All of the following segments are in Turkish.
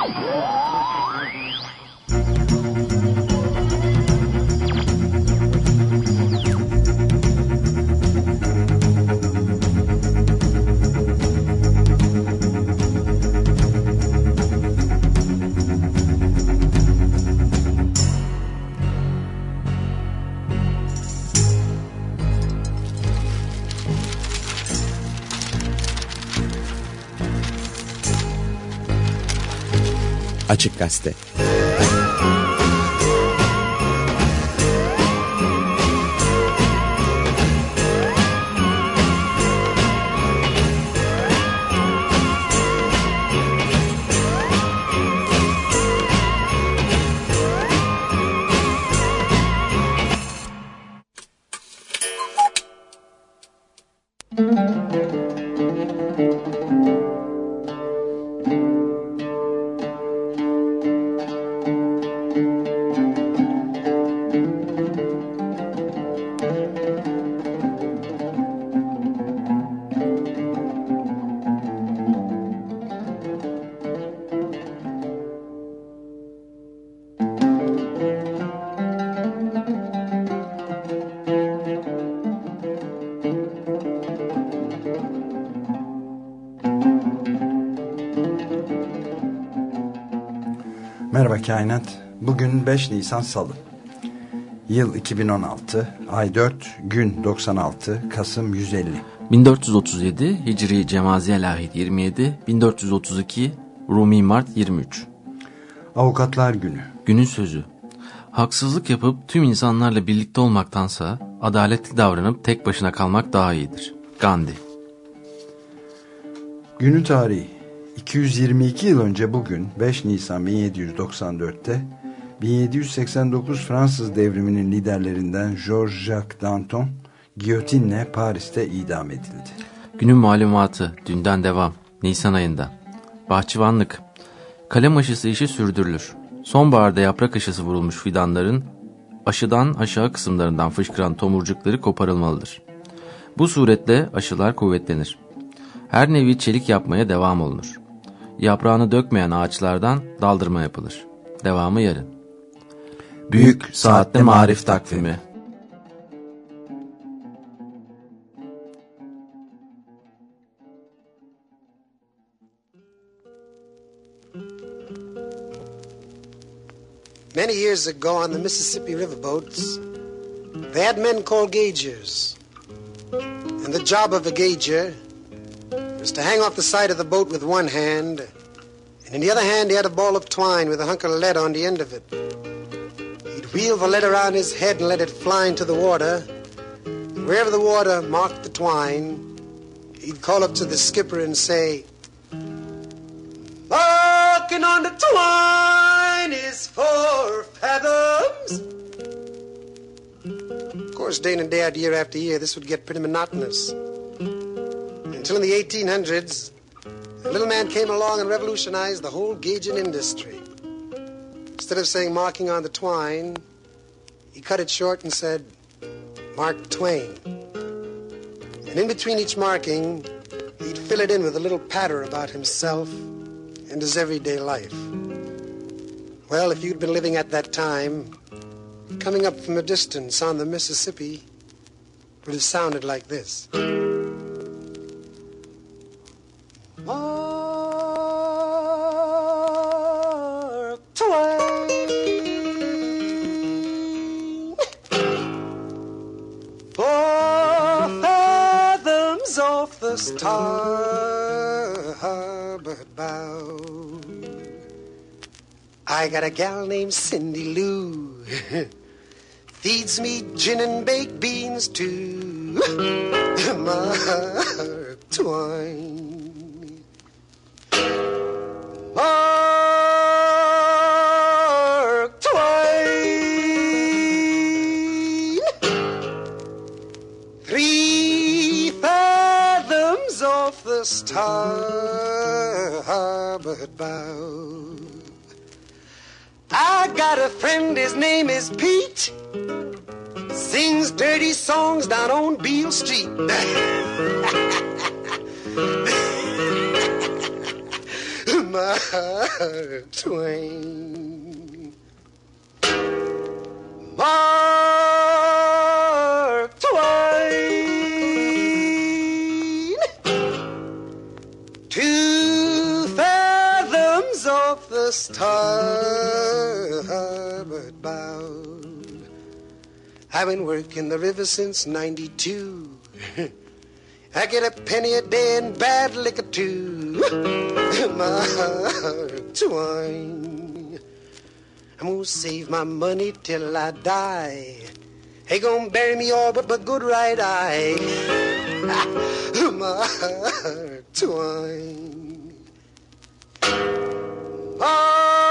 Whoa! Açık Gazete Kainat. Bugün 5 Nisan Salı. Yıl 2016, ay 4, gün 96, Kasım 150. 1437 Hicri Cemaziye Lahit 27, 1432 Rumi Mart 23. Avukatlar Günü. Günün sözü. Haksızlık yapıp tüm insanlarla birlikte olmaktansa adaletli davranıp tek başına kalmak daha iyidir. Gandhi. Günün tarihi. 222 yıl önce bugün 5 Nisan 1794'te 1789 Fransız devriminin liderlerinden Georges-Jacques Danton giyotinle Paris'te idam edildi. Günün malumatı dünden devam Nisan ayında. Bahçıvanlık. Kalem aşısı işi sürdürülür. Sonbaharda yaprak aşısı vurulmuş fidanların aşıdan aşağı kısımlarından fışkıran tomurcukları koparılmalıdır. Bu suretle aşılar kuvvetlenir. Her nevi çelik yapmaya devam olunur. Yaprağını dökmeyen ağaçlardan daldırma yapılır. Devamı yarın. Büyük Saatli Marif Takvimi Many years ago on the Mississippi riverboats, they had men called gaugers. And the job of a gauger was to hang off the side of the boat with one hand, and in the other hand he had a ball of twine with a hunk of lead on the end of it. He'd wheel the lead around his head and let it fly into the water. And wherever the water marked the twine, he'd call up to the skipper and say, Marking on the twine is four fathoms. Of course, day in and day out, year after year, this would get pretty monotonous. Until in the 1800s, a little man came along and revolutionized the whole gauging industry. Instead of saying marking on the twine, he cut it short and said, Mark Twain. And in between each marking, he'd fill it in with a little patter about himself and his everyday life. Well, if you'd been living at that time, coming up from a distance on the Mississippi would have sounded like this. A gal named Cindy Lou. Feeds me gin and baked beans too. Twain. Mark Twain. Two fathoms off the starboard bound. I've been working the river since 92. I get a penny a day and bad liquor too. Twain. I'm gonna save my money till I die. Ain't gonna bury me all but my good right eye. Mark Twain. Mark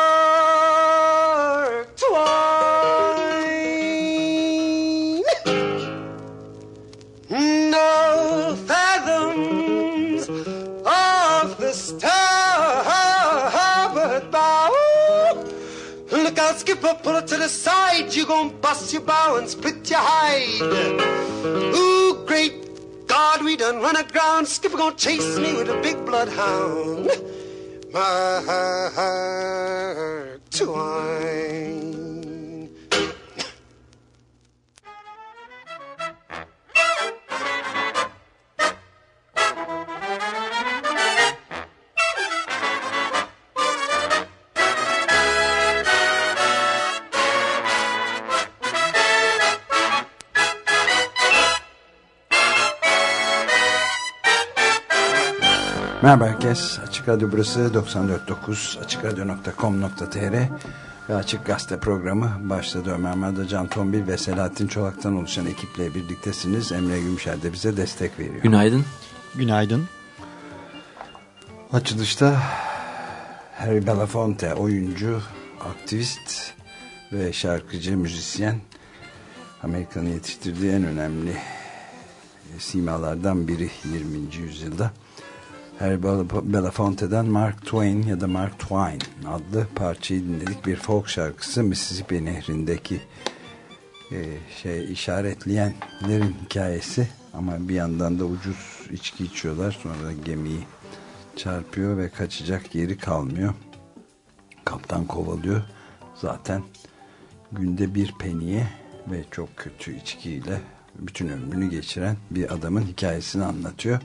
skipper, pull it to the side. You gon' bust your bow and split your hide. Ooh, great God, we done run aground. Skipper gonna chase me with a big bloodhound. Mark Twain. Merhaba herkes. Açık Radyo burası 94.9 AçıkRadyo.com.tr ve Açık Gazete programı başladı. Ömer Madra, Can Tombil ve Selahattin Çolak'tan oluşan ekiple birliktesiniz. Emre Gümüşer de bize destek veriyor. Günaydın. Günaydın. Açılışta Harry Belafonte oyuncu, aktivist ve şarkıcı, müzisyen Amerika'nın yetiştirdiği en önemli simalardan biri 20. yüzyılda. Harry Belafonte'den Mark Twain ya da Mark Twain adlı parçayı dinledik. Bir folk şarkısı Mississippi nehrindeki e, şey işaretleyenlerin hikayesi ama bir yandan da ucuz içki içiyorlar sonra gemiyi çarpıyor ve kaçacak yeri kalmıyor. Kaptan kovalıyor. Zaten günde bir peniye ve çok kötü içkiyle bütün ömrünü geçiren bir adamın hikayesini anlatıyor.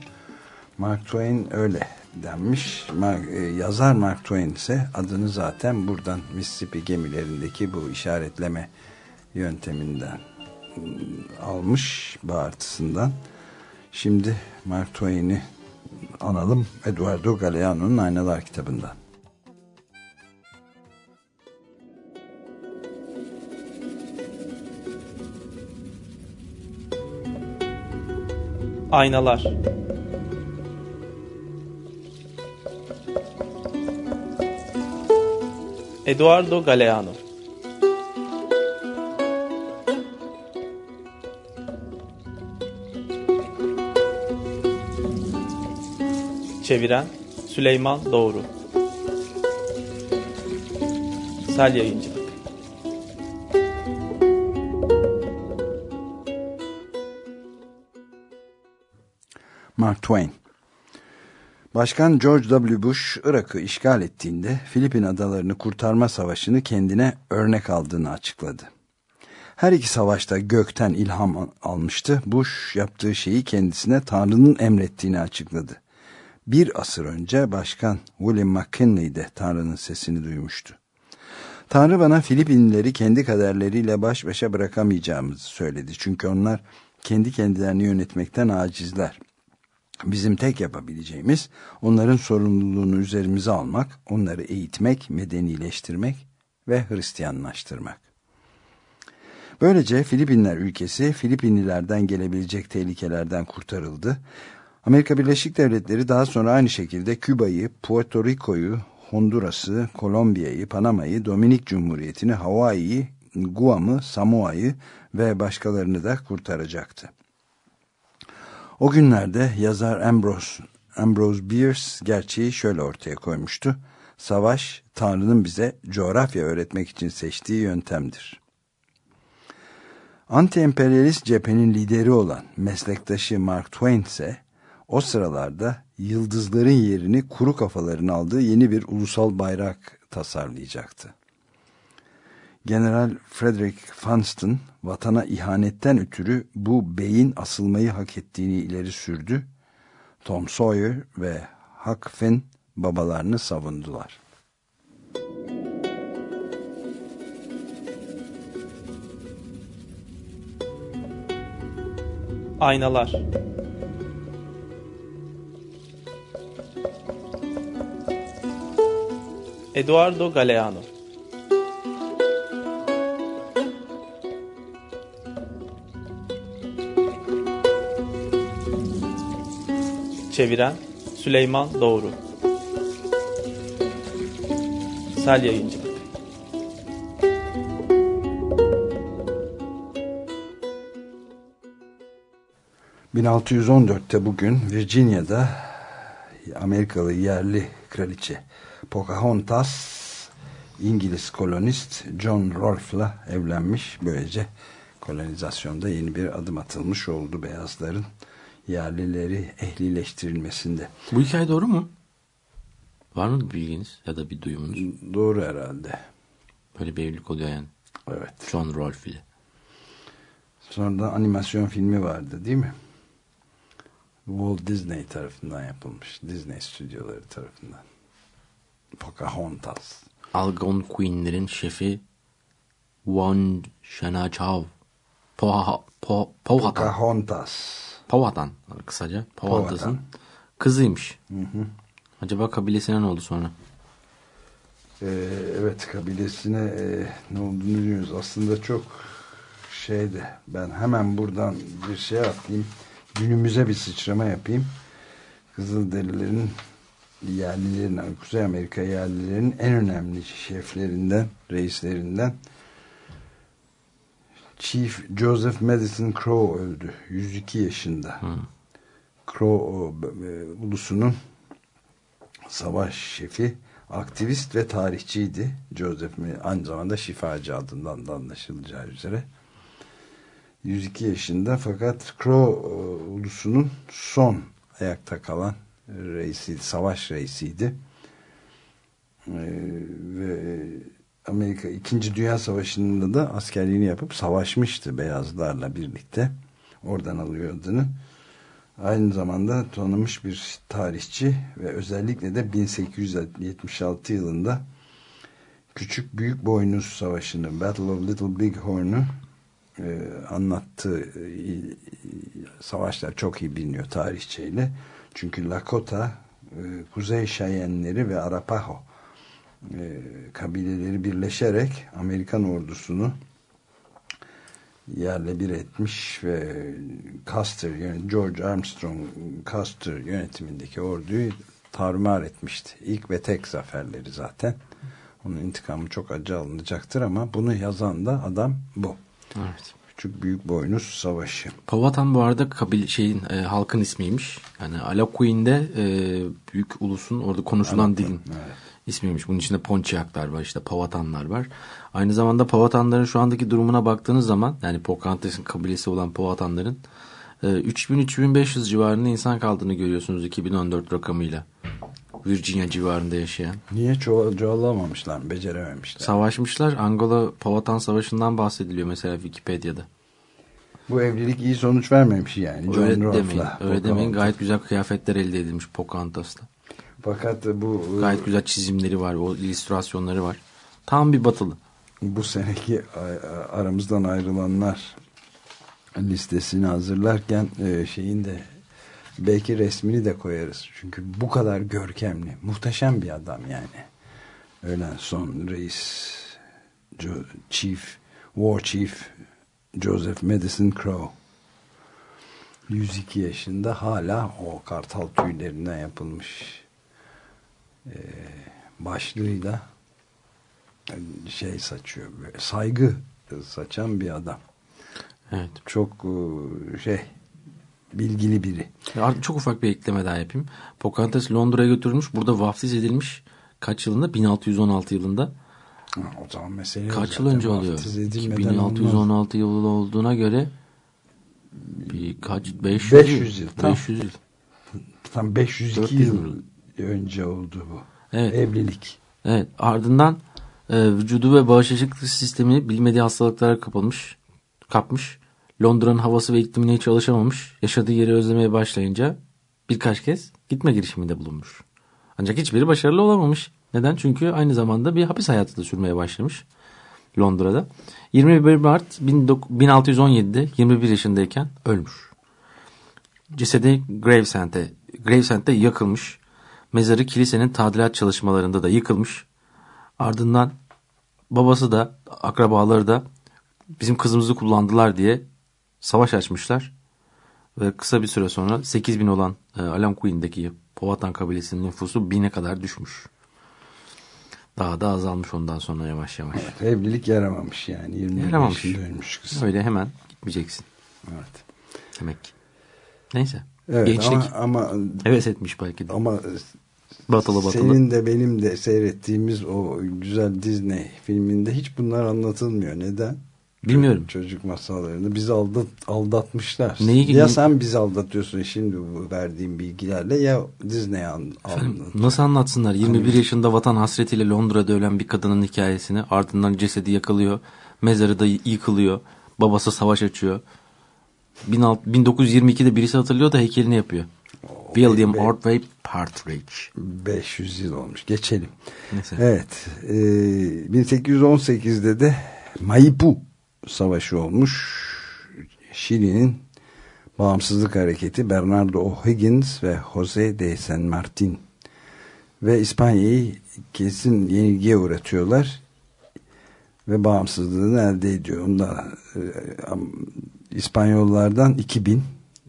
Mark Twain öyle denmiş. E, yazar Mark Twain ise adını zaten buradan Mississippi gemilerindeki bu işaretleme yönteminden ıı, almış bağırtısından. Şimdi Mark Twain'i analım Eduardo Galeano'nun Aynalar kitabından. Aynalar. Eduardo Galeano. Çeviren Süleyman Doğru. Sel Yayıncılık. Mark Twain Başkan George W. Bush Irak'ı işgal ettiğinde Filipin adalarını kurtarma savaşını kendine örnek aldığını açıkladı. Her iki savaşta gökten ilham almıştı. Bush yaptığı şeyi kendisine Tanrı'nın emrettiğini açıkladı. Bir asır önce Başkan William McKinley de Tanrı'nın sesini duymuştu. Tanrı bana Filipinlileri kendi kaderleriyle baş başa bırakamayacağımızı söyledi. Çünkü onlar kendi kendilerini yönetmekten acizler. Bizim tek yapabileceğimiz onların sorumluluğunu üzerimize almak, onları eğitmek, medenileştirmek ve Hristiyanlaştırmak. Böylece Filipinler ülkesi Filipinlilerden gelebilecek tehlikelerden kurtarıldı. Amerika Birleşik Devletleri daha sonra aynı şekilde Küba'yı, Puerto Rico'yu, Honduras'ı, Kolombiya'yı, Panama'yı, Dominik Cumhuriyeti'ni, Hawaii'yi, Guam'ı, Samoa'yı ve başkalarını da kurtaracaktı. O günlerde yazar Ambrose, Ambrose Bierce gerçeği şöyle ortaya koymuştu. Savaş, Tanrı'nın bize coğrafya öğretmek için seçtiği yöntemdir. Anti-emperyalist cephenin lideri olan meslektaşı Mark Twain ise o sıralarda yıldızların yerini kuru kafaların aldığı yeni bir ulusal bayrak tasarlayacaktı. General Frederick Funston vatana ihanetten ötürü bu beyin asılmayı hak ettiğini ileri sürdü. Tom Sawyer ve Huck Finn babalarını savundular. Aynalar. Eduardo Galeano Çeviren Süleyman Doğru. Sel Yayıncılık 1614'te bugün Virginia'da Amerikalı yerli kraliçe Pocahontas İngiliz kolonist John Rolfe'la evlenmiş. Böylece kolonizasyonda yeni bir adım atılmış oldu beyazların yerlileri ehlileştirilmesinde. Bu hikaye doğru mu? Var mı bir bilginiz ya da bir duyumunuz? Doğru herhalde. Böyle bir evlilik oluyor yani. Evet. John Rolfe ile. Sonra da animasyon filmi vardı değil mi? Walt Disney tarafından yapılmış. Disney stüdyoları tarafından. Pocahontas. Algonquin'lerin şefi Won Shenachao Poha, po, Powhatan. Pocahontas. Powhatan kısaca. Powhatan'ın Powhatan. kızıymış. Acaba kabilesine ne oldu sonra? Ee, evet kabilesine e, ne olduğunu bilmiyoruz. Aslında çok şeydi. Ben hemen buradan bir şey atlayayım. Günümüze bir sıçrama yapayım. Kızılderililerin yerlilerin, Kuzey Amerika yerlilerin en önemli şeflerinden, reislerinden Chief Joseph Madison Crowe öldü. 102 yaşında. Crowe o, e, ulusunun savaş şefi, aktivist ve tarihçiydi. Joseph aynı zamanda şifacı adından da anlaşılacağı üzere. 102 yaşında fakat Crow e, ulusunun son ayakta kalan reisi, savaş reisiydi. Ee, ve Amerika 2. Dünya Savaşı'nda da askerliğini yapıp savaşmıştı beyazlarla birlikte. Oradan alıyor adını. Aynı zamanda tanınmış bir tarihçi ve özellikle de 1876 yılında Küçük Büyük Boynuz Savaşı'nı Battle of Little Big Horn'u e, anlattığı e, savaşlar çok iyi biliniyor tarihçeyle. Çünkü Lakota, e, Kuzey Şayenleri ve Arapaho e, kabileleri birleşerek Amerikan ordusunu yerle bir etmiş ve Custer yani George Armstrong Custer yönetimindeki orduyu tarumar etmişti. İlk ve tek zaferleri zaten. Onun intikamı çok acı alınacaktır ama bunu yazan da adam bu. Evet. Küçük Büyük Boynuz Savaşı. Powhatan bu arada kabil şeyin e, halkın ismiymiş. Yani Algonquin'de e, büyük ulusun orada konuşulan dilin evet. İsmiymiş. Bunun içinde Pontiac'lar var işte Powhatanlar var. Aynı zamanda Powhatanların şu andaki durumuna baktığınız zaman yani Pocahontas'ın kabilesi olan Powhatanların e, 3000-3500 civarında insan kaldığını görüyorsunuz 2014 rakamıyla. Virginia civarında yaşayan. Niye ço çoğalamamışlar, becerememişler? Savaşmışlar. Angola Powhatan Savaşı'ndan bahsediliyor mesela Wikipedia'da. Bu evlilik iyi sonuç vermemiş yani. John öyle Rolfe'la, demeyin. Öyle demeyin. Gayet güzel kıyafetler elde edilmiş Pocahontas'ta. Fakat bu Gayet güzel çizimleri var. O illüstrasyonları var. Tam bir batılı. bu seneki a- aramızdan ayrılanlar listesini hazırlarken e, şeyin de belki resmini de koyarız. Çünkü bu kadar görkemli, muhteşem bir adam yani. Ölen son reis Chief War Chief Joseph Madison Crowe 102 yaşında hala o kartal tüylerinden yapılmış e, başlığıyla şey saçıyor saygı saçan bir adam. Evet. Çok e, şey bilgili biri. Ya Çok ufak bir ekleme daha yapayım. Pocahontas Londra'ya götürülmüş. Burada vaftiz edilmiş. Kaç yılında? 1616 yılında. Ha, o zaman mesele Kaç yıl önce oluyor? Vaftiz edilmeden olmaz. 1616 yılı olduğuna göre bir kaç 500, 500 yıl, tamam. 500 yıl. Tam 502 400 yıl mü? Önce oldu bu. Evet. Evlilik. Evet ardından e, vücudu ve bağışıklık sistemi bilmediği hastalıklara kapılmış, kapmış. Londra'nın havası ve iklimine hiç alışamamış. Yaşadığı yeri özlemeye başlayınca birkaç kez gitme girişiminde bulunmuş. Ancak hiçbiri başarılı olamamış. Neden? Çünkü aynı zamanda bir hapis hayatı da sürmeye başlamış Londra'da. 21 Mart 1617'de 21 yaşındayken ölmüş. Cesedi Gravesend'e Gravesend'de yakılmış. Mezarı kilisenin tadilat çalışmalarında da yıkılmış. Ardından babası da akrabaları da bizim kızımızı kullandılar diye savaş açmışlar. Ve kısa bir süre sonra 8 bin olan e, Alanquin'deki Powhatan kabilesinin nüfusu 1000'e kadar düşmüş. Daha da azalmış ondan sonra yavaş yavaş. Evlilik yaramamış yani. 20 Yaramamış. ölmüş kız. Öyle hemen gitmeyeceksin Evet. demek ki. Neyse. Evet Gençlik ama, ama heves etmiş belki de. ama Batılı batılı. senin de benim de seyrettiğimiz o güzel Disney filminde hiç bunlar anlatılmıyor. Neden? Bilmiyorum. Çocuk masallarını bizi aldat, aldatmışlar. Neyi- ya sen bizi aldatıyorsun şimdi bu verdiğim bilgilerle ya Disney an. Nasıl anlatsınlar? 21 yaşında vatan hasretiyle Londra'da ölen bir kadının hikayesini. Ardından cesedi yakılıyor. Mezarı da yıkılıyor. Babası savaş açıyor. 16 1922'de birisi hatırlıyor da heykelini yapıyor. William be- Ordway Partridge. 500 yıl olmuş. Geçelim. Neyse. Evet. E, 1818'de de Maipu Savaşı olmuş. Şili'nin bağımsızlık hareketi Bernardo O'Higgins ve Jose de San Martin ve İspanya'yı kesin yenilgiye uğratıyorlar ve bağımsızlığını elde ediyor. Onda e, İspanyollardan 2000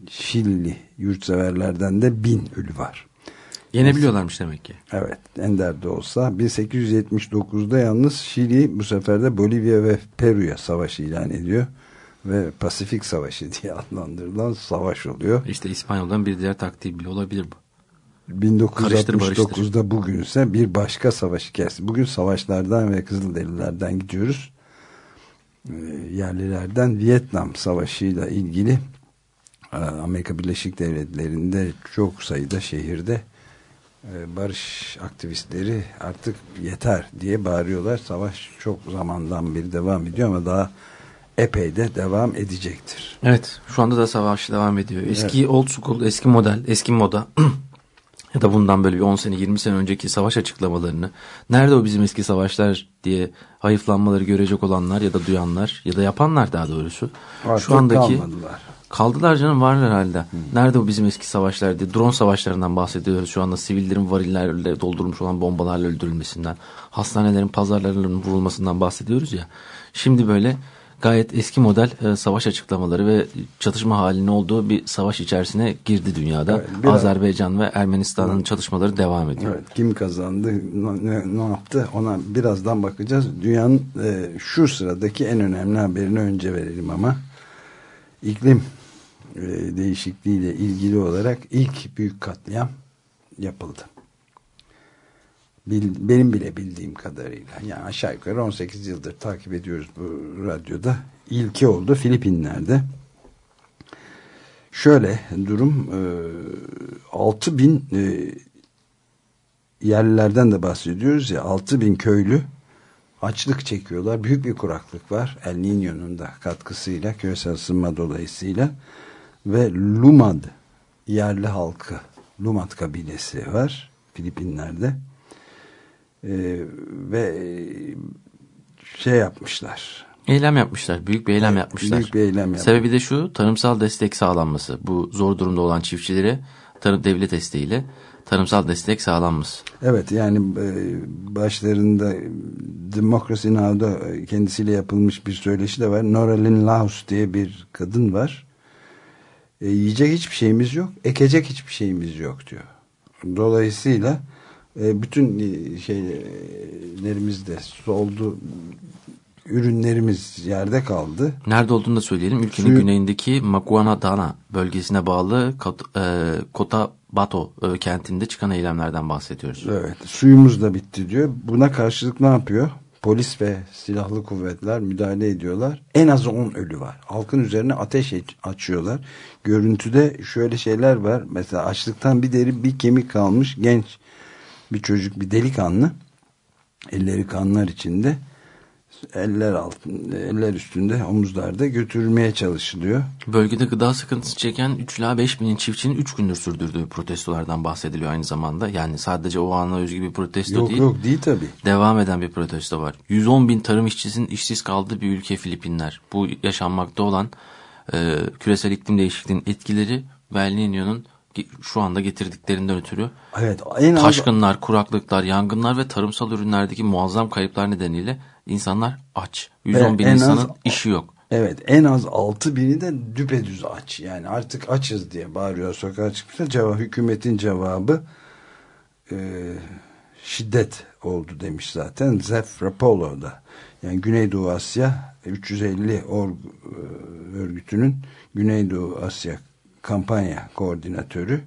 Şili yurtseverlerden de 1000 ölü var. Yenebiliyorlarmış demek ki. Evet, ender de olsa 1879'da yalnız Şili bu sefer de Bolivya ve Peru'ya savaş ilan ediyor ve Pasifik Savaşı diye adlandırılan savaş oluyor. İşte İspanyol'dan bir diğer taktiği bile olabilir bu. 1969'da bugünse bir başka savaş hikayesi. Bugün savaşlardan ve Kızılderililerden gidiyoruz. Ee, Yerlilerden Vietnam Savaşı'yla ilgili Amerika Birleşik Devletleri'nde çok sayıda şehirde e, barış aktivistleri artık yeter diye bağırıyorlar. Savaş çok zamandan beri devam ediyor ama daha epey de devam edecektir. Evet şu anda da savaş devam ediyor. Eski old school, eski model, eski moda ya da bundan böyle bir 10 sene 20 sene önceki savaş açıklamalarını nerede o bizim eski savaşlar diye hayıflanmaları görecek olanlar ya da duyanlar ya da yapanlar daha doğrusu Artık şu andaki kalmadılar. Kaldılar canım varlar halde. Nerede o bizim eski savaşlar diye drone savaşlarından bahsediyoruz şu anda sivillerin varillerle doldurmuş olan bombalarla öldürülmesinden hastanelerin pazarlarının vurulmasından bahsediyoruz ya. Şimdi böyle gayet eski model e, savaş açıklamaları ve çatışma halinin olduğu bir savaş içerisine girdi dünyada. Evet, biraz- Azerbaycan ve Ermenistan'ın çatışmaları devam ediyor. Evet, kim kazandı, ne, ne yaptı ona birazdan bakacağız. Dünyanın e, şu sıradaki en önemli haberini önce verelim ama iklim değişikliğiyle ilgili olarak ilk büyük katliam yapıldı. Benim bile bildiğim kadarıyla yani aşağı yukarı 18 yıldır takip ediyoruz bu radyoda. İlki oldu Filipinler'de. Şöyle durum e, 6000 e, yerlilerden de bahsediyoruz ya 6000 köylü açlık çekiyorlar. Büyük bir kuraklık var. El Niño'nun da katkısıyla küresel ısınma dolayısıyla ve Lumad yerli halkı Lumad kabilesi var Filipinler'de Ee, ve e, şey yapmışlar Eylem yapmışlar. Büyük bir eylem Evet, yapmışlar. büyük bir eylem yapmışlar. Sebebi de şu tarımsal destek sağlanması. Bu zor durumda olan çiftçilere tarım devlet desteğiyle tarımsal destek sağlanması. Evet yani e, başlarında Democracy Now'da kendisiyle yapılmış bir söyleşi de var. Nora Lynn Laus diye bir kadın var. E, yiyecek hiçbir şeyimiz yok. Ekecek hiçbir şeyimiz yok diyor. Dolayısıyla e, bütün e, şeylerimiz de soldu. Ürünlerimiz yerde kaldı. Nerede olduğunu da söyleyelim. Ülkenin Suyu- güneyindeki Maguanadana bölgesine bağlı Kot- e, Cotabato e, kentinde çıkan eylemlerden bahsediyoruz. Evet. Suyumuz da bitti diyor. Buna karşılık ne yapıyor? Polis ve silahlı kuvvetler müdahale ediyorlar. En az 10 ölü var. Halkın üzerine ateş açıyorlar. Görüntüde şöyle şeyler var. Mesela açlıktan bir deri bir kemik kalmış genç bir çocuk bir delikanlı elleri kanlar içinde eller altın, eller üstünde omuzlarda götürülmeye çalışılıyor. Bölgede gıda sıkıntısı çeken 3 ila 5 bin çiftçinin 3 gündür sürdürdüğü protestolardan bahsediliyor aynı zamanda. Yani sadece o ana özgü bir protesto yok, değil. Yok değil tabii. Devam eden bir protesto var. 110 bin tarım işçisinin işsiz kaldığı bir ülke Filipinler. Bu yaşanmakta olan e, küresel iklim değişikliğinin etkileri ve El Niño'nun şu anda getirdiklerinden ötürü evet, en az... taşkınlar, kuraklıklar, yangınlar ve tarımsal ürünlerdeki muazzam kayıplar nedeniyle insanlar aç. 110 bin insanın az, işi yok. Evet en az 6 bini de düpedüz aç. Yani artık açız diye bağırıyor sokağa çıkmışlar. Cevap, hükümetin cevabı e, şiddet oldu demiş zaten. Zef Rapolo'da yani Güneydoğu Asya 350 org, e, örgütünün Güneydoğu Asya kampanya koordinatörü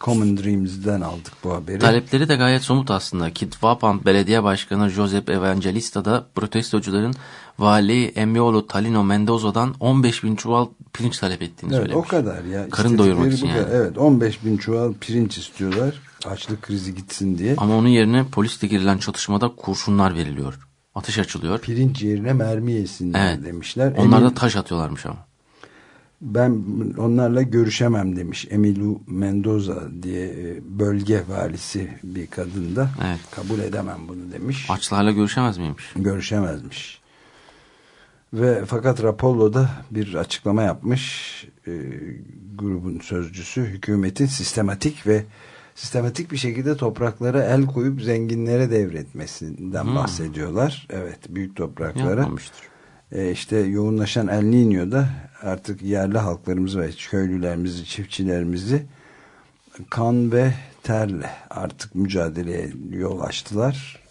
Common Dreams'den aldık bu haberi. Talepleri de gayet somut aslında. Kitvapan Belediye Başkanı Josep Evangelista da protestocuların vali Emiolo Talino Mendozo'dan 15 bin çuval pirinç talep ettiğini evet, söylemiş. O kadar ya. Karın doyurmak için yani. Evet 15 bin çuval pirinç istiyorlar. Açlık krizi gitsin diye. Ama onun yerine polisle girilen çatışmada kurşunlar veriliyor. Ateş açılıyor. Pirinç yerine mermi yesinler evet. demişler. Onlar Emin... da taş atıyorlarmış ama ben onlarla görüşemem demiş Emilu Mendoza diye e, bölge valisi bir kadın da evet. kabul edemem bunu demiş. Açlarla görüşemez miymiş? Görüşemezmiş. Ve fakat Rapollo'da bir açıklama yapmış e, grubun sözcüsü hükümetin sistematik ve sistematik bir şekilde topraklara el koyup zenginlere devretmesinden hmm. bahsediyorlar. Evet büyük topraklara. Yapmamıştır e, işte yoğunlaşan El Niño'da artık yerli halklarımızı ve köylülerimizi, çiftçilerimizi kan ve terle artık mücadeleye yol açtılar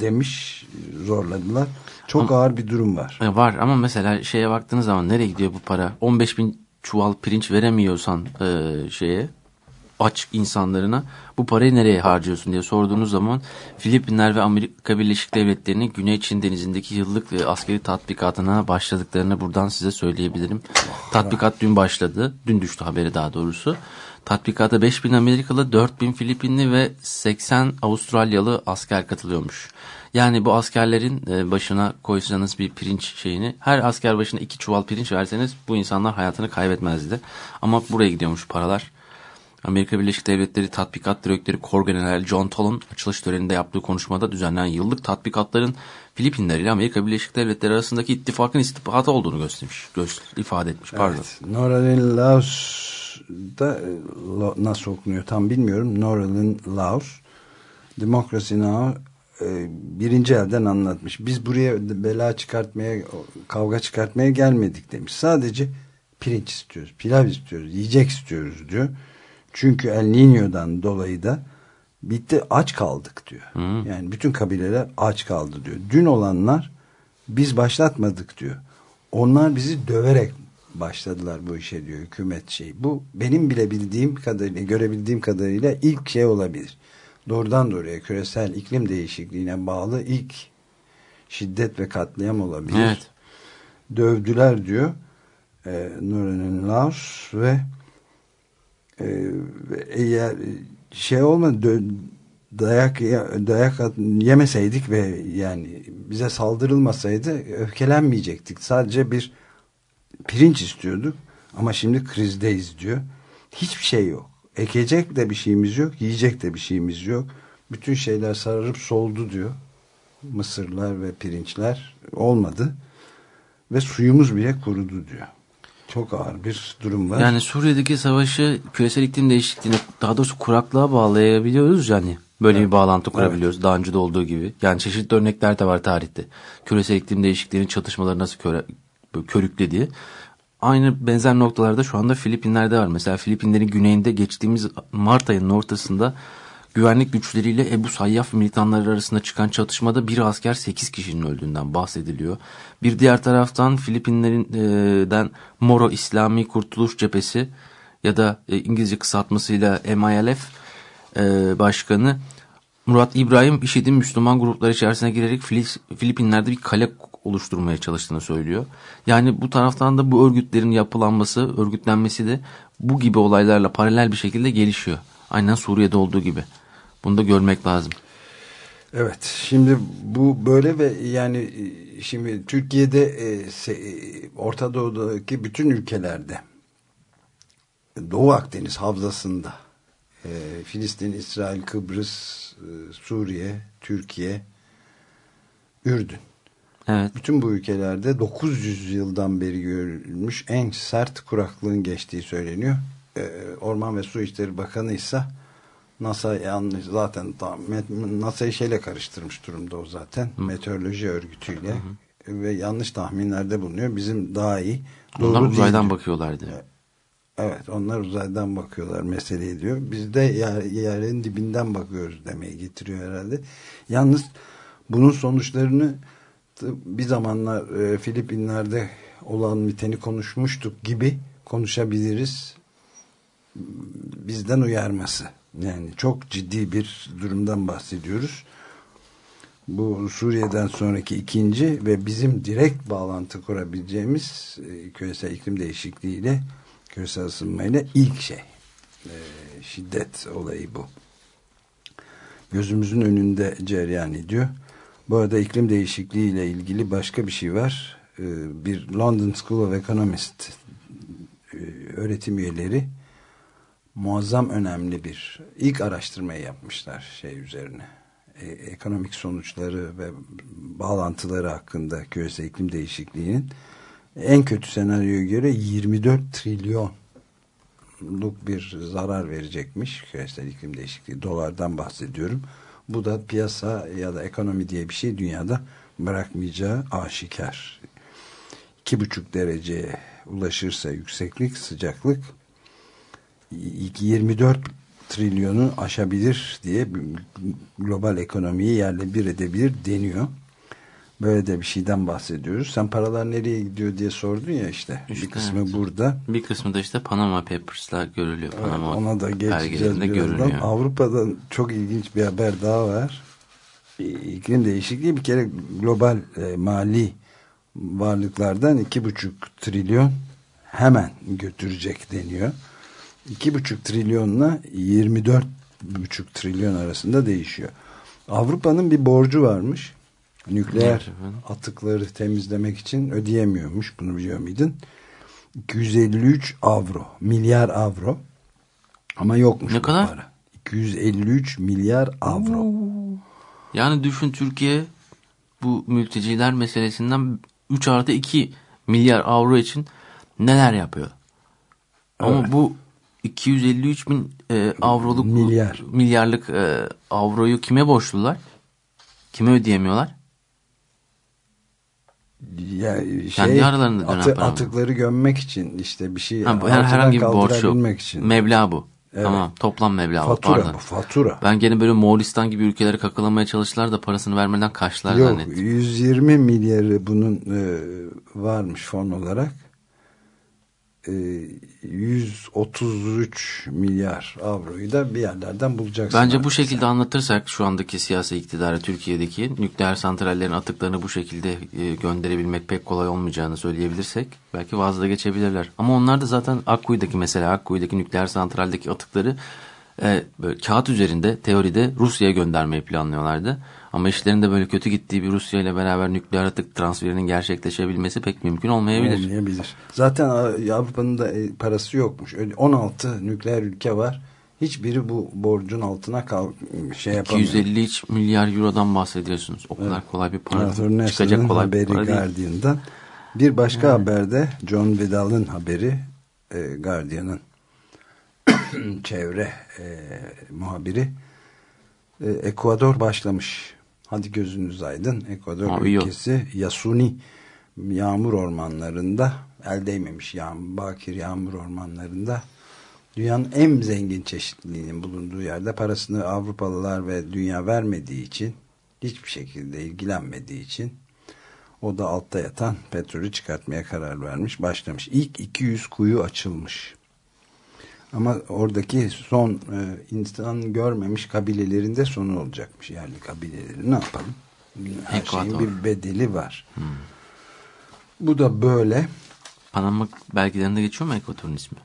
demiş, zorladılar. Çok ama, ağır bir durum var. E, var ama mesela şeye baktığınız zaman nereye gidiyor bu para? 15 bin çuval pirinç veremiyorsan e, şeye aç insanlarına bu parayı nereye harcıyorsun diye sorduğunuz zaman Filipinler ve Amerika Birleşik Devletleri'nin Güney Çin Denizi'ndeki yıllık ve askeri tatbikatına başladıklarını buradan size söyleyebilirim. Tatbikat dün başladı. Dün düştü haberi daha doğrusu. Tatbikata 5000 Amerikalı, 4000 Filipinli ve 80 Avustralyalı asker katılıyormuş. Yani bu askerlerin e, başına koysanız bir pirinç şeyini her asker başına iki çuval pirinç verseniz bu insanlar hayatını kaybetmezdi. Ama buraya gidiyormuş paralar. Amerika Birleşik Devletleri Tatbikat Direktörü Kor General John Toll'un açılış töreninde yaptığı konuşmada düzenlenen yıllık tatbikatların Filipinler ile Amerika Birleşik Devletleri arasındaki ittifakın istihbaratı olduğunu göstermiş, göster ifade etmiş. Pardon. Evet, Noralin Laos'da e, nasıl okunuyor tam bilmiyorum. Noralin Laos Democracy Now e, birinci elden anlatmış. Biz buraya bela çıkartmaya, kavga çıkartmaya gelmedik demiş. Sadece pirinç istiyoruz, pilav istiyoruz, yiyecek istiyoruz diyor. Çünkü El Niño'dan dolayı da bitti aç kaldık diyor. Hı. Yani bütün kabileler aç kaldı diyor. Dün olanlar biz başlatmadık diyor. Onlar bizi döverek başladılar bu işe diyor hükümet şey. Bu benim bile bildiğim kadarıyla görebildiğim kadarıyla ilk şey olabilir. Doğrudan doğruya küresel iklim değişikliğine bağlı ilk şiddet ve katliam olabilir. Evet. Dövdüler diyor. E, Nurenin Laos ve eğer şey olmadı dayak dayak yemeseydik ve yani bize saldırılmasaydı öfkelenmeyecektik. Sadece bir pirinç istiyorduk ama şimdi krizdeyiz diyor. Hiçbir şey yok. Ekecek de bir şeyimiz yok, yiyecek de bir şeyimiz yok. Bütün şeyler sararıp soldu diyor. Mısırlar ve pirinçler olmadı. Ve suyumuz bile kurudu diyor. Çok ağır bir durum var. Yani Suriye'deki savaşı küresel iklim değişikliğine daha doğrusu kuraklığa bağlayabiliyoruz yani. Böyle evet. bir bağlantı kurabiliyoruz evet. daha önce de olduğu gibi. Yani çeşitli örnekler de var tarihte. Küresel iklim değişikliğinin çatışmaları nasıl köre, körüklediği. Aynı benzer noktalarda şu anda Filipinler'de var. Mesela Filipinlerin güneyinde geçtiğimiz Mart ayının ortasında güvenlik güçleriyle Ebu Sayyaf militanları arasında çıkan çatışmada bir asker 8 kişinin öldüğünden bahsediliyor. Bir diğer taraftan Filipinler'den Moro İslami Kurtuluş Cephesi ya da e, İngilizce kısaltmasıyla MILF e, başkanı Murat İbrahim IŞİD'in Müslüman gruplar içerisine girerek Filipinler'de bir kale oluşturmaya çalıştığını söylüyor. Yani bu taraftan da bu örgütlerin yapılanması, örgütlenmesi de bu gibi olaylarla paralel bir şekilde gelişiyor. Aynen Suriye'de olduğu gibi. Bunu da görmek lazım. Evet şimdi bu böyle ve yani şimdi Türkiye'de e, se- e, Orta Doğu'daki bütün ülkelerde Doğu Akdeniz havzasında e, Filistin, İsrail, Kıbrıs, e, Suriye, Türkiye, Ürdün Evet. bütün bu ülkelerde 900 yıldan beri görülmüş en sert kuraklığın geçtiği söyleniyor. Ee, Orman ve Su İşleri Bakanı ise NASA yanlış zaten NASA'yı şeyle karıştırmış durumda o zaten. Meteoroloji örgütüyle ve yanlış tahminlerde bulunuyor. Bizim daha iyi. Onlar Doğru uzaydan değil. bakıyorlardı. Evet onlar uzaydan bakıyorlar mesele diyor. Biz de yer, yerin dibinden bakıyoruz demeye getiriyor herhalde. Yalnız bunun sonuçlarını bir zamanlar e, Filipinler'de olan biteni konuşmuştuk gibi konuşabiliriz. Bizden uyarması. Yani çok ciddi bir durumdan bahsediyoruz. Bu Suriye'den sonraki ikinci ve bizim direkt bağlantı kurabileceğimiz e, küresel iklim değişikliğiyle küresel ısınmayla ilk şey. E, şiddet olayı bu. Gözümüzün önünde cereyan ediyor. Bu arada iklim değişikliği ile ilgili başka bir şey var. E, bir London School of Economist e, öğretim üyeleri muazzam önemli bir ilk araştırmayı yapmışlar şey üzerine. E, ekonomik sonuçları ve bağlantıları hakkında küresel iklim değişikliğinin en kötü senaryoya göre 24 trilyonluk bir zarar verecekmiş küresel iklim değişikliği. Dolardan bahsediyorum. Bu da piyasa ya da ekonomi diye bir şey dünyada bırakmayacağı aşikar. 2,5 dereceye ulaşırsa yükseklik, sıcaklık 24 trilyonu aşabilir diye global ekonomiyi yerle bir edebilir deniyor. Böyle de bir şeyden bahsediyoruz. Sen paralar nereye gidiyor diye sordun ya işte. İşte bir kısmı evet. burada. Bir kısmı da işte Panama Papers'la görülüyor. Evet, Panama ona da geçeceğiz birazdan. Avrupa'dan çok ilginç bir haber daha var. İklim değişikliği bir kere global e, mali varlıklardan iki buçuk trilyon hemen götürecek deniyor. İki buçuk trilyonla 24 buçuk trilyon arasında değişiyor. Avrupa'nın bir borcu varmış. Nükleer atıkları temizlemek için ödeyemiyormuş. Bunu biliyor muydun? 253 avro. Milyar avro. Ama yokmuş Ne kadar? para. 253 milyar avro. Yani düşün Türkiye bu mülteciler meselesinden 3 artı 2 milyar avro için neler yapıyor? Ama Evet. bu 253 bin e, avroluk Milyar. milyarlık e, avroyu kime borçlular? Kime ödeyemiyorlar? Ya, şey, Kendi aralarında dönen atı- para mı? Atıkları gömmek için işte bir şey Ha, her- herhangi bir borç yok. için. Meblağ bu. Evet. Tamam toplam meblağ bu. fatura Pardon. bu fatura. Ben gene böyle Moğolistan gibi ülkeleri kakalamaya çalıştılar da parasını vermeden kaçtılar Yok zannettim. 120 milyarı bunun e, varmış fon olarak. E, 133 milyar avroyu da bir yerlerden bulacaksın. Bence bu şekilde sen. anlatırsak şu andaki siyasi iktidarı Türkiye'deki nükleer santrallerin atıklarını bu şekilde e, gönderebilmek pek kolay olmayacağını söyleyebilirsek belki vazda geçebilirler. Ama onlar da zaten Akkuyu'daki mesela Akkuyu'daki nükleer santraldeki atıkları e, böyle kağıt üzerinde teoride Rusya'ya göndermeyi planlıyorlardı. Ama işlerinde böyle kötü gittiği bir Rusya ile beraber nükleer atık transferinin gerçekleşebilmesi pek mümkün olmayabilir. Olmayabilir. Zaten Avrupa'nın da e, parası yokmuş. Öyle 16 nükleer ülke var. Hiçbiri bu borcun altına kal şey yapamıyor. 253 milyar eurodan bahsediyorsunuz. O kadar kolay bir para Arthur çıkacak kolay bir para değil. Bir başka haberde John Vidal'ın haberi e, Guardian'ın çevre e, muhabiri e, Ekvador başlamış. Hadi gözünüz aydın. Ekvador Abi yok. ülkesi Yasuni yağmur ormanlarında el değmemiş yağmur, bakir yağmur ormanlarında dünyanın en zengin çeşitliliğinin bulunduğu yerde parasını Avrupalılar ve dünya vermediği için hiçbir şekilde ilgilenmediği için o da altta yatan petrolü çıkartmaya karar vermiş başlamış. İlk 200 kuyu açılmış. Ama oradaki son e, insan görmemiş kabilelerinde sonu olacakmış. Yerli kabileleri ne yapalım? Her şeyin Ekvador. bir bedeli var. Bu da böyle. Panama belgelerinde geçiyor mu Ekvator'un ismi?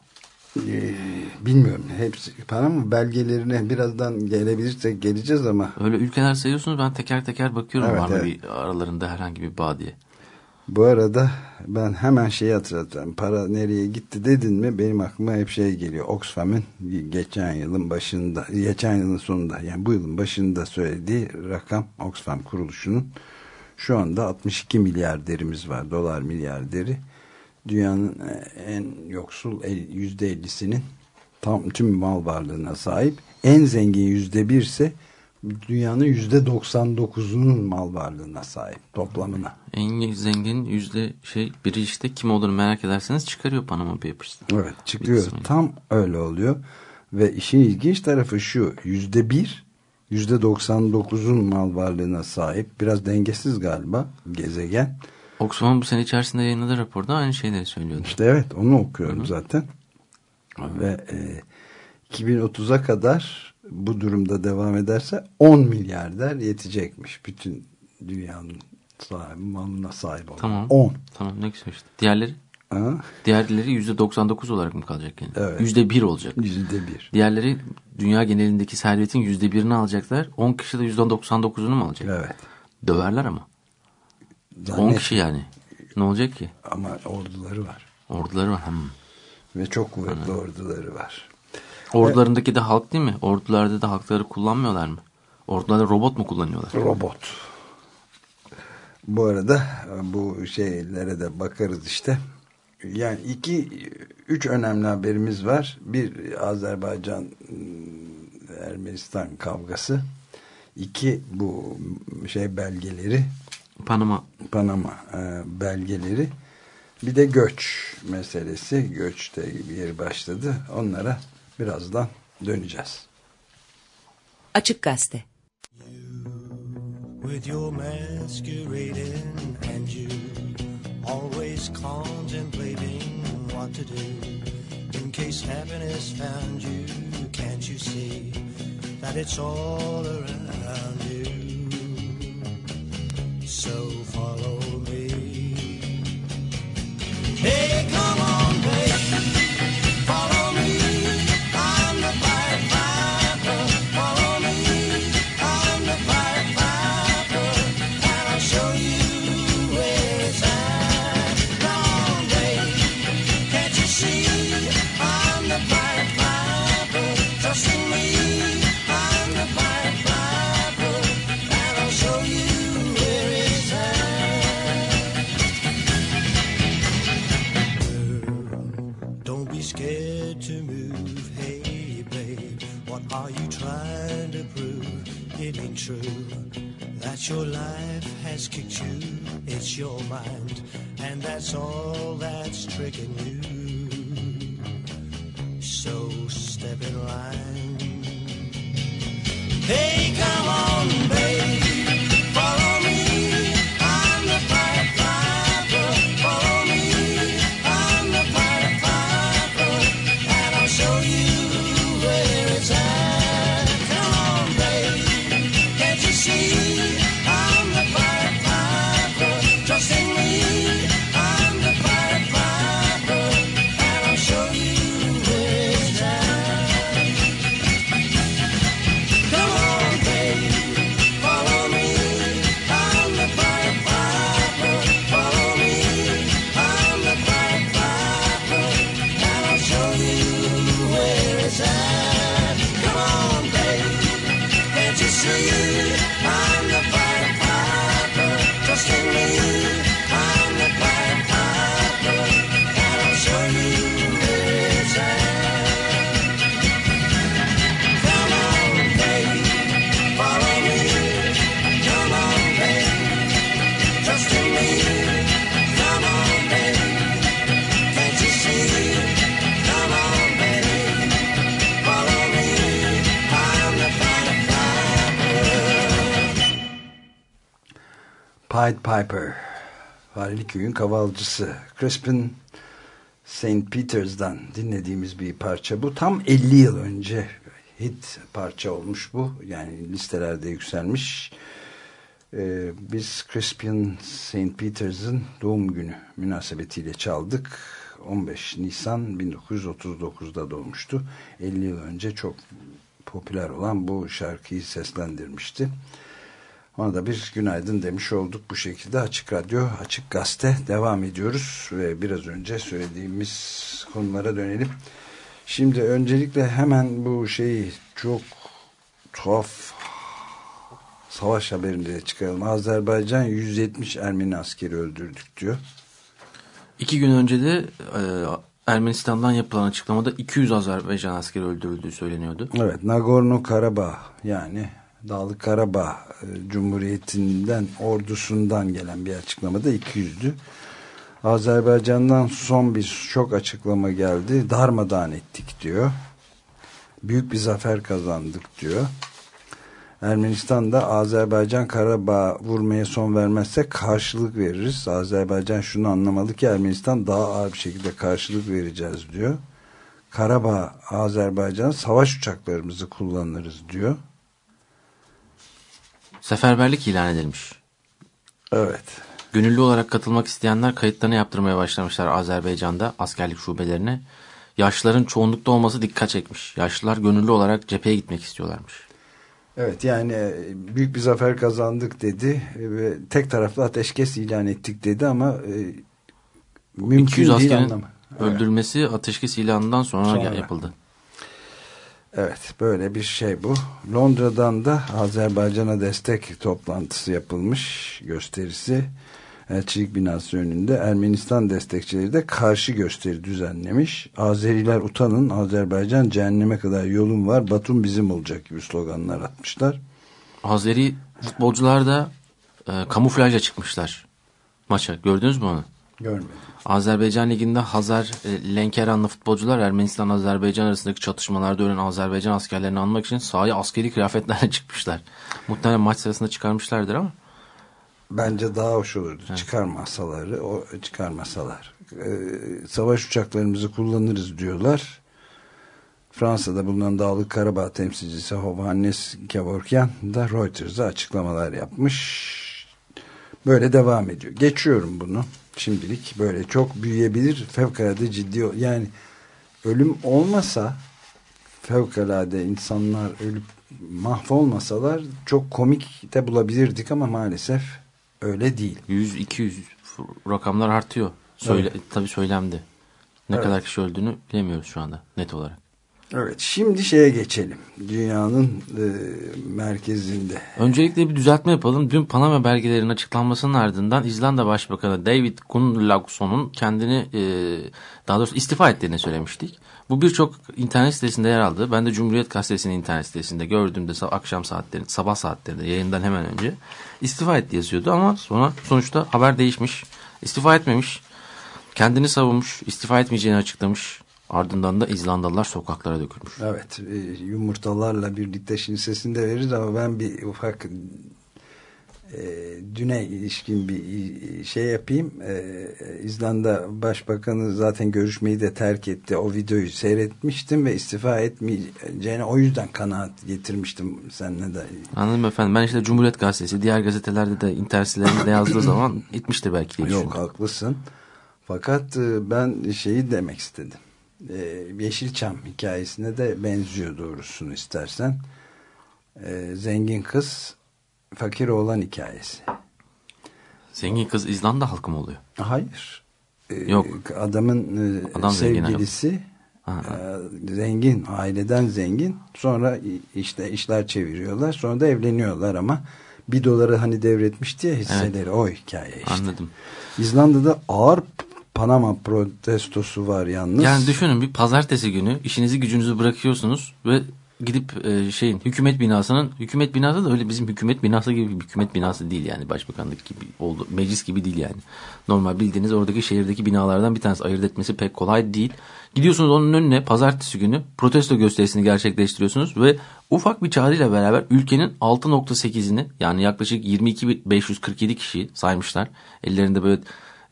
Ee, bilmiyorum. Hepsi Panama belgelerine birazdan gelebilirsek geleceğiz ama Öyle ülkeler sayıyorsunuz ben teker teker bakıyorum Evet, var mı evet. bir aralarında herhangi bir bağ diye. Bu arada ben hemen şeyi hatırlatıyorum. Para nereye gitti dedin mi benim aklıma hep şey geliyor. Oxfam'ın geçen yılın başında, geçen yılın sonunda yani bu yılın başında söylediği rakam Oxfam kuruluşunun şu anda 62 milyarderimiz var. Dolar milyarderi. Dünyanın en yoksul %50'sinin tam tüm mal varlığına sahip. En zengin %1 ise dünyanın %99'unun mal varlığına sahip toplamına. En zengin yüzde şey biri işte kim olduğunu merak ederseniz çıkarıyor Panama Papers'ta. Evet çıkıyor. Tam öyle oluyor. Ve işin ilginç tarafı şu. Yüzde bir, yüzde 99'un mal varlığına sahip. Biraz dengesiz galiba gezegen. Oxfam bu sene içerisinde yayınladığı raporda aynı şeyleri söylüyordu. İşte evet onu okuyorum zaten. Ve e, 2030'a kadar bu durumda devam ederse 10 milyarder yetecekmiş. Bütün dünyanın sahibi, malına sahip olan. Tamam. 10. Tamam ne güzel işte. Diğerleri? Ha? Diğerleri yüzde 99 olarak mı kalacak yani? Evet. Yüzde bir olacak. Yüzde bir. Diğerleri dünya genelindeki servetin yüzde birini alacaklar. 10 kişi de yüzde 99'unu mu alacak? Evet. Döverler ama. 10 Zannet- kişi yani. Ne olacak ki? Ama orduları var. Orduları var. Hmm. Ve çok kuvvetli orduları var. Ordularındaki de halk değil mi? Ordularda da halkları kullanmıyorlar mı? Ordularda robot mu kullanıyorlar? Robot. Bu arada bu şeylere de bakarız işte. Yani iki, üç önemli haberimiz var. Bir Azerbaycan Ermenistan kavgası. İki bu şey belgeleri Panama. Panama e, belgeleri. Bir de göç meselesi. Göçte bir başladı. Onlara birazdan döneceğiz. Açık Gazete. With your masquerading and you always contemplating what to do. İn case happiness found you can't you see that it's all around you? So follow me. Hey come on your life has kicked you. It's your mind, and that's all that's tricking you. So step in line. Hey, come on, babe. Piper. Fareli köyün kavalcısı. Crispin St. Peters'dan dinlediğimiz bir parça bu. Tam 50 yıl önce hit parça olmuş bu. Yani listelerde yükselmiş. Ee, biz Crispian St. Peters'ın doğum günü münasebetiyle çaldık. 15 Nisan 1939'da doğmuştu. 50 yıl önce çok popüler olan bu şarkıyı seslendirmişti. Ona da bir günaydın demiş olduk bu şekilde. Açık Radyo, Açık Gazete devam ediyoruz. Ve biraz önce söylediğimiz konulara dönelim. Şimdi öncelikle hemen bu şeyi çok tuhaf savaş haberinde de çıkaralım. Azerbaycan 170 Ermeni askeri öldürdük diyor. İki gün önce de e, Ermenistan'dan yapılan açıklamada 200 Azerbaycan askeri öldürüldüğü söyleniyordu. Evet Nagorno Karabağ yani Dağlık Karabağ e, Cumhuriyeti'nden ordusundan gelen bir açıklamada 200'dü. Azerbaycan'dan son bir şok açıklama geldi. Darmadağın ettik diyor. Büyük bir zafer kazandık diyor. Ermenistan da Azerbaycan Karabağ vurmaya son vermezse karşılık veririz. Azerbaycan şunu anlamalı ki Ermenistan daha ağır bir şekilde karşılık vereceğiz diyor. Karabağ Azerbaycan savaş uçaklarımızı kullanırız diyor. Seferberlik ilan edilmiş. Evet. Gönüllü olarak katılmak isteyenler kayıtlarını yaptırmaya başlamışlar Azerbaycan'da askerlik şubelerine. Yaşlıların çoğunlukta olması dikkat çekmiş. Yaşlılar gönüllü olarak cepheye gitmek istiyorlarmış. Evet yani büyük bir zafer kazandık dedi ve tek taraflı ateşkes ilan ettik dedi ama e, mümkün 200 değil anlamı. öldürülmesi ateşkes ilanından sonra, Sonra. yapıldı. Evet böyle bir şey bu. Londra'dan da Azerbaycan'a destek toplantısı yapılmış gösterisi. Elçilik binası önünde Ermenistan destekçileri de karşı gösteri düzenlemiş. Azeriler utanın Azerbaycan cehenneme kadar yolun var Batum bizim olacak gibi sloganlar atmışlar. Azeri futbolcular da e, kamuflajla çıkmışlar maça. Gördünüz mü onu? Görmedim. Azerbaycan Ligi'nde Hazar e, Lenkeranlı futbolcular Ermenistan-Azerbaycan arasındaki çatışmalarda ölen Azerbaycan askerlerini anmak için sahaya askeri kıyafetlerle çıkmışlar. Muhtemelen maç sırasında çıkarmışlardır ama Bence daha hoş olurdu. Çıkarmasaları, o çıkarmasalar. Ee, savaş uçaklarımızı kullanırız diyorlar. Fransa'da bulunan Dağlık Karabağ temsilcisi Hovannes Kevorkian da Reuters'a açıklamalar yapmış. Böyle devam ediyor. Geçiyorum bunu. Şimdilik böyle çok büyüyebilir. Fevkalade ciddi. Yani ölüm olmasa fevkalade insanlar ölüp mahvolmasalar çok komik de bulabilirdik ama maalesef öyle değil. 100-200 rakamlar artıyor. Söyle, Tabii söylemdi. Ne Evet. kadar kişi öldüğünü bilemiyoruz şu anda net olarak. Evet şimdi şeye geçelim. Dünyanın e, merkezinde. Öncelikle bir düzeltme yapalım. Dün Panama belgelerinin açıklanmasının ardından İzlanda Başbakanı David Gunnlaugson'un kendini e, daha doğrusu istifa ettiğini söylemiştik. Bu birçok internet sitesinde yer aldı. Ben de Cumhuriyet Gazetesi'nin internet sitesinde gördüğümde akşam saatlerinde, sabah saatlerinde yayından hemen önce istifa etti yazıyordu ama sonra sonuçta haber değişmiş. İstifa etmemiş. Kendini savunmuş, istifa etmeyeceğini açıklamış. Ardından da İzlandalılar sokaklara dökülmüş. Evet e, yumurtalarla birlikte şimdi sesini de veririz ama ben bir ufak e, düne ilişkin bir e, şey yapayım. E, İzlanda Başbakanı zaten görüşmeyi de terk etti. O videoyu seyretmiştim ve istifa etmeyeceğine o yüzden kanaat getirmiştim seninle de. Anladım efendim. Ben işte Cumhuriyet Gazetesi, diğer gazetelerde de internet sitelerinde yazdığı zaman itmiştir belki diye Yok haklısın. Fakat e, ben şeyi demek istedim. E, Yeşilçam hikayesine de benziyor doğrusunu istersen. E, zengin kız fakir oğlan hikayesi. Zengin kız İzlanda halkı mı oluyor? Hayır. E, Yok. Adamın e, Adam sevgilisi Ha, e, zengin, aileden zengin. Sonra işte işler çeviriyorlar. Sonra da evleniyorlar ama bir doları hani devretmişti ya hisseleri o hikaye işte. Anladım. İzlanda'da ağır Panama protestosu var yalnız. Yani düşünün bir pazartesi günü işinizi gücünüzü bırakıyorsunuz ve gidip e, şeyin hükümet binasının hükümet binası da öyle bizim hükümet binası gibi bir hükümet binası değil yani başbakanlık gibi oldu meclis gibi değil yani. Normal bildiğiniz oradaki şehirdeki binalardan bir tanesi ayırt etmesi pek kolay değil. Gidiyorsunuz onun önüne pazartesi günü protesto gösterisini gerçekleştiriyorsunuz ve ufak bir çağrıyla beraber ülkenin 6.8'ini yani yaklaşık 22.547 kişi saymışlar. Ellerinde böyle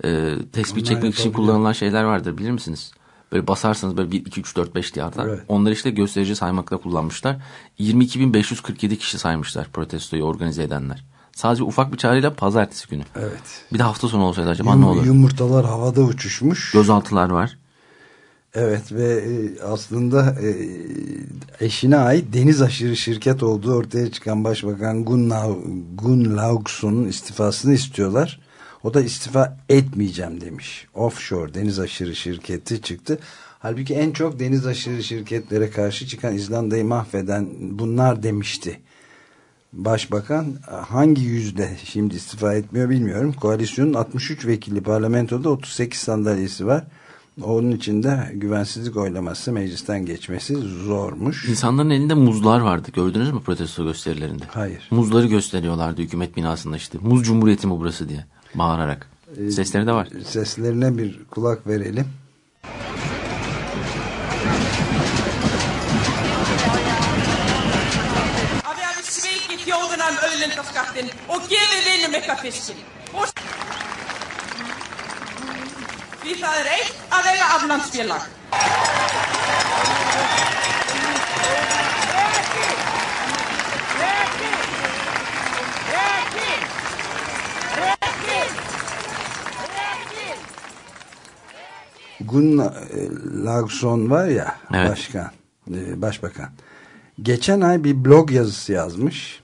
e, tespih çekmek için kullanılan şeyler vardır bilir misiniz? Böyle basarsanız böyle 1, 2, 3, 4, 5 diye artar. Evet. Onları işte gösterici saymakta kullanmışlar. 22.547 kişi saymışlar protestoyu organize edenler. Sadece ufak bir çağrıyla pazartesi günü. Evet. Bir de hafta sonu olsaydı acaba Yum- ne olur? Yumurtalar havada uçuşmuş. Gözaltılar var. Evet ve e, aslında e, eşine ait deniz aşırı şirket olduğu ortaya çıkan Başbakan Gunnar, Gunnlaugson'un istifasını istiyorlar. O da istifa etmeyeceğim demiş. Offshore deniz aşırı şirketi çıktı. Halbuki en çok deniz aşırı şirketlere karşı çıkan İzlanda'yı mahveden bunlar demişti. Başbakan hangi yüzde şimdi istifa etmiyor bilmiyorum. Koalisyonun 63 vekili parlamentoda 38 sandalyesi var. Onun için de güvensizlik oylaması meclisten geçmesi zormuş. İnsanların elinde muzlar vardı. Gördünüz mü protesto gösterilerinde? Hayır. Muzları gösteriyorlardı hükümet binasında işte. Muz cumhuriyeti mi burası diye bağırarak. Sesleri de var. Seslerine bir kulak verelim. um auðlindaskattin og gefið vinnum ykkar fiskin. Og... Því það er eitt að eiga aflandsfélag. Gunnlaugsson var ya Evet. başkan, e, başbakan. Geçen ay bir blog yazısı yazmış.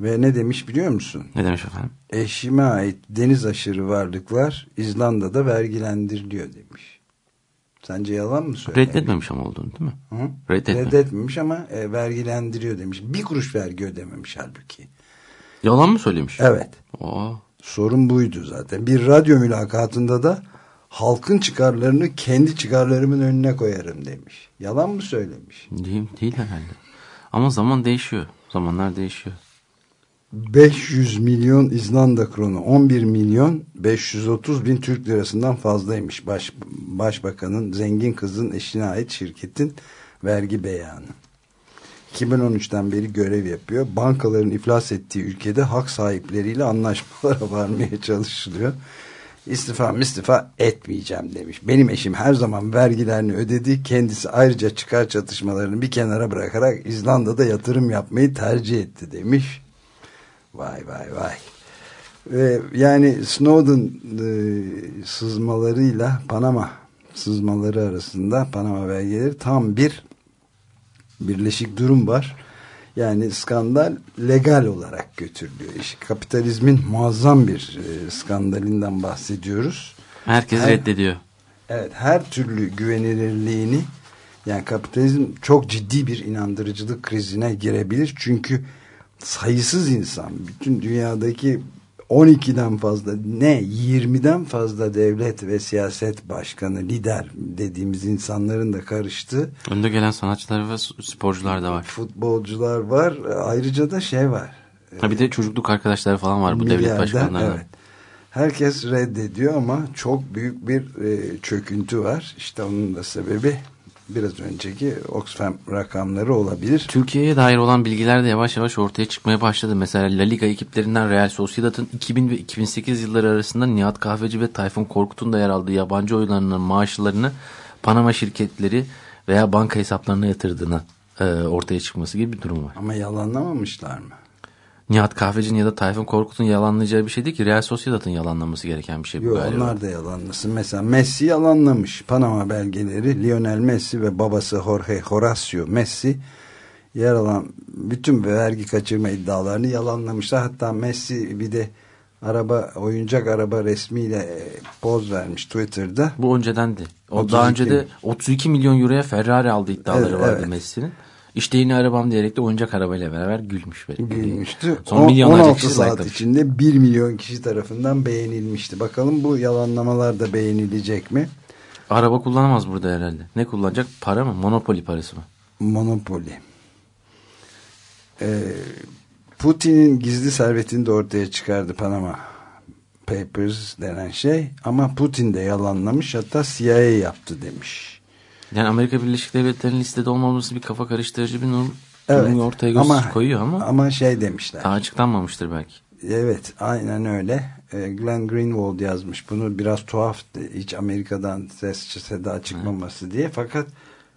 Ve ne demiş biliyor musun? Ne demiş efendim? Eşime ait deniz aşırı varlıklar İzlanda'da vergilendiriliyor demiş. Sence yalan mı söylüyor? Reddetmemiş ama olduğunu değil mi? Hı? Reddetme. Reddetmemiş ama e, vergilendiriyor demiş. Bir kuruş vergi ödememiş halbuki. Yalan mı söylemiş? Evet. Oo. Sorun buydu zaten. Bir radyo mülakatında da halkın çıkarlarını kendi çıkarlarımın önüne koyarım demiş. Yalan mı söylemiş? Değil, değil herhalde. Ama zaman değişiyor. Zamanlar değişiyor. 500 milyon İzlanda kronu 11 milyon 530 bin Türk lirasından fazlaymış baş, başbakanın zengin kızın eşine ait şirketin vergi beyanı 2013'ten beri görev yapıyor bankaların iflas ettiği ülkede hak sahipleriyle anlaşmalara varmaya çalışılıyor istifa istifa etmeyeceğim demiş benim eşim her zaman vergilerini ödedi kendisi ayrıca çıkar çatışmalarını bir kenara bırakarak İzlanda'da yatırım yapmayı tercih etti demiş Vay vay vay. Ve yani Snowden e, sızmalarıyla Panama sızmaları arasında Panama belgeleri tam bir birleşik durum var. Yani skandal legal olarak götürülüyor. İşte kapitalizmin muazzam bir e, skandalinden bahsediyoruz. Herkes Her- reddediyor. Evet her türlü güvenilirliğini yani kapitalizm çok ciddi bir inandırıcılık krizine girebilir. Çünkü sayısız insan bütün dünyadaki 12'den fazla ne 20'den fazla devlet ve siyaset başkanı lider dediğimiz insanların da karıştığı Önde gelen sanatçılar ve sporcular da var. futbolcular var. Ayrıca da şey var. Ha bir de çocukluk arkadaşları falan var bu devlet başkanlarından. Evet. Herkes reddediyor ama çok büyük bir e, çöküntü var. İşte onun da sebebi biraz önceki Oxfam rakamları olabilir. Türkiye'ye dair olan bilgiler de yavaş yavaş ortaya çıkmaya başladı. Mesela La Liga ekiplerinden Real Sociedad'ın 2000 ve 2008 yılları arasında Nihat Kahveci ve Tayfun Korkut'un da yer aldığı yabancı oyunlarının maaşlarını Panama şirketleri veya banka hesaplarına yatırdığını e, ortaya çıkması gibi bir durum var. Ama yalanlamamışlar mı? Nihat Kahveci'nin ya da Tayfun Korkut'un yalanlayacağı bir şey değil ki Real Sociedad'ın yalanlaması gereken bir şey bu Yok galiba. onlar da yalanlasın. Mesela Messi yalanlamış. Panama belgeleri Lionel Messi ve babası Jorge Horacio Messi yer alan bütün vergi kaçırma iddialarını yalanlamışlar. Hatta Messi bir de araba oyuncak araba resmiyle e, poz vermiş Twitter'da. Bu öncedendi. O 32 daha önce de 32 milyon euroya Ferrari aldı iddiaları Evet, vardı evet. Messi'nin. İşte yeni arabam diyerek de oyuncak arabayla beraber gülmüş. Böyle. Gülmüştü. Sonra On- milyonlarca 16 kişi saat like'lamış. içinde 1 milyon kişi tarafından beğenilmişti. Bakalım bu yalanlamalar da beğenilecek mi? Araba kullanamaz burada herhalde. Ne kullanacak? Para mı? Monopoly parası mı? Monopoly. Ee, Putin'in gizli servetini de ortaya çıkardı Panama Papers denen şey. Ama Putin de yalanlamış hatta CIA yaptı demiş. Yani Amerika Birleşik Devletleri'nin listede olmaması bir kafa karıştırıcı bir durum, durumu ortaya ama, koyuyor ama, ama şey demişler. daha açıklanmamıştır belki. Evet aynen öyle. E, Glenn Greenwald yazmış. Bunu biraz tuhaftı. Hiç Amerika'dan ses seda çıkmaması diye. Fakat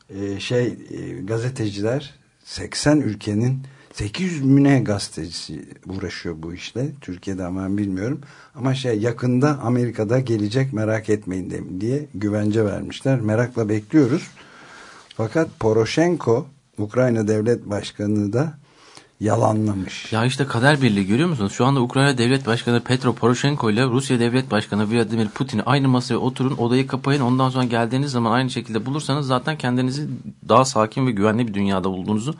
e, şey e, gazeteciler 80 ülkenin 800 müne gazetecisi uğraşıyor bu işle. Türkiye'de ama bilmiyorum. Ama şey yakında Amerika'da gelecek merak etmeyin diye güvence vermişler. Merakla bekliyoruz. Fakat Poroshenko Ukrayna Devlet Başkanı da yalanlamış. Ya işte kader birliği görüyor musunuz? Şu anda Ukrayna Devlet Başkanı Petro Poroshenko ile Rusya Devlet Başkanı Vladimir Putin'i aynı masaya oturun, odayı kapayın. Ondan sonra geldiğiniz zaman aynı şekilde bulursanız zaten kendinizi daha sakin ve güvenli bir dünyada bulduğunuzu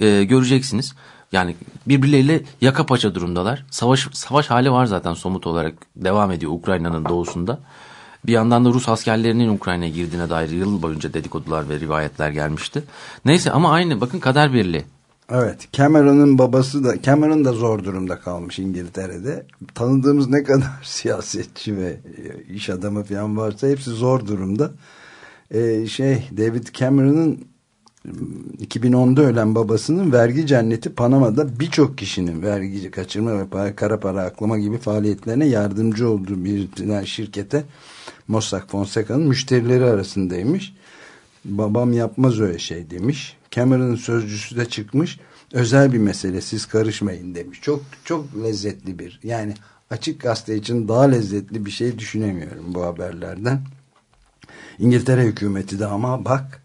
e, göreceksiniz. Yani birbirleriyle yaka paça durumdalar. Savaş savaş hali var zaten somut olarak devam ediyor Ukrayna'nın doğusunda. Bir yandan da Rus askerlerinin Ukrayna'ya girdiğine dair yıl boyunca dedikodular ve rivayetler gelmişti. Neyse ama aynı bakın kader birliği. Evet Cameron'ın babası da Cameron da zor durumda kalmış İngiltere'de. Tanıdığımız ne kadar siyasetçi ve iş adamı falan varsa hepsi zor durumda. Ee, şey David Cameron'ın 2010'da ölen babasının vergi cenneti Panama'da birçok kişinin vergi kaçırma ve para, kara para aklama gibi faaliyetlerine yardımcı olduğu bir şirkete Mossack Fonseca'nın müşterileri arasındaymış. Babam yapmaz öyle şey demiş. Cameron'ın sözcüsü de çıkmış. Özel bir mesele siz karışmayın demiş. Çok çok lezzetli bir yani açık gazete için daha lezzetli bir şey düşünemiyorum bu haberlerden. İngiltere hükümeti de ama bak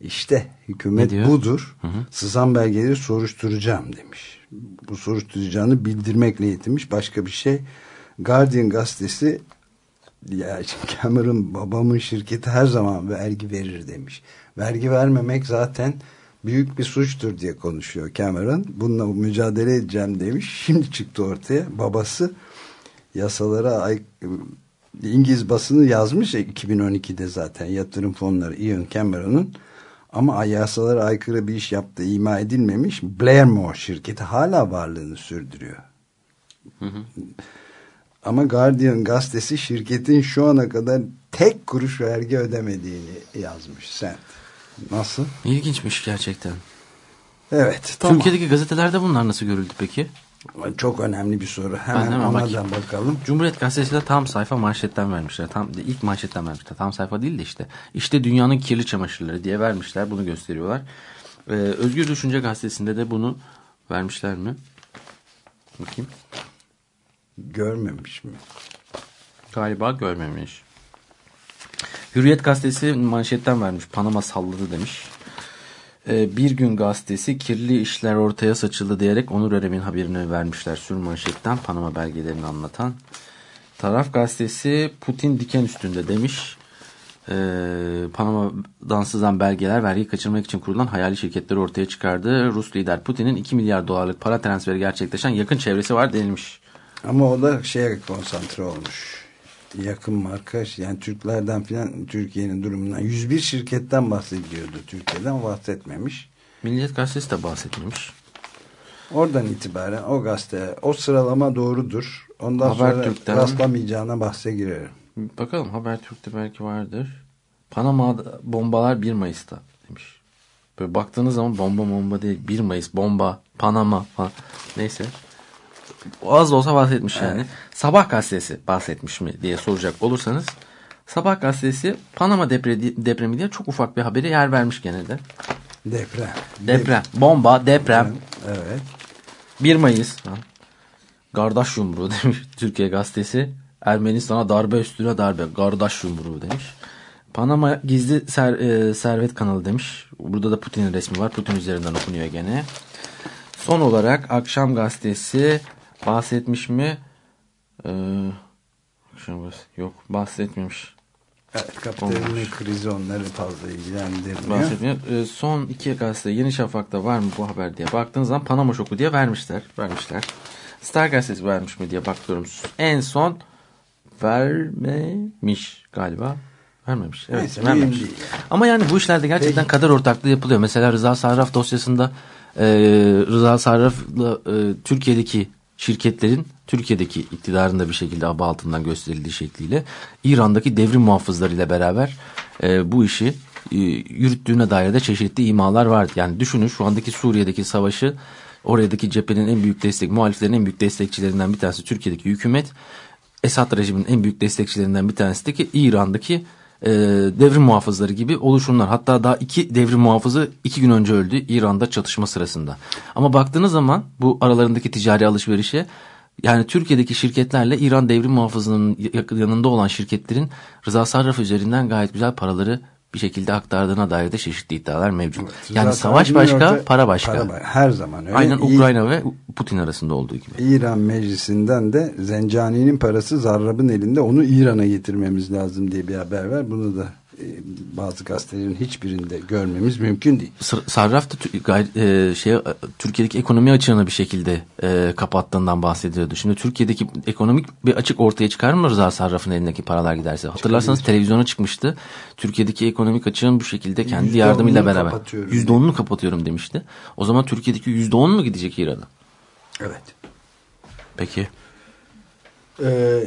işte hükümet budur. Sızan belgeleri soruşturacağım demiş. Bu soruşturacağını bildirmekle yetinmiş. Başka bir şey Guardian gazetesi ya Cameron babamın şirketi her zaman vergi verir demiş. Vergi vermemek zaten büyük bir suçtur diye konuşuyor Cameron. Bununla mücadele edeceğim demiş. Şimdi çıktı ortaya. Babası yasalara İngiliz basını yazmış ya 2012'de zaten yatırım fonları Ian Cameron'un ama yasalara aykırı bir iş yaptığı ima edilmemiş. Blairmore şirketi hala varlığını sürdürüyor. Ama Guardian gazetesi şirketin şu ana kadar tek kuruş vergi ödemediğini yazmış. Sen nasıl? İlginçmiş gerçekten. Evet. Tamam. Türkiye'deki gazetelerde bunlar nasıl görüldü peki? Çok önemli bir soru. Hemen hemen ona bakayım. da bakalım. Cumhuriyet Gazetesi'nde tam sayfa manşetten vermişler. Tam ilk manşetten vermişler. Tam sayfa değil de işte. İşte dünyanın kirli çamaşırları diye vermişler. Bunu gösteriyorlar. Ee, Özgür Düşünce Gazetesi'nde de bunu vermişler mi? Bakayım. Görmemiş mi? Galiba görmemiş. Hürriyet gazetesi manşetten vermiş. Panama salladı demiş. Ee, bir gün gazetesi kirli işler ortaya saçıldı diyerek Onur Erem'in haberini vermişler. Sür manşetten Panama belgelerini anlatan. Taraf gazetesi Putin diken üstünde demiş. Ee, Panama'dan sızan belgeler vergi kaçırmak için kurulan hayali şirketleri ortaya çıkardı. Rus lider Putin'in 2 milyar dolarlık para transferi gerçekleşen yakın çevresi var denilmiş. Ama o da şeye konsantre olmuş. Yakın marka yani Türklerden filan Türkiye'nin durumundan 101 şirketten bahsediyordu Türkiye'den bahsetmemiş. Milliyet gazetesi de bahsetmemiş. Oradan itibaren o gazete o sıralama doğrudur. Ondan Habertürk'ten- sonra rastlamayacağına bahse girerim. Bakalım Habertürk'te belki vardır. Panama'da bombalar 1 Mayıs'ta demiş. Böyle baktığınız zaman bomba bomba değil 1 Mayıs bomba Panama falan neyse. Az da olsa bahsetmiş yani. Sabah gazetesi bahsetmiş mi diye soracak olursanız Sabah gazetesi Panama depre- depremi diye çok ufak bir haberi yer vermiş gene de. Deprem. Deprem, bomba, deprem. Evet. 1 Mayıs. Ha. Kardeş yumruğu demiş Türkiye gazetesi. Ermenistan'a darbe üstüne darbe. Kardeş yumruğu demiş. Panama gizli ser- e, servet kanalı demiş. Burada da Putin'in resmi var. Putin üzerinden okunuyor gene. Son olarak Akşam gazetesi bahsetmiş mi? Ee, yok bahsetmemiş. Evet, kapitalizmin krizi onları fazla ilgilendirmiyor. Bahsetmiyor. Ee, son iki gazete Yeni Şafak'ta var mı bu haber diye baktığınız zaman Panama şoku diye vermişler. Vermişler. Star gazetesi vermiş mi diye bakıyorum. En son vermemiş galiba. Vermemiş. Evet, Neyse, vermemiş. değil Ama yani bu işlerde gerçekten Peki. kader ortaklığı yapılıyor. Mesela Rıza Sarraf dosyasında e, Rıza Sarraf'la e, Türkiye'deki şirketlerin Türkiye'deki iktidarın da bir şekilde aba altından gösterildiği şekliyle İran'daki devrim muhafızlarıyla beraber e, bu işi e, yürüttüğüne dair de çeşitli imalar vardı. Yani düşünün şu andaki Suriye'deki savaşı Oradaki cephenin en büyük destek, muhaliflerin en büyük destekçilerinden bir tanesi Türkiye'deki hükümet. Esad rejiminin en büyük destekçilerinden bir tanesi de ki İran'daki e, devrim muhafızları gibi oluşumlar. Hatta daha iki devrim muhafızı iki gün önce öldü İran'da çatışma sırasında. Ama baktığınız zaman bu aralarındaki ticari alışverişe yani Türkiye'deki şirketlerle İran devrim muhafızının yanında olan şirketlerin Rıza Sarraf üzerinden gayet güzel paraları bir şekilde aktardığına dair de çeşitli iddialar mevcut. yani Zaten savaş başka, para başka. para- her zaman öyle. Aynen Ukrayna ve Putin arasında olduğu gibi. İran meclisinden de Zencani'nin parası Zarrab'ın elinde onu İran'a getirmemiz lazım diye bir haber var. Bunu da bazı gazetelerin hiçbirinde görmemiz mümkün değil. Sar- Sarraf da e, şey, e, Türkiye'deki ekonomi açığını bir şekilde e, kapattığından bahsediyordu. Şimdi Türkiye'deki ekonomik bir açık ortaya çıkar mı Rıza Sarraf'ın elindeki paralar giderse? Hatırlarsanız televizyona çıkmıştı. Türkiye'deki ekonomik açığın bu şekilde kendi yardımıyla beraber. Yüzde onunu kapatıyorum demişti. O zaman Türkiye'deki yüzde on mu gidecek İran'a? Evet. Peki. Ee,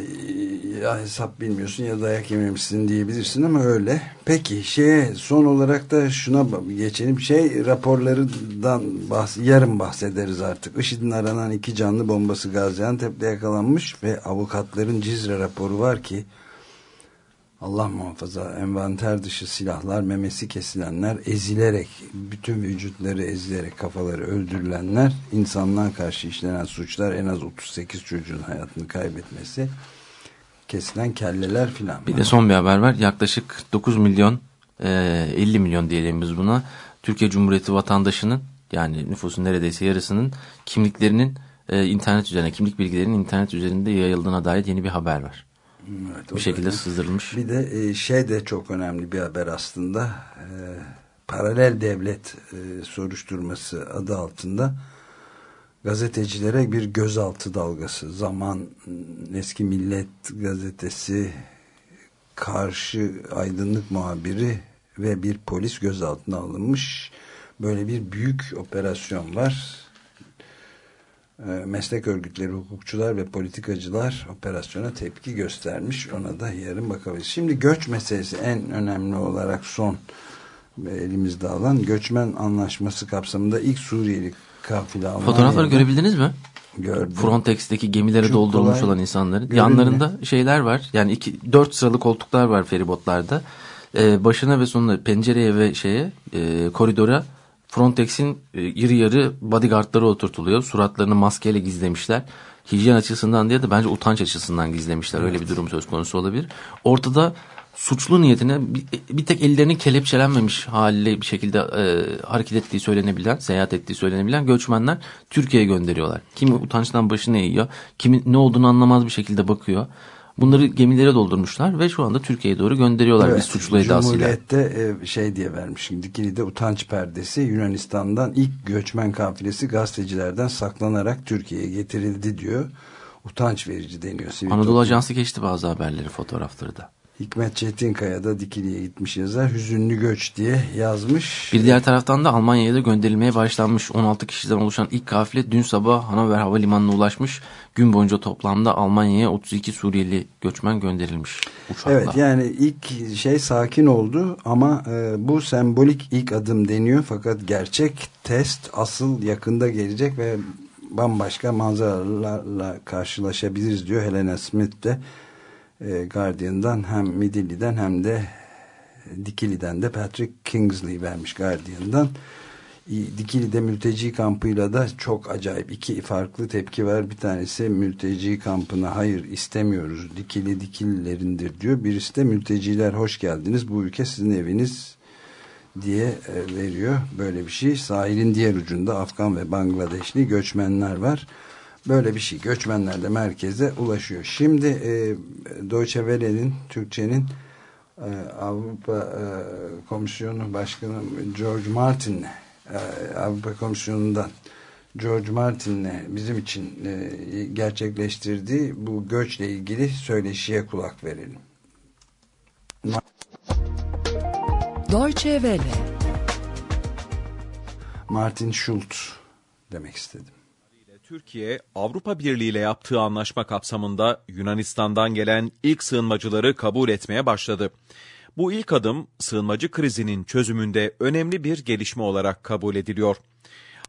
ya hesap bilmiyorsun ya dayak yememişsin diyebilirsin ama öyle. Peki şeye son olarak da şuna geçelim. Şey raporlarından bahs yarın bahsederiz artık. IŞİD'in aranan iki canlı bombası Gaziantep'te yakalanmış ve avukatların Cizre raporu var ki Allah muhafaza envanter dışı silahlar, memesi kesilenler, ezilerek, bütün vücutları ezilerek kafaları öldürülenler, insanlığa karşı işlenen suçlar en az 38 çocuğun hayatını kaybetmesi, kesilen kelleler filan. Bir de son bir haber var. Yaklaşık 9 milyon e, 50 milyon diyelim biz buna. Türkiye Cumhuriyeti vatandaşının yani nüfusun neredeyse yarısının kimliklerinin e, internet üzerine kimlik bilgilerinin internet üzerinde yayıldığına dair yeni bir haber var. Evet, Bir şekilde önemli. sızdırılmış. Bir de e, şey de çok önemli bir haber aslında. E, paralel devlet e, soruşturması adı altında gazetecilere bir gözaltı dalgası. Zaman eski Millet gazetesi karşı aydınlık muhabiri ve bir polis gözaltına alınmış. Böyle bir büyük operasyon var. E, meslek örgütleri, hukukçular ve politikacılar operasyona tepki göstermiş. Ona da yarın bakabiliriz. Şimdi göç meselesi en önemli olarak son e, elimizde alan göçmen anlaşması kapsamında ilk Suriyeli kafile Almanya'da Fotoğrafları görebildiniz mi? gördüm. Frontex'teki gemilere Çok doldurulmuş kolay olan insanların. görünüyor. Yanlarında şeyler var. Yani iki, dört sıralı koltuklar var feribotlarda. Ee, başına ve sonuna pencereye ve şeye e, koridora Frontex'in e, iri yarı bodyguardları oturtuluyor. Suratlarını maskeyle gizlemişler. Hijyen açısından diye de bence utanç açısından gizlemişler. Öyle bir durum söz konusu olabilir. Ortada suçlu niyetine bir, bir tek ellerinin kelepçelenmemiş haliyle bir şekilde e, hareket ettiği söylenebilen, seyahat ettiği söylenebilen göçmenler Türkiye'ye gönderiyorlar. Kimi utançtan başını eğiyor, kimi ne olduğunu anlamaz bir şekilde bakıyor. Bunları gemilere doldurmuşlar ve şu anda Türkiye'ye doğru gönderiyorlar Evet, bir suçlu edasıyla. Cumhuriyet'te e, şey diye vermiş. Dikili'de utanç perdesi Yunanistan'dan ilk göçmen kafilesi gazetecilerden saklanarak Türkiye'ye getirildi diyor. Utanç verici deniyor. Sivil Anadolu toplum. Ajansı geçti bazı haberleri, fotoğrafları da. Hikmet Çetinkaya da Dikili'ye gitmiş yazar. Hüzünlü göç diye yazmış. Bir diğer taraftan da Almanya'ya da gönderilmeye başlanmış 16 kişiden oluşan ilk kafile dün sabah Hanover Havalimanı'na ulaşmış. Gün boyunca toplamda Almanya'ya 32 Suriyeli göçmen gönderilmiş uçakla. Evet yani ilk şey sakin oldu ama e, bu sembolik ilk adım deniyor fakat gerçek test asıl yakında gelecek ve bambaşka manzaralarla karşılaşabiliriz diyor Helena Smith de e, Guardian'dan hem Midilli'den hem de Dikili'den de Patrick Kingsley vermiş Guardian'dan. İ- Dikili'de mülteci kampıyla da çok acayip iki farklı tepki var. Bir tanesi mülteci kampına hayır istemiyoruz. Dikili dikillerindir diyor. Birisi de mülteciler hoş geldiniz. Bu ülke sizin eviniz diye e, veriyor. Böyle bir şey. Sahilin diğer ucunda Afgan ve Bangladeşli göçmenler var. Böyle bir şey. Göçmenler de merkeze ulaşıyor. Şimdi e, Deutsche Welle'nin, Türkçe'nin e, Avrupa e, Komisyonu Başkanı George Martin e, Avrupa Komisyonu'ndan George Martin'le bizim için e, gerçekleştirdiği bu göçle ilgili söyleşiye kulak verelim. Deutsche Welle. Martin Schulz demek istedim. Türkiye, Avrupa Birliği ile yaptığı anlaşma kapsamında Yunanistan'dan gelen ilk sığınmacıları kabul etmeye başladı. Bu ilk adım sığınmacı krizinin çözümünde önemli bir gelişme olarak kabul ediliyor.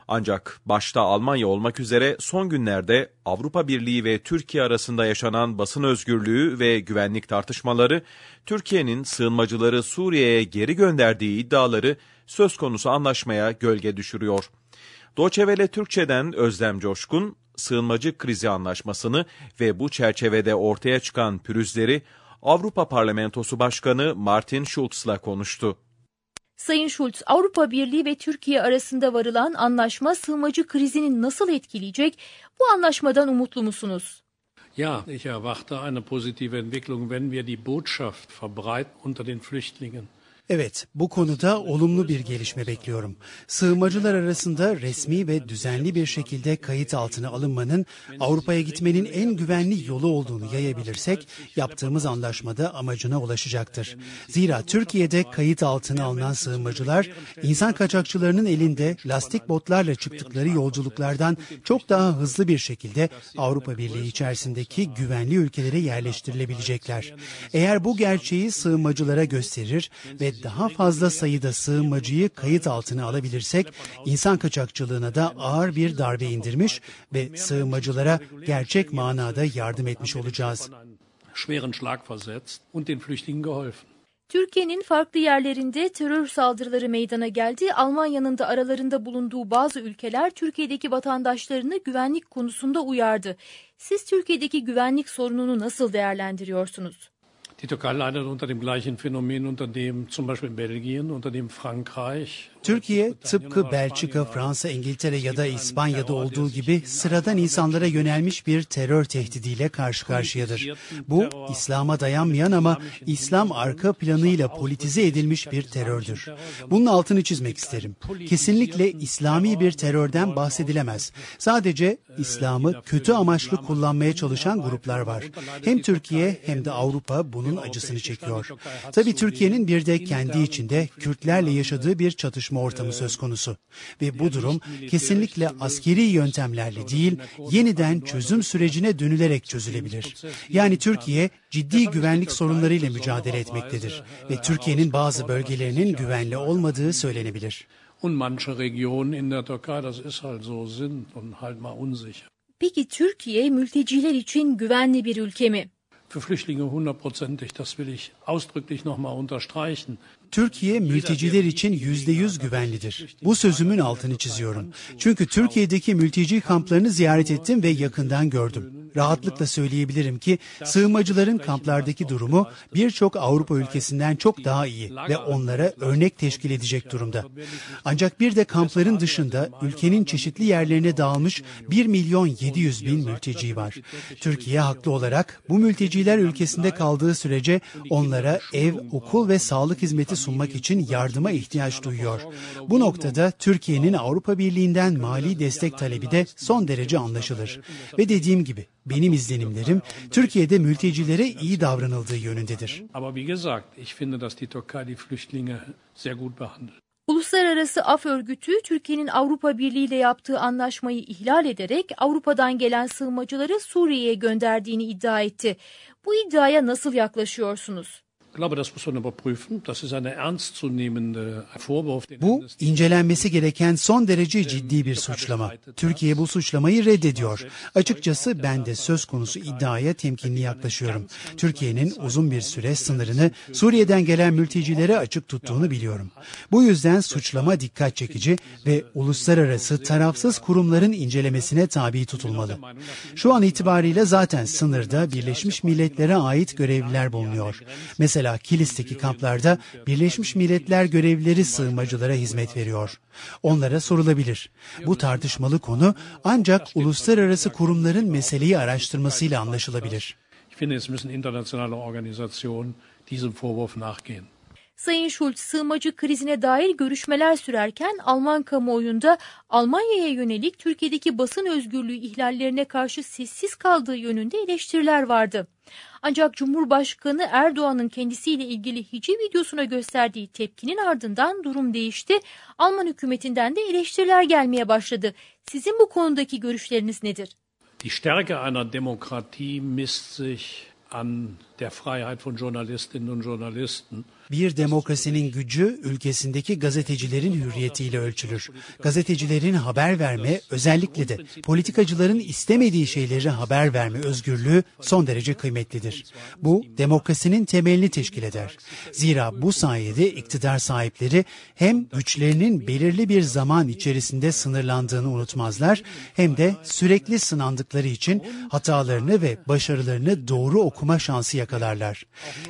Ancak başta Almanya olmak üzere son günlerde Avrupa Birliği ve Türkiye arasında yaşanan basın özgürlüğü ve güvenlik tartışmaları, Türkiye'nin sığınmacıları Suriye'ye geri gönderdiği iddiaları söz konusu anlaşmaya gölge düşürüyor. Doçevele Türkçe'den Özlem Coşkun, sığınmacı krizi anlaşmasını ve bu çerçevede ortaya çıkan pürüzleri Avrupa Parlamentosu Başkanı Martin Schulz'la konuştu. Sayın Schulz, Avrupa Birliği ve Türkiye arasında varılan anlaşma sığınmacı krizini nasıl etkileyecek? Bu anlaşmadan umutlu musunuz? Ja, ich erwarte eine positive Entwicklung, wenn wir die Botschaft verbreiten unter den Flüchtlingen. Evet, bu konuda olumlu bir gelişme bekliyorum. Sığınmacılar arasında resmi ve düzenli bir şekilde kayıt altına alınmanın Avrupa'ya gitmenin en güvenli yolu olduğunu yayabilirsek, yaptığımız anlaşmada amacına ulaşacaktır. Zira Türkiye'de kayıt altına alınan sığınmacılar, insan kaçakçılarının elinde lastik botlarla çıktıkları yolculuklardan çok daha hızlı bir şekilde Avrupa Birliği içerisindeki güvenli ülkelere yerleştirilebilecekler. Eğer bu gerçeği sığınmacılara gösterir ve daha fazla sayıda sığınmacıyı kayıt altına alabilirsek insan kaçakçılığına da ağır bir darbe indirmiş ve sığınmacılara gerçek manada yardım etmiş olacağız. Schweren Schlag versetzt und den Flüchtlingen geholfen. Türkiye'nin farklı yerlerinde terör saldırıları meydana geldi. Almanya'nın da aralarında bulunduğu bazı ülkeler Türkiye'deki vatandaşlarını güvenlik konusunda uyardı. Siz Türkiye'deki güvenlik sorununu nasıl değerlendiriyorsunuz? Die Türkei leidet unter dem gleichen Phänomen, unter dem zum Beispiel Belgien, unter dem Frankreich. Türkiye tıpkı Belçika, Fransa, İngiltere ya da İspanya'da olduğu gibi sıradan insanlara yönelmiş bir terör tehdidiyle karşı karşıyadır. Bu İslam'a dayanmayan ama İslam arka planıyla politize edilmiş bir terördür. Bunun altını çizmek isterim. Kesinlikle İslami bir terörden bahsedilemez. Sadece İslam'ı kötü amaçlı kullanmaya çalışan gruplar var. Hem Türkiye hem de Avrupa bunun acısını çekiyor. Tabii Türkiye'nin bir de kendi içinde Kürtlerle yaşadığı bir çatışma ortamı söz konusu. Ve bu durum kesinlikle askeri yöntemlerle değil, yeniden çözüm sürecine dönülerek çözülebilir. Yani Türkiye ciddi güvenlik sorunlarıyla mücadele etmektedir ve Türkiye'nin bazı bölgelerinin güvenli olmadığı söylenebilir. Und manche Regionen in der Türkei, das ist halt so, sind und halt mal unsicher. Peki Türkiye mülteciler için güvenli bir ülke mi? Für Flüchtlinge hundertprozentig, das will ich ausdrücklich nochmal unterstreichen. Türkiye mülteciler için yüzde yüz güvenlidir. Bu sözümün altını çiziyorum. Çünkü Türkiye'deki mülteci kamplarını ziyaret ettim ve yakından gördüm. Rahatlıkla söyleyebilirim ki sığınmacıların kamplardaki durumu birçok Avrupa ülkesinden çok daha iyi ve onlara örnek teşkil edecek durumda. Ancak bir de kampların dışında ülkenin çeşitli yerlerine dağılmış 1 milyon 700 bin mülteci var. Türkiye haklı olarak bu mülteciler ülkesinde kaldığı sürece onlara ev, okul ve sağlık hizmeti sunmak için yardıma ihtiyaç duyuyor. Bu noktada Türkiye'nin Avrupa Birliği'nden mali destek talebi de son derece anlaşılır. Ve dediğim gibi benim izlenimlerim Türkiye'de mültecilere iyi davranıldığı yönündedir. Uluslararası Af Örgütü Türkiye'nin Avrupa Birliği ile yaptığı anlaşmayı ihlal ederek Avrupa'dan gelen sığınmacıları Suriye'ye gönderdiğini iddia etti. Bu iddiaya nasıl yaklaşıyorsunuz? Ich glaube, das muss man überprüfen. Das ist eine ernstzunehmende Vorwurf. den Bu incelenmesi gereken son derece ciddi bir suçlama. Türkiye bu suçlamayı reddediyor. Açıkçası ben de söz konusu iddiaya temkinli yaklaşıyorum. Türkiye'nin uzun bir süre sınırını Suriye'den gelen mültecilere açık tuttuğunu biliyorum. Bu yüzden suçlama dikkat çekici ve uluslararası tarafsız kurumların incelemesine tabi tutulmalı. Şu an itibariyle zaten sınırda Birleşmiş Milletler'e ait görevliler bulunuyor. Mesela Kilis'teki kamplarda Birleşmiş Milletler görevlileri sığınmacılara hizmet veriyor. Onlara sorulabilir. Bu tartışmalı konu ancak uluslararası kurumların meseleyi araştırmasıyla anlaşılabilir. Ich finde, es müssen internationale Organisationen diesem Vorwurf nachgehen. Sayın Schulz sığınmacı krizine dair görüşmeler sürerken Alman kamuoyunda Almanya'ya yönelik Türkiye'deki basın özgürlüğü ihlallerine karşı sessiz kaldığı yönünde eleştiriler vardı. Ancak Cumhurbaşkanı Erdoğan'ın kendisiyle ilgili hiciv videosuna gösterdiği tepkinin ardından durum değişti. Alman hükümetinden de eleştiriler gelmeye başladı. Sizin bu konudaki görüşleriniz nedir? Die Stärke einer Demokratie misst sich an Bir demokrasinin gücü ülkesindeki gazetecilerin hürriyetiyle ölçülür. Gazetecilerin haber verme, özellikle de politikacıların istemediği şeyleri haber verme özgürlüğü son derece kıymetlidir. Bu demokrasinin temelini teşkil eder. Zira bu sayede iktidar sahipleri hem güçlerinin belirli bir zaman içerisinde sınırlandığını unutmazlar hem de sürekli sınandıkları için hatalarını ve başarılarını doğru okuma şansı yakalarlar.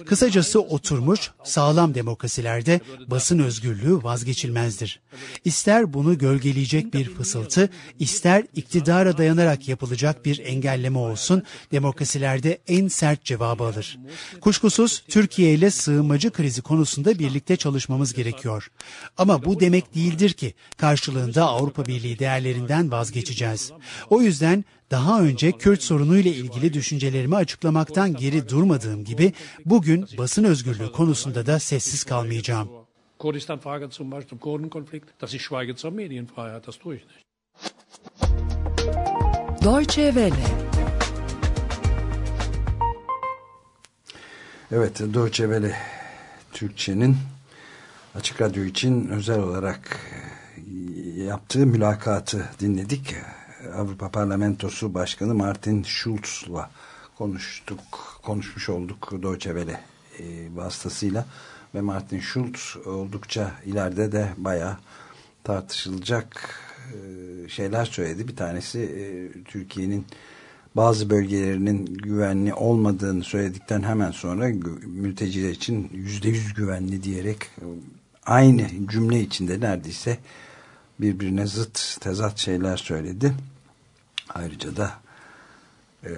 Kısacası oturmuş sağlam demokrasilerde basın özgürlüğü vazgeçilmezdir. İster bunu gölgeleyecek bir fısıltı, ister iktidara dayanarak yapılacak bir engelleme olsun, demokrasilerde en sert cevabı alır. Kuşkusuz Türkiye ile sığınmacı krizi konusunda birlikte çalışmamız gerekiyor. Ama bu demek değildir ki karşılığında Avrupa Birliği değerlerinden vazgeçeceğiz. O yüzden daha önce Kürt sorunuyla ilgili düşüncelerimi açıklamaktan geri durmadığım gibi bugün basın özgürlüğü konusunda da sessiz kalmayacağım. Kurdistan-Frage zum Beispiel, Kurdenkonflikt, dass ich schweige zur Medienfreiheit, das tue ich nicht. Deutsche Welle. Evet, Deutsche Welle Türkçe'nin Açık Radyo için özel olarak yaptığı mülakatı dinledik. Avrupa Parlamentosu Başkanı Martin Schulz'la konuştuk, konuşmuş olduk Deutsche Welle e, vasıtasıyla ve Martin Schulz oldukça ileride de bayağı tartışılacak e, şeyler söyledi. Bir tanesi e, Türkiye'nin bazı bölgelerinin güvenli olmadığını söyledikten hemen sonra mülteciler için yüzde yüz güvenli diyerek aynı cümle içinde neredeyse birbirine zıt tezat şeyler söyledi. Ayrıca da e,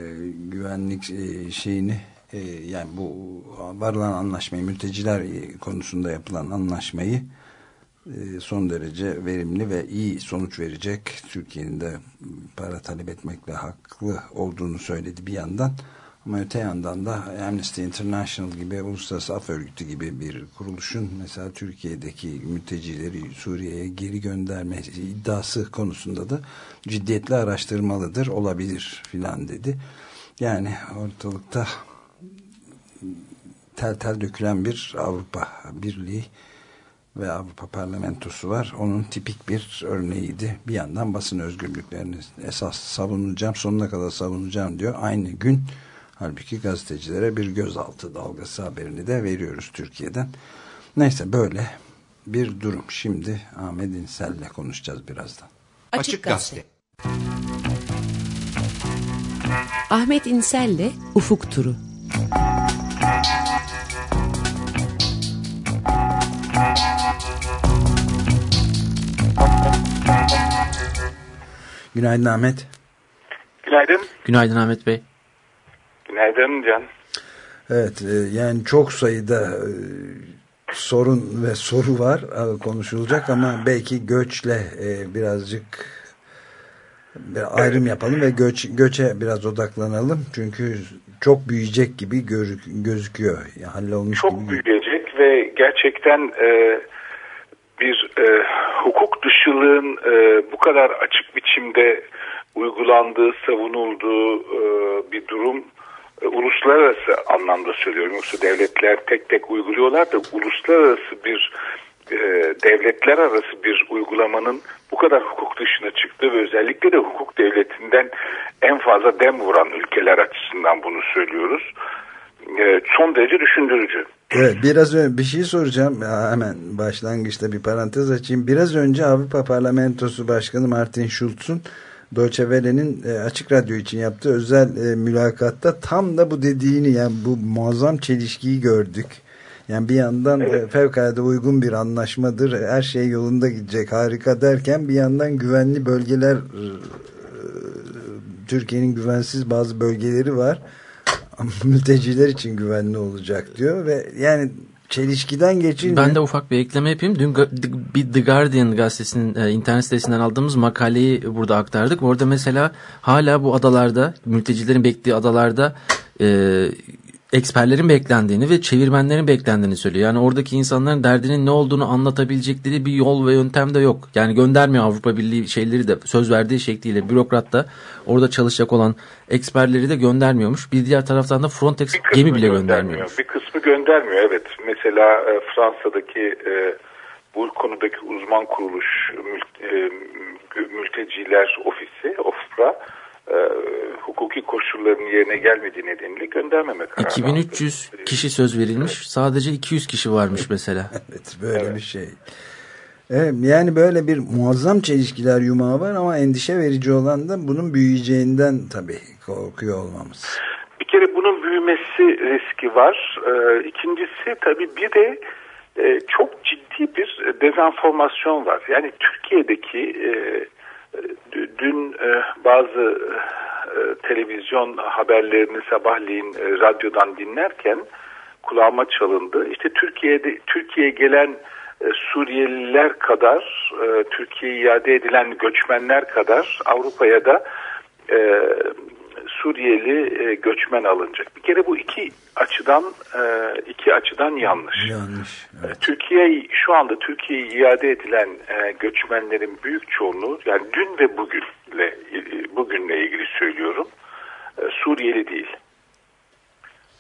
güvenlik e, şeyini e, yani bu varılan anlaşmayı mülteciler konusunda yapılan anlaşmayı e, son derece verimli ve iyi sonuç verecek. Türkiye'nin de para talep etmekle haklı olduğunu söyledi bir yandan ama öte yandan da Amnesty International gibi Uluslararası Af Örgütü gibi bir kuruluşun mesela Türkiye'deki mültecileri Suriye'ye geri gönderme iddiası konusunda da ciddiyetle araştırmalıdır olabilir filan dedi. Yani ortalıkta tel tel dökülen bir Avrupa Birliği ve Avrupa Parlamentosu var. Onun tipik bir örneğiydi. Bir yandan basın özgürlüklerini esas savunacağım, sonuna kadar savunacağım diyor. Aynı gün halbuki gazetecilere bir gözaltı dalgası haberini de veriyoruz Türkiye'den. Neyse böyle bir durum. Şimdi Ahmet İnsel'le konuşacağız birazdan. Açık Gazete. Ahmet İnsel'le Ufuk Turu. Günaydın Ahmet. Günaydın. Günaydın Ahmet Bey. Günaydın Can. Evet e, yani çok sayıda e, sorun ve soru var e, konuşulacak ama belki göçle birazcık bir ayrım yapalım ve göç, göçe biraz odaklanalım. Çünkü çok büyüyecek gibi gözük, gözüküyor. Hallolmuş çok gibi. büyüyecek ve gerçekten e, bir e, hukuk dışılığın e, bu kadar açık biçimde uygulandığı, savunulduğu e, bir durum uluslararası anlamda söylüyorum. Yoksa devletler tek tek uyguluyorlar da uluslararası bir e, devletler arası bir uygulamanın bu kadar hukuk dışına çıktığı ve özellikle de hukuk devletinden en fazla dem vuran ülkeler açısından bunu söylüyoruz. E, son derece düşündürücü. Evet biraz bir şey soracağım hemen başlangıçta bir parantez açayım. Biraz önce Avrupa Parlamentosu Başkanı Martin Schulz'un Deutsche Welle'nin e, Açık Radyo için yaptığı özel e, mülakatta tam da bu dediğini yani bu muazzam çelişkiyi gördük. Yani bir yandan evet. fevkalade uygun bir anlaşmadır. Her şey yolunda gidecek harika derken bir yandan güvenli bölgeler Türkiye'nin güvensiz bazı bölgeleri var. Mülteciler için güvenli olacak diyor ve yani çelişkiden geçince... Ben de ufak bir ekleme yapayım. Dün bir The Guardian gazetesinin e, internet sitesinden aldığımız makaleyi burada aktardık. Orada mesela hala bu adalarda, mültecilerin beklediği adalarda e, eksperlerin beklendiğini ve çevirmenlerin beklendiğini söylüyor. Yani oradaki insanların derdinin ne olduğunu anlatabilecekleri bir yol ve yöntem de yok. Yani göndermiyor Avrupa Birliği şeyleri de söz verdiği şekliyle bürokrat da orada çalışacak olan eksperleri de göndermiyormuş. Bir diğer taraftan da Frontex gemi bile göndermiyor. Bir kısmı göndermiyor evet. Mesela e, Fransa'daki e, bu konudaki uzman kuruluş mül- e, mülteciler ofisi OFPRA e, hukuki koşulların yerine gelmediği nedeniyle göndermeme kararı aldı. 2300 kişi söz verilmiş. Sadece 200 kişi varmış mesela. Evet böyle bir şey. Evet, yani böyle bir muazzam çelişkiler yumağı var ama endişe verici olan da bunun büyüyeceğinden tabii korkuyor olmamız. Bir kere bunun büyümesi riski var. Ee, ikincisi tabii bir de e, çok ciddi bir dezenformasyon var. Yani Türkiye'deki e, dün e, bazı e, televizyon haberlerini sabahleyin e, radyodan dinlerken kulağıma çalındı. İşte Türkiye'de Türkiye'ye gelen Suriyeliler kadar, Türkiye'ye iade edilen göçmenler kadar Avrupa'ya da Suriyeli e, göçmen alınacak. Bir kere bu iki açıdan e, iki açıdan yanlış. Yanlış. E, Türkiye şu anda Türkiye'ye iade edilen e, göçmenlerin büyük çoğunluğu yani dün ve bugünle e, bugünle ilgili söylüyorum. e, Suriyeli değil.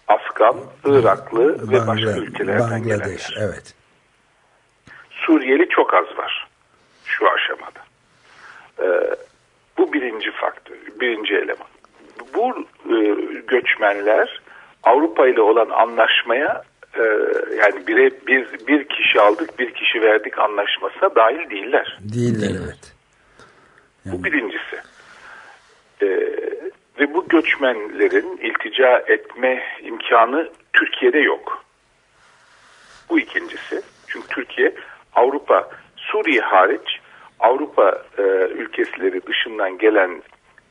Afgan, Iraklı ve başka Bangla- ülkelerden gelenler. Bangladeş evet. Suriyeli çok az var şu aşamada. Ee, bu birinci faktör, birinci eleman. Bu e, göçmenler Avrupa ile olan anlaşmaya e, yani bire bir, bir kişi aldık bir kişi verdik anlaşmasına dahil değiller. Değiller evet. Bu birincisi. Ee, ve bu göçmenlerin iltica etme imkanı Türkiye'de yok. Bu ikincisi. Çünkü Türkiye Avrupa, Suriye hariç Avrupa e, ülkeleri dışından gelen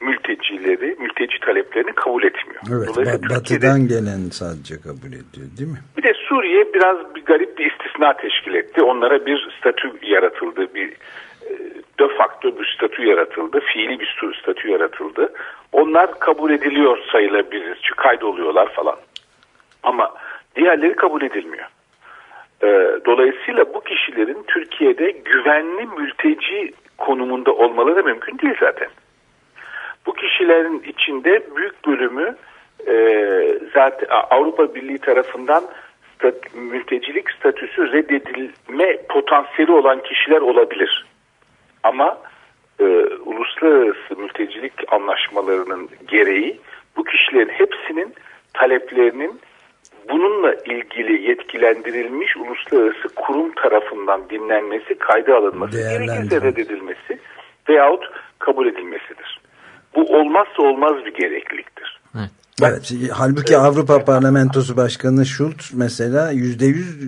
mültecileri, mülteci taleplerini kabul etmiyor. Evet ba- batıdan gelen sadece kabul ediyor değil mi? bir de Suriye biraz bir garip bir istisna teşkil etti. Onlara bir statü yaratıldı. Bir e, de facto bir statü yaratıldı. Fiili bir statü yaratıldı. Onlar kabul ediliyor sayılabilir. Çünkü kaydoluyorlar falan. Ama diğerleri kabul edilmiyor. E, dolayısıyla bu kişilerin Türkiye'de güvenli mülteci konumunda olmaları mümkün değil zaten. Bu kişilerin içinde büyük bölümü e, zaten Avrupa Birliği tarafından stat- mültecilik statüsü reddedilme potansiyeli olan kişiler olabilir. Ama e, uluslararası mültecilik anlaşmalarının gereği bu kişilerin hepsinin taleplerinin bununla ilgili yetkilendirilmiş uluslararası kurum tarafından dinlenmesi, kayda alınması, gerekirse reddedilmesi veyahut kabul edilmesidir. Bu olmazsa olmaz bir gerekliliktir. Evet, halbuki Avrupa Parlamentosu Başkanı Schulz mesela yüzde yüz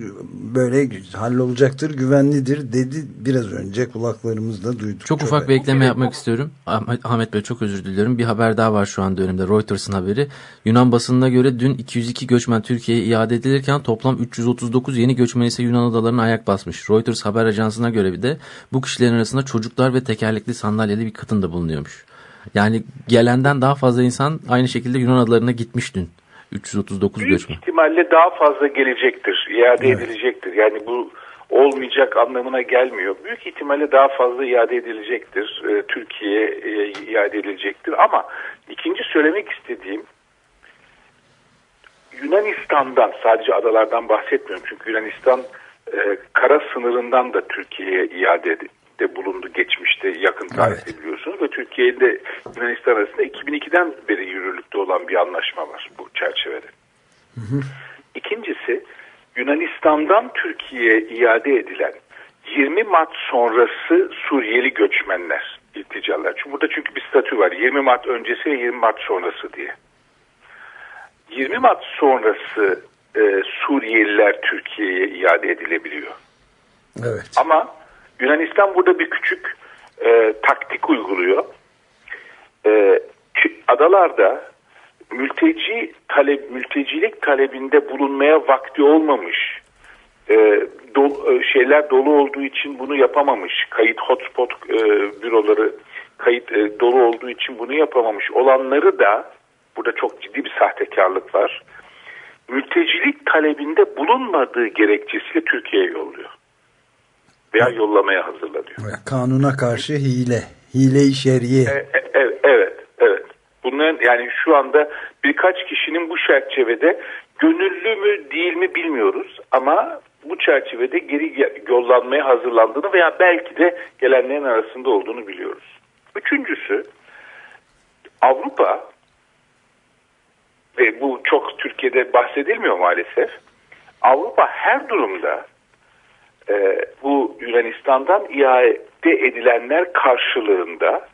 böyle hallolacaktır, güvenlidir dedi biraz önce kulaklarımızda duyduk. Çok ufak bir ekleme yapmak istiyorum. Ahmet, Ahmet Bey çok özür diliyorum. Bir haber daha var şu anda önümde. Reuters'ın haberi. Yunan basınına göre dün 202 göçmen Türkiye'ye iade edilirken toplam 339 yeni göçmen ise Yunan adalarına ayak basmış. Reuters haber ajansına göre bir de bu kişilerin arasında çocuklar ve tekerlekli sandalyeli bir kadın da bulunuyormuş. Yani gelenden daha fazla insan aynı şekilde Yunan adalarına gitmiş dün. 339 Büyük göçmen. ihtimalle daha fazla gelecektir, iade edilecektir. Yani bu olmayacak anlamına gelmiyor. Büyük ihtimalle daha fazla iade edilecektir. Ee, Türkiye'ye e, iade edilecektir. Ama ikinci söylemek istediğim Yunanistan'dan sadece adalardan bahsetmiyorum. Çünkü Yunanistan e, kara sınırından da Türkiye'ye iade de bulundu geçmişte yakın tarihte biliyorsunuz ve Türkiye ile Yunanistan arasında 2002'den beri yürürlükte olan bir anlaşma var bu çerçevede. İkincisi Yunanistan'dan Türkiye'ye iade edilen 20 Mart sonrası Suriyeli göçmenler ilticalar. Çünkü burada çünkü bir statü var. 20 Mart öncesi ve 20 Mart sonrası diye. 20 Mart sonrası e, Suriyeliler Türkiye'ye iade edilebiliyor. Evet. Ama Yunanistan burada bir küçük e, taktik uyguluyor. E, adalarda mülteci talep mültecilik talebinde bulunmaya vakti olmamış e, dol- e, şeyler dolu olduğu için bunu yapamamış kayıt hotspot e, büroları kayıt e, dolu olduğu için bunu yapamamış olanları da burada çok ciddi bir sahtekarlık var mültecilik talebinde bulunmadığı gerekçesiyle Türkiye'ye yolluyor. Veya yollamaya hazırlanıyor. Kanuna karşı hile. Hile-i şeriye. E- e- evet, evet, evet. Bunların yani şu anda birkaç kişinin bu çerçevede gönüllü mü değil mi bilmiyoruz ama bu çerçevede geri yollanmaya hazırlandığını veya belki de gelenlerin arasında olduğunu biliyoruz. Üçüncüsü Avrupa ve bu çok Türkiye'de bahsedilmiyor maalesef. Avrupa her durumda e, bu Yunanistan'dan iade edilenler karşılığında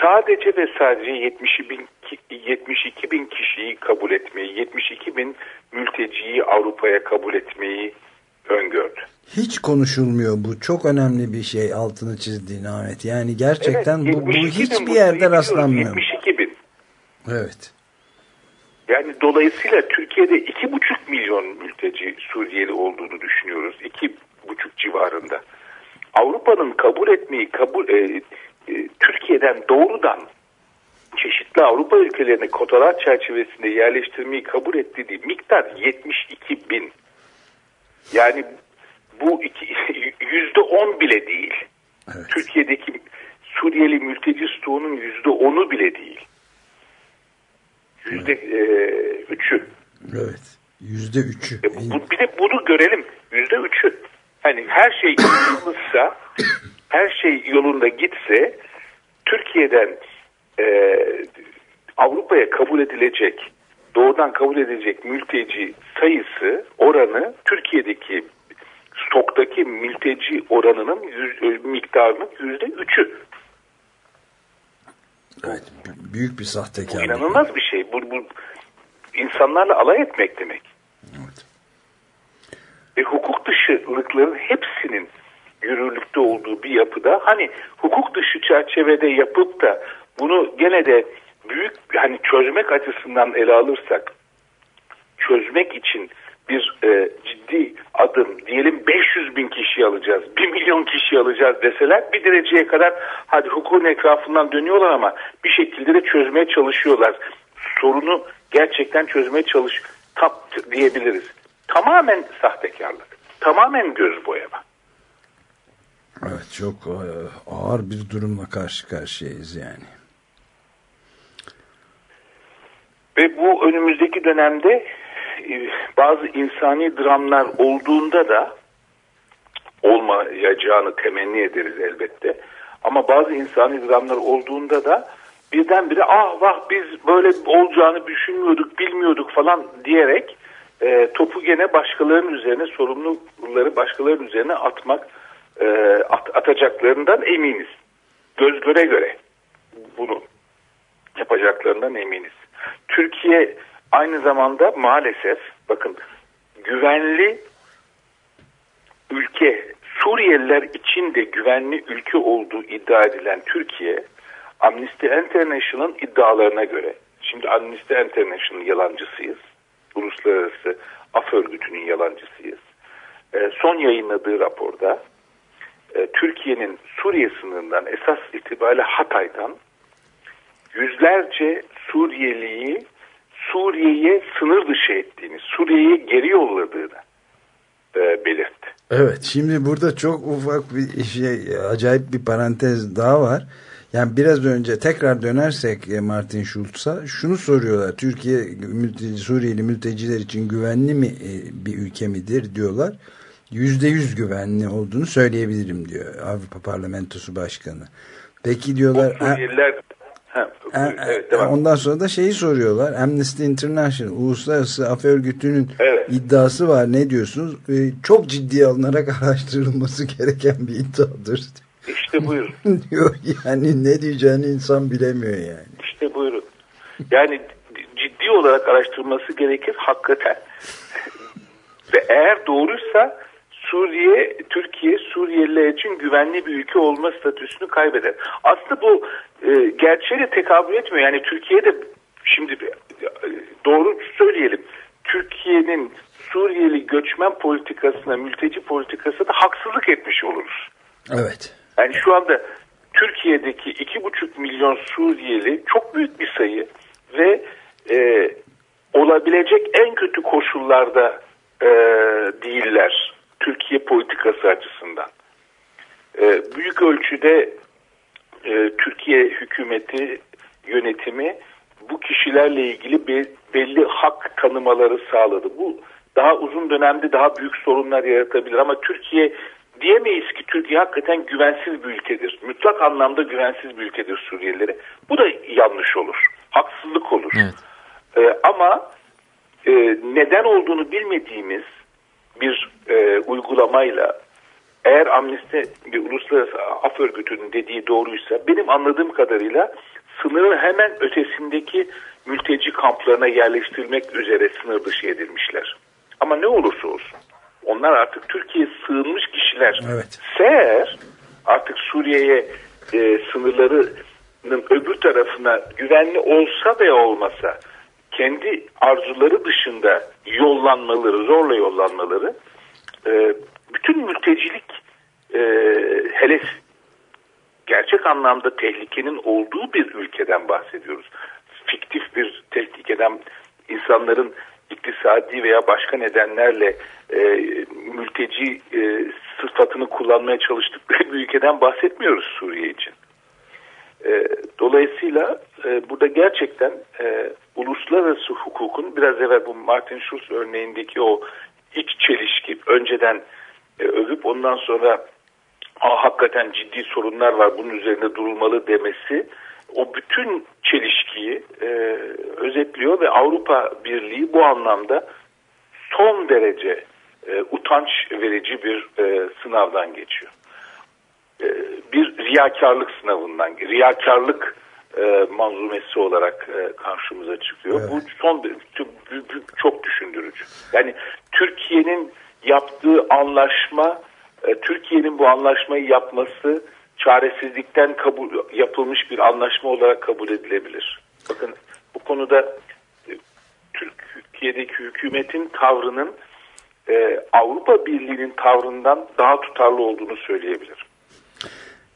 sadece ve sadece 72 bin, 72 bin kişiyi kabul etmeyi, 72 bin mülteciyi Avrupa'ya kabul etmeyi öngördü. Hiç konuşulmuyor bu. Çok önemli bir şey altını çizdiğin Ahmet. Yani gerçekten Evet, bu, bu 72 bin, hiçbir yerde rastlanmıyor. 72 bin. Evet. Yani dolayısıyla Türkiye'de iki buçuk milyon mülteci Suriyeli olduğunu düşünüyoruz. iki buçuk civarında. Avrupa'nın kabul etmeyi kabul e, e, Türkiye'den doğrudan çeşitli Avrupa ülkelerine kotalar çerçevesinde yerleştirmeyi kabul ettiği miktar 72 bin. Yani bu iki- yüzde on bile değil. Türkiye'deki Suriyeli mülteci stoğunun yüzde onu bile değil. Yüzde e, üçü. Evet. Yüzde üçü. E, bu, bir de bunu görelim. Yüzde üçü. Hani her şey yolunda her şey yolunda gitse Türkiye'den e, Avrupa'ya kabul edilecek doğrudan kabul edilecek mülteci sayısı oranı Türkiye'deki stoktaki mülteci oranının yüz, miktarının yüzde üçü. Evet. Büyük bir Bu sahtekarlık. inanılmaz bir şey. Bu, bu insanlarla alay etmek demek. Ve hukuk dışılıkların hepsinin yürürlükte olduğu bir yapıda hani hukuk dışı çerçevede yapıp da bunu gene de büyük hani çözmek açısından ele alırsak çözmek için bir e, ciddi adım diyelim 500 bin kişi alacağız 1 milyon kişi alacağız deseler bir dereceye kadar hadi hukukun etrafından dönüyorlar ama bir şekilde de çözmeye çalışıyorlar. Sorunu gerçekten çözmeye çalış tap diyebiliriz. Tamamen sahtekarlık. Tamamen göz boyama. Evet çok e, ağır bir durumla karşı karşıyayız yani. Ve bu önümüzdeki dönemde e, bazı insani dramlar olduğunda da olmayacağını temenni ederiz elbette. Ama bazı insani dramlar olduğunda da birdenbire ah vah biz böyle olacağını düşünmüyorduk, bilmiyorduk falan diyerek e, topu gene başkalarının üzerine sorumlulukları başkalarının üzerine atmak e, at- atacaklarından eminiz. Göz göre göre bunu yapacaklarından eminiz. Türkiye aynı zamanda maalesef bakın güvenli ülke Suriyeliler için de güvenli ülke olduğu iddia edilen Türkiye Amnesty International'ın iddialarına göre şimdi Amnesty International'ın yalancısıyız. Uluslararası Af Örgütü'nün yalancısıyız. Ee, son yayınladığı raporda e, Türkiye'nin Suriye sınırından esas itibariyle Hatay'dan yüzlerce Suriyeliyi Suriye'ye sınır dışı ettiğini, Suriye'ye geri yolladığını e, belirtti. Evet şimdi burada çok ufak bir şey acayip bir parantez daha var. Yani biraz önce tekrar dönersek e, Martin Schulz'a şunu soruyorlar. Türkiye mülteci, Suriyeli mülteciler için güvenli mi e, bir ülke midir diyorlar. Yüzde yüz güvenli olduğunu söyleyebilirim diyor Avrupa Parlamentosu Başkanı. Peki diyorlar Suriyeliler ha, e, evet, devam. ondan sonra da şeyi soruyorlar. Amnesty International Uluslararası Af Örgütü'nün Evet. iddiası var. Ne diyorsunuz? E, çok ciddiye alınarak araştırılması gereken bir iddiadır. İşte buyurun. diyor. Yani ne diyeceğini insan bilemiyor yani. İşte buyurun. Yani ciddi olarak araştırılması gerekir hakikaten. Ve eğer doğruysa Suriye, Türkiye Suriyeliler için güvenli bir ülke olma statüsünü kaybeder. Aslında bu e, gerçeğe tekabül etmiyor. Yani Türkiye'de şimdi doğru söyleyelim. Türkiye'nin Suriyeli göçmen politikasına, mülteci politikasına da haksızlık etmiş oluruz. Evet. Yani şu anda Türkiye'deki iki buçuk milyon Suriyeli çok büyük bir sayı ve e, olabilecek en kötü koşullarda e, değiller Türkiye politikası açısından. E, büyük ölçüde e, Türkiye hükümeti yönetimi bu kişilerle ilgili be- belli hak tanımaları sağladı. Bu daha uzun dönemde daha büyük sorunlar yaratabilir ama Türkiye diyemeyiz ki Türkiye hakikaten güvensiz bir ülkedir. Mutlak anlamda güvensiz bir ülkedir Suriyelilere. Bu da yanlış olur. Haksızlık olur. Ee, ama e, neden olduğunu bilmediğimiz bir e, uygulamayla eğer Amnesty bir uluslararası af örgütünün dediği doğruysa benim anladığım kadarıyla sınırın hemen ötesindeki mülteci kamplarına yerleştirilmek üzere sınır dışı edilmişler. Ama ne olursa olsun onlar artık Türkiye'ye sığınmış kişiler. Evet. Eğer artık Suriye'ye e, sınırlarının öbür tarafına güvenli olsa veya olmasa kendi arzuları dışında yollanmaları, zorla yollanmaları e, bütün mültecilik e, hele gerçek anlamda tehlikenin olduğu bir ülkeden bahsediyoruz. Fiktif bir tehlikeden insanların iktisadi veya başka nedenlerle e, mülteci e, sıfatını kullanmaya çalıştıkları bir ülkeden bahsetmiyoruz Suriye için. E, dolayısıyla e, burada gerçekten e, uluslararası hukukun biraz evvel bu Martin Schulz örneğindeki o iç çelişki önceden e, övüp ondan sonra Aa, hakikaten ciddi sorunlar var bunun üzerinde durulmalı demesi o bütün çelişkiyi e, özetliyor ve Avrupa Birliği bu anlamda son derece e, utanç verici bir e, sınavdan geçiyor. E, bir riyakarlık sınavından, riyakarlık e, manzumesi olarak e, karşımıza çıkıyor. Bu son çok düşündürücü. Yani Türkiye'nin yaptığı anlaşma, e, Türkiye'nin bu anlaşmayı yapması çaresizlikten kabul yapılmış bir anlaşma olarak kabul edilebilir. Bakın bu konuda e, Türkiye'deki hükümetin tavrının e, Avrupa Birliği'nin tavrından daha tutarlı olduğunu söyleyebilirim.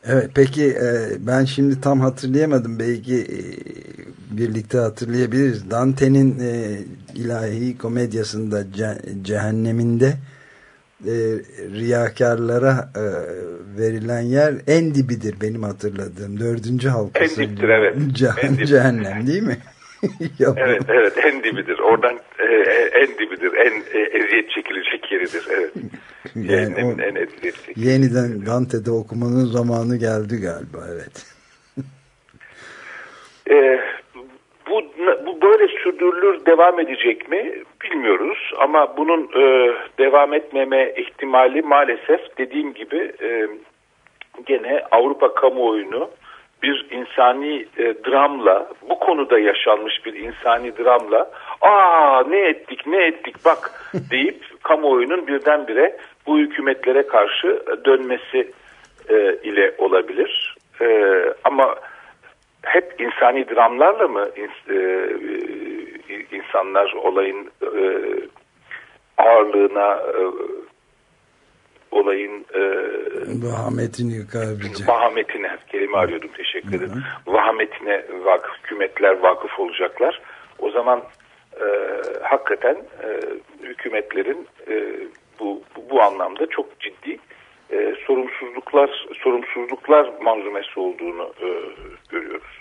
Evet peki e, ben şimdi tam hatırlayamadım belki e, birlikte hatırlayabiliriz. Dante'nin e, ilahi komedyasında ce- cehenneminde e, riyakarlara e, verilen yer en dibidir benim hatırladığım. Dördüncü halkası. En diptir, evet. Ce- En dip. cehennem değil mi? Evet evet en dibidir. Oradan e, en dibidir. En e, eziyet çekilecek yeridir. Evet. Yani o- en eziyet çekilecek. yeniden Dante'de okumanın zamanı geldi galiba evet. E, bu, bu böyle sürdürülür devam edecek mi bilmiyoruz ama bunun e, devam etmeme ihtimali maalesef dediğim gibi e, gene Avrupa kamuoyunu bir insani e, dramla bu konuda yaşanmış bir insani dramla aa ne ettik ne ettik bak deyip kamuoyunun birdenbire bu hükümetlere karşı dönmesi e, ile olabilir. E, ama hep insani dramlarla mı e, e, insanlar olayın e, ağırlığına olayın Vahametini yıkabilecek. vahametine kelime arıyordum teşekkür ederim. Vahametine vakıf hükümetler vakıf olacaklar. O zaman e, hakikaten e, hükümetlerin e, bu bu anlamda çok ciddi e, sorumsuzluklar sorumsuzluklar manzumesi olduğunu e, görüyoruz.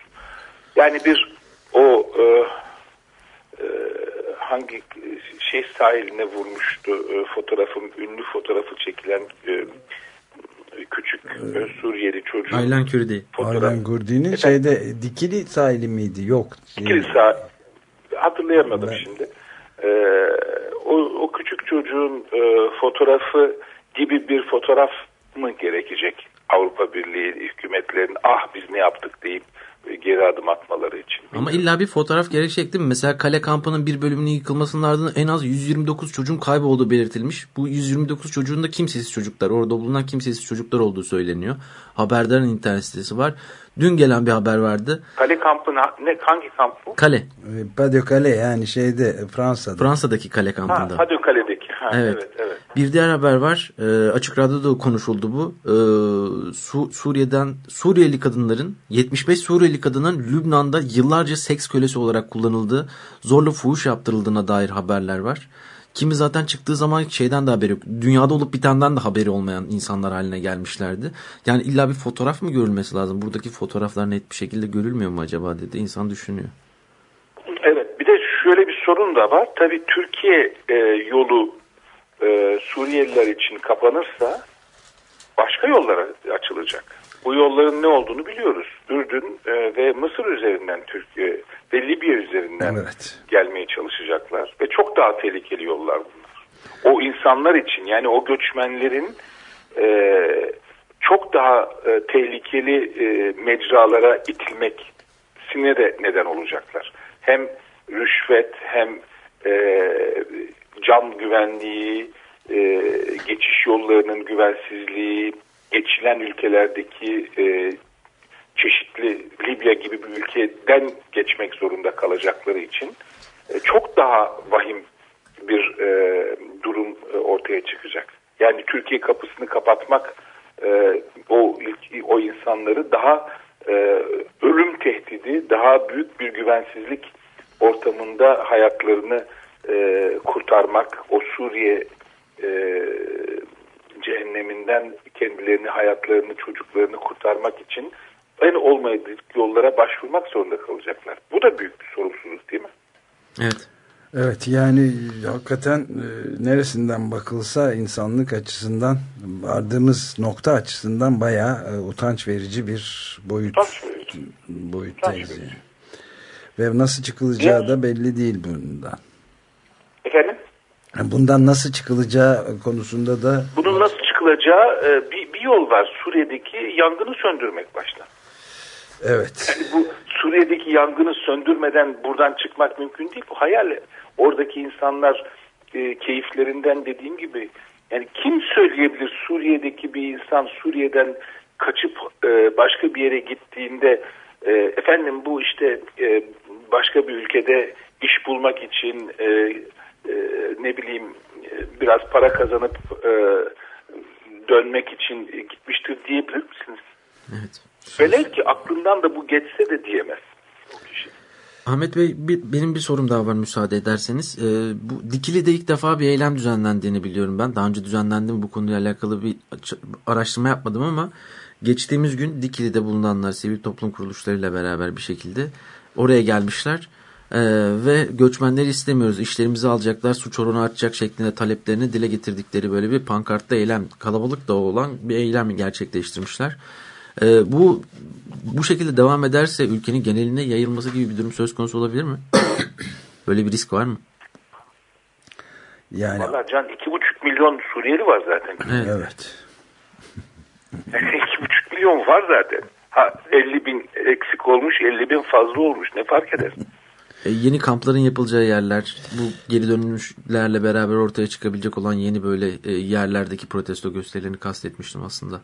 Yani bir o e, e, hangi şey sahiline vurmuştu e, fotoğrafım ünlü fotoğrafı çekilen e, küçük e, Suriyeli çocuğun Aylan Kürdi. Aylan Gurdi'nin şeyde Dikili sahili miydi? Yok. İkili sağ hatırlayamadım şimdi. Ee, o, o küçük çocuğun e, fotoğrafı gibi bir fotoğraf mı gerekecek Avrupa Birliği hükümetlerin ah biz ne yaptık deyip e, geri adım atmaları için. Ama illa bir fotoğraf gerekecek değil mi? Mesela kale kampının bir bölümünün yıkılmasının ardından en az 129 çocuğun kaybolduğu belirtilmiş. Bu 129 çocuğun da kimsesiz çocuklar, orada bulunan kimsesiz çocuklar olduğu söyleniyor. Haberdar'ın internet sitesi var. Dün gelen bir haber vardı. Kale kampı ne hangi kamp bu? Kale. E, Pas de Calais yani şeyde Fransa'da. Fransa'daki kale Ha, kampında. Hadö Kale'deki. Ha, Ha, Evet. evet, evet. Bir diğer haber var. Ee, açık Radyo'da konuşuldu bu. Ee, Su- Suriye'den Suriyeli kadınların 75 Suriyeli kadının Lübnan'da yıllarca seks kölesi olarak kullanıldığı, zorla fuhuş yaptırıldığına dair haberler var. Kimi zaten çıktığı zaman şeyden de haberi yok. Dünyada olup bitenden de haberi olmayan insanlar haline gelmişlerdi. Yani illa bir fotoğraf mı görülmesi lazım? Buradaki fotoğraflar net bir şekilde görülmüyor mu acaba dedi. İnsan düşünüyor. Evet bir de şöyle bir sorun da var. Tabii Türkiye e, yolu e, Suriyeliler için kapanırsa başka yollara açılacak. Bu yolların ne olduğunu biliyoruz. Ürdün e, ve Mısır üzerinden Türkiye ve Libya üzerinden Evet. gelmeye çalışacaklar. Ve çok daha tehlikeli yollar bunlar. O insanlar için yani o göçmenlerin e, çok daha e, tehlikeli e, mecralara itilmesine de neden olacaklar. Hem rüşvet hem e, can güvenliği, e, geçiş yollarının güvensizliği, geçilen ülkelerdeki e, çeşitli Libya gibi bir ülkeden geçmek zorunda kalacakları için e, çok daha vahim bir e, durum e, ortaya çıkacak. Yani Türkiye kapısını kapatmak e, o o insanları daha e, ölüm tehdidi, daha büyük bir güvensizlik ortamında hayatlarını e, kurtarmak, o Suriye e, cehenneminden kendilerini, hayatlarını, çocuklarını kurtarmak için en olmadık yollara başvurmak zorunda kalacaklar. Bu da büyük bir sorumsuzluk değil mi? Evet. Evet yani hakikaten e, neresinden bakılsa insanlık açısından vardığımız nokta açısından bayağı e, utanç verici bir boyut boyuttayız. yani. Ve nasıl çıkılacağı da belli değil bundan. Bundan nasıl çıkılacağı konusunda da Bunun nasıl çıkılacağı e, bir, bir yol var. Suriye'deki yangını söndürmek başta. evet Yani bu Suriye'deki yangını söndürmeden buradan çıkmak mümkün değil. Bu hayal. Oradaki insanlar e, keyiflerinden dediğim gibi yani kim söyleyebilir Suriye'deki bir insan Suriye'den kaçıp e, başka bir yere gittiğinde e, efendim bu işte e, başka bir ülkede iş bulmak için e, e, ne bileyim e, biraz para kazanıp e, dönmek için gitmiştir diyebilir misiniz? Evet. Velev ki aklından da bu geçse de diyemez. Ahmet Bey bir, benim bir sorum daha var müsaade ederseniz. Ee, bu Dikili'de ilk defa bir eylem düzenlendiğini biliyorum ben. Daha önce düzenlendi mi bu konuyla alakalı bir araştırma yapmadım ama geçtiğimiz gün Dikili'de bulunanlar sivil toplum kuruluşlarıyla beraber bir şekilde oraya gelmişler. Ee, ve göçmenleri istemiyoruz işlerimizi alacaklar suç oranı artacak şeklinde taleplerini dile getirdikleri böyle bir pankartta eylem kalabalık da olan bir eylem gerçekleştirmişler. Ee, bu bu şekilde devam ederse ülkenin geneline yayılması gibi bir durum söz konusu olabilir mi? Böyle bir risk var mı? Yani Valla Can iki buçuk milyon Suriyeli var zaten. Evet. evet. iki buçuk milyon var zaten. Ha 50 bin eksik olmuş 50 bin fazla olmuş ne fark eder? E, yeni kampların yapılacağı yerler, bu geri dönüşlerle beraber ortaya çıkabilecek olan yeni böyle e, yerlerdeki protesto gösterilerini kastetmiştim aslında.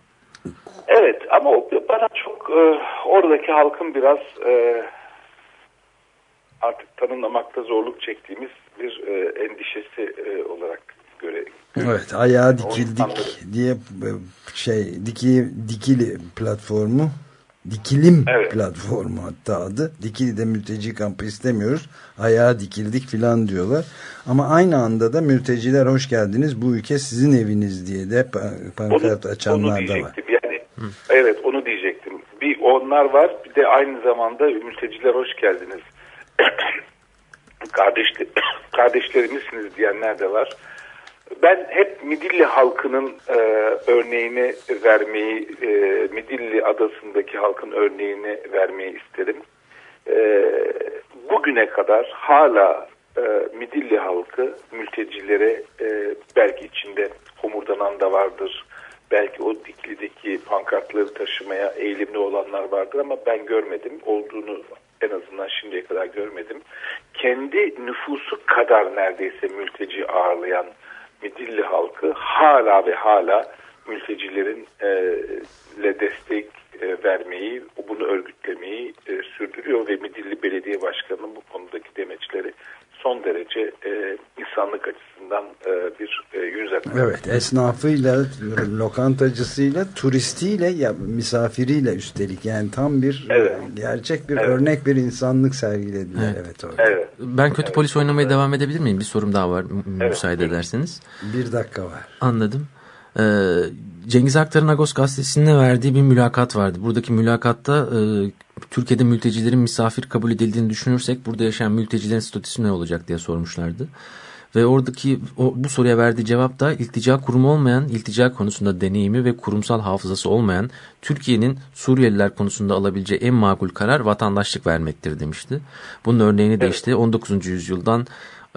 Evet ama o bana çok e, oradaki halkın biraz e, artık tanımlamakta zorluk çektiğimiz bir e, endişesi e, olarak göre. Evet ayağa dikildik diye şey diki, dikili platformu dikilim Evet. platformu hatta adı Dikili'de mülteci kampı istemiyoruz ayağa dikildik filan diyorlar ama aynı anda da mülteciler hoş geldiniz bu ülke sizin eviniz diye de pa- pankart açanlar da var. yani. Evet onu diyecektim. Bir onlar var bir de aynı zamanda mülteciler hoş geldiniz. Kardeşli, kardeşlerimizsiniz diyenler de var. Ben hep Midilli halkının e, örneğini vermeyi, e, Midilli adasındaki halkın örneğini vermeyi isterim. E, bugüne kadar hala e, Midilli halkı mültecilere e, belki içinde homurdanan da vardır. Belki o Dikli'deki pankartları taşımaya eğilimli olanlar vardır ama ben görmedim. Olduğunu en azından şimdiye kadar görmedim. Kendi nüfusu kadar neredeyse mülteci ağırlayan Midilli halkı hala ve hala mültecilerin e, destek e, vermeyi, bunu örgütlemeyi e, sürdürüyor ve Midilli Belediye Başkanı'nın bu konudaki demeçleri son derece e, insanlık açısından e, bir e, yüz akar. Evet esnafıyla, lokantacısıyla, turistiyle, ya, misafiriyle üstelik yani tam bir Evet. gerçek bir Evet. örnek bir insanlık sergilediler. Evet, Evet. orada. Evet. Ben kötü polis oynamaya devam edebilir miyim? Bir sorum daha var Evet, müsaade ederseniz. Bir dakika var. Anladım. Ee, Cengiz Aktar'ın Agos gazetesinde verdiği bir mülakat vardı. Buradaki mülakatta e, Türkiye'de mültecilerin misafir kabul edildiğini düşünürsek burada yaşayan mültecilerin statüsü ne olacak diye sormuşlardı. Ve oradaki o, bu soruya verdiği cevap da iltica kurumu olmayan, iltica konusunda deneyimi ve kurumsal hafızası olmayan Türkiye'nin Suriyeliler konusunda alabileceği en makul karar vatandaşlık vermektir demişti. Bunun örneğini de işte 19. yüzyıldan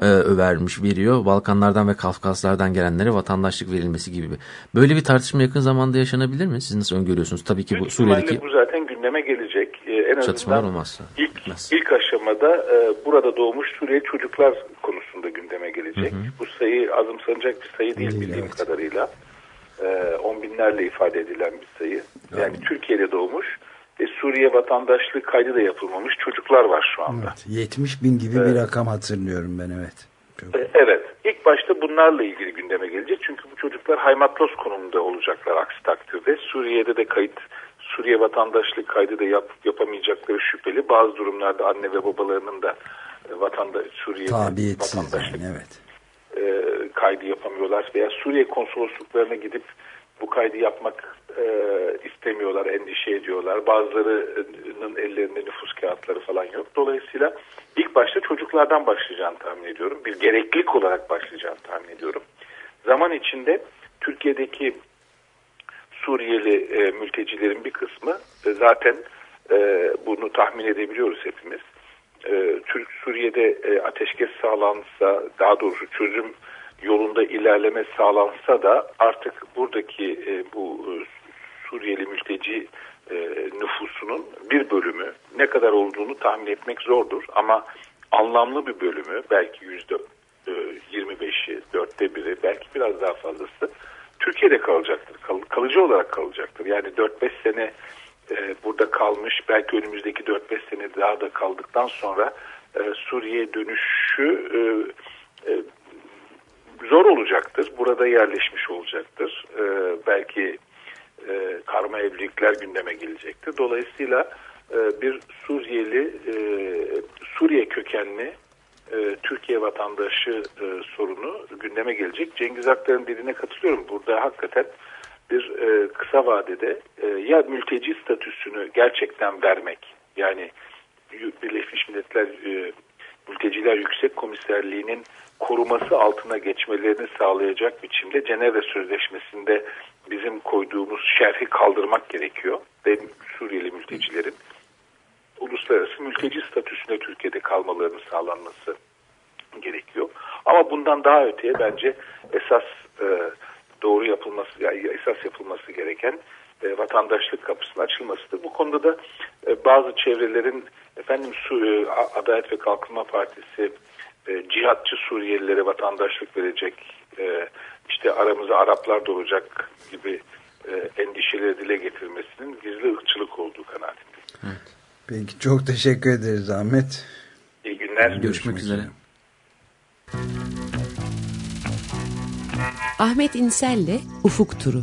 e, övermiş veriyor. Balkanlardan ve Kafkaslardan gelenlere vatandaşlık verilmesi gibi. Böyle bir tartışma yakın zamanda yaşanabilir mi? Siz nasıl öngörüyorsunuz? Tabii ki bu Suriye'deki bu zaten gündeme gelecek. Ee, en çatışmalar azından olmazsa. ilk, Gitmez. ilk aşamada e, burada doğmuş Suriyeli çocuklar konusunda gündeme gelecek. Hı hı. Bu sayı azımsanacak bir sayı değil bildiğim kadarıyla. E, on binlerle ifade edilen bir sayı. Yani Türkiye'de doğmuş ve Suriye vatandaşlığı kaydı da yapılmamış çocuklar var şu anda. Evet, 70 bin gibi bir rakam hatırlıyorum ben evet. E, Evet. İlk başta bunlarla ilgili gündeme gelecek. Çünkü bu çocuklar haymatlos konumunda olacaklar aksi takdirde. Suriye'de de kayıt, Suriye vatandaşlık kaydı da yap, yapamayacakları şüpheli. Bazı durumlarda anne ve babalarının da e, vatanda, Suriye'de vatandaşlık yani evet. e, kaydı yapamıyorlar. Veya Suriye konsolosluklarına gidip bu kaydı yapmak e, istemiyorlar, endişe ediyorlar. Bazılarının ellerinde nüfus kağıtları falan yok. Dolayısıyla ilk başta çocuklardan başlayacağını tahmin ediyorum. Bir gereklilik olarak başlayacağını tahmin ediyorum. Zaman içinde Türkiye'deki Suriyeli e, mültecilerin bir kısmı e, zaten e, bunu tahmin edebiliyoruz hepimiz. E, Türk Suriye'de e, ateşkes sağlansa, daha doğrusu çözüm yolunda ilerleme sağlansa da artık buradaki e, bu e, Suriyeli mülteci e, nüfusunun bir bölümü ne kadar olduğunu tahmin etmek zordur. Ama anlamlı bir bölümü belki yüzde e, 25'i, dörtte biri, belki biraz daha fazlası Türkiye'de kalacaktır. Kal- kalıcı olarak kalacaktır. Yani 4-5 sene e, burada kalmış, belki önümüzdeki 4-5 sene daha da kaldıktan sonra e, Suriye'ye dönüşü e, e, zor olacaktır. Burada yerleşmiş olacaktır. E, belki e, karma evlilikler gündeme gelecektir. Dolayısıyla e, bir Suriyeli, e, Suriye kökenli e, Türkiye vatandaşı e, sorunu gündeme gelecek. Cengiz Aktar'ın dediğine katılıyorum. Burada hakikaten bir e, kısa vadede e, ya mülteci statüsünü gerçekten vermek yani Birleşmiş Milletler e, Mülteciler Yüksek Komiserliği'nin koruması altına geçmelerini sağlayacak biçimde Cenevre Sözleşmesi'nde bizim koyduğumuz şerhi kaldırmak gerekiyor. Ve Suriyeli mültecilerin uluslararası mülteci statüsünde Türkiye'de kalmalarının sağlanması gerekiyor. Ama bundan daha öteye bence esas e, doğru yapılması, yani esas yapılması gereken e, vatandaşlık kapısının açılmasıdır. Bu konuda da e, bazı çevrelerin efendim Su, e, Adalet ve Kalkınma Partisi e, cihatçı Suriyelilere vatandaşlık verecek, e, işte aramıza Araplar da olacak gibi e, endişeleri dile getirmesinin gizli ırkçılık olduğu kanaatindeyim. Peki çok teşekkür ederiz Ahmet. İyi günler. Görüşmek üzere. Ahmet İnsel'le Ufuk Turu.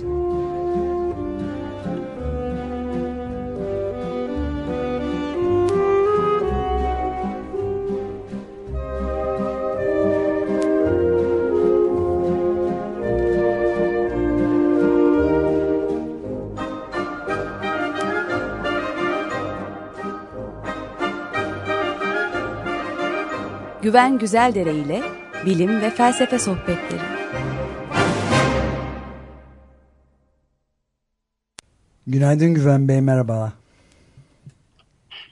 Güven Güzeldere ile bilim ve felsefe sohbetleri. Günaydın Güven Bey merhabalar.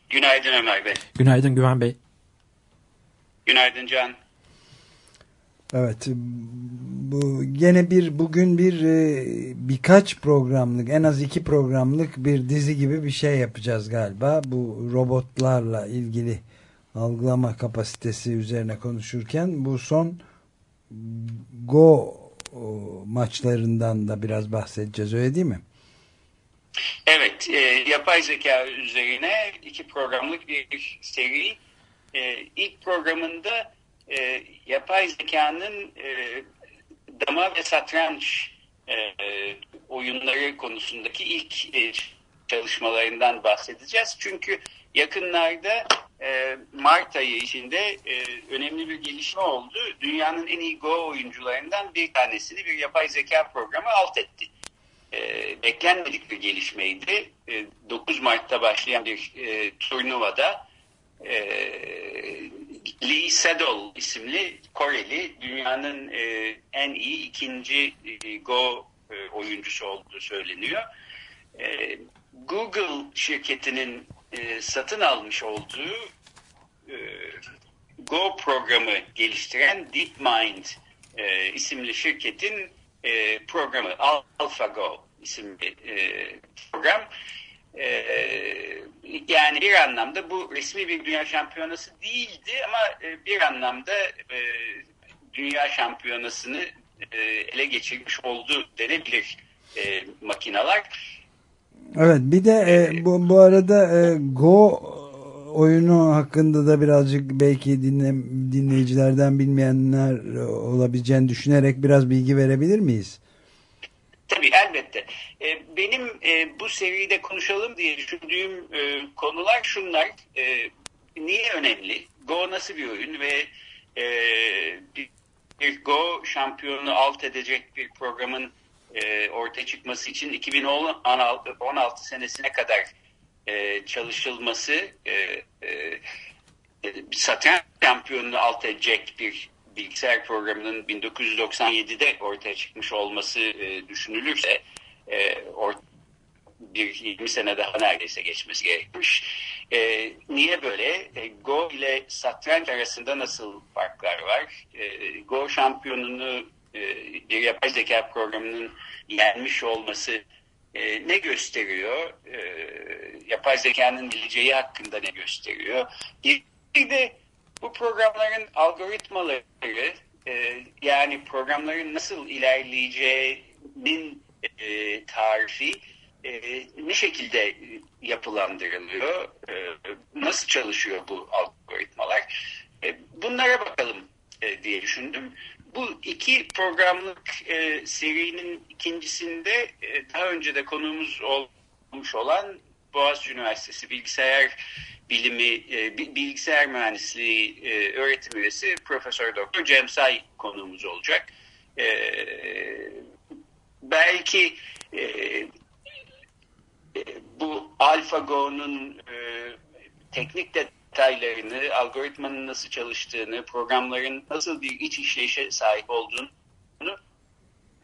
Günaydın Ömer Bey. Günaydın Güven Bey. Günaydın Can. Evet bu gene bir bugün bir e, birkaç programlık en az iki programlık bir dizi gibi bir şey yapacağız galiba. Bu robotlarla ilgili algılama kapasitesi üzerine konuşurken bu son Go o, maçlarından da biraz bahsedeceğiz öyle değil mi? Evet, e, yapay zeka üzerine iki programlık bir seri. E, ilk programında e, yapay zekanın e, dama ve satranç e, oyunları konusundaki ilk e, çalışmalarından bahsedeceğiz. Çünkü yakınlarda e, Mart ayı içinde e, önemli bir gelişme oldu. Dünyanın en iyi Go oyuncularından bir tanesini bir yapay zeka programı alt etti. E, beklenmedik bir gelişmeydi. E, 9 Mart'ta başlayan bir e, turnuvada Lee Sedol isimli Koreli dünyanın en iyi ikinci Go oyuncusu olduğu söyleniyor. Google şirketinin e, satın almış olduğu e, Go programı geliştiren DeepMind e, isimli şirketin e, programı AlphaGo isimli e, program. E, yani bir anlamda bu resmi bir dünya şampiyonası değildi ama e, bir anlamda e, dünya şampiyonasını e, ele geçirmiş oldu denebilir e, makinalar. Evet bir de e, bu, bu arada e, Go oyunu hakkında da birazcık belki dinle, dinleyicilerden bilmeyenler olabileceğini düşünerek biraz bilgi verebilir miyiz? Tabii elbette. E, benim e, bu seride konuşalım diye düşündüğüm e, konular şunlar. E, niye önemli? Go nasıl bir oyun ve e, bir, bir Go şampiyonu alt edecek bir programın e, ortaya çıkması için 2016 16 senesine kadar e, çalışılması e, e, satranç şampiyonunu alt edecek bir bilgisayar programının 1997'de ortaya çıkmış olması e, düşünülürse e, or, bir 20 sene daha neredeyse geçmesi gerekmiş. E, niye böyle? E, Go ile satranç arasında nasıl farklar var? E, Go şampiyonunu e, yapay zeka programının yenmiş olması e, ne gösteriyor? E, yapay zekanın geleceği hakkında ne gösteriyor? Bir de bu programların algoritmaları e, yani programların nasıl ilerleyeceğinin e, tarifi e, ne şekilde yapılandırılıyor? E, nasıl çalışıyor bu algoritmalar? E, bunlara bakalım e, diye düşündüm. Bu iki programlık e, serinin ikincisinde e, daha önce de konuğumuz olmuş olan Boğaziçi Üniversitesi Bilgisayar Bilimi, e, Bilgisayar Mühendisliği e, öğretim üyesi Profesör Doktor Cem Say konuğumuz olacak. E, belki e, e, bu AlphaGo'nun e, teknik detaylarını, algoritmanın nasıl çalıştığını, programların nasıl bir iç işleyişe sahip olduğunu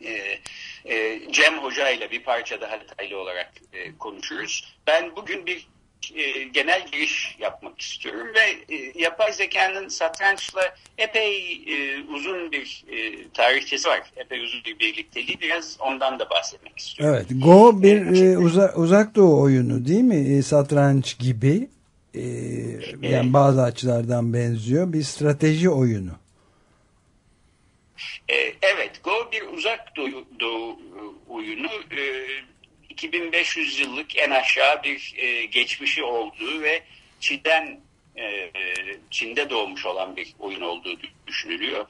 e, e, Cem Hoca ile bir parça daha detaylı olarak e, konuşuruz. Ben bugün bir e, genel giriş yapmak istiyorum ve e, yapay zekanın satrançla epey e, uzun bir e, tarihçesi var. Epey uzun bir birlikteliği. Biraz ondan da bahsetmek istiyorum. Evet. Go bir e, uza, uzak doğu oyunu değil mi? E, satranç gibi. E, yani bazı açılardan benziyor. Bir strateji oyunu. E, evet. Go bir uzak doğu, doğu oyunu. E, 2500 yıllık en aşağı bir e, geçmişi olduğu ve Çin'den e, Çin'de doğmuş olan bir oyun olduğu düşünülüyor.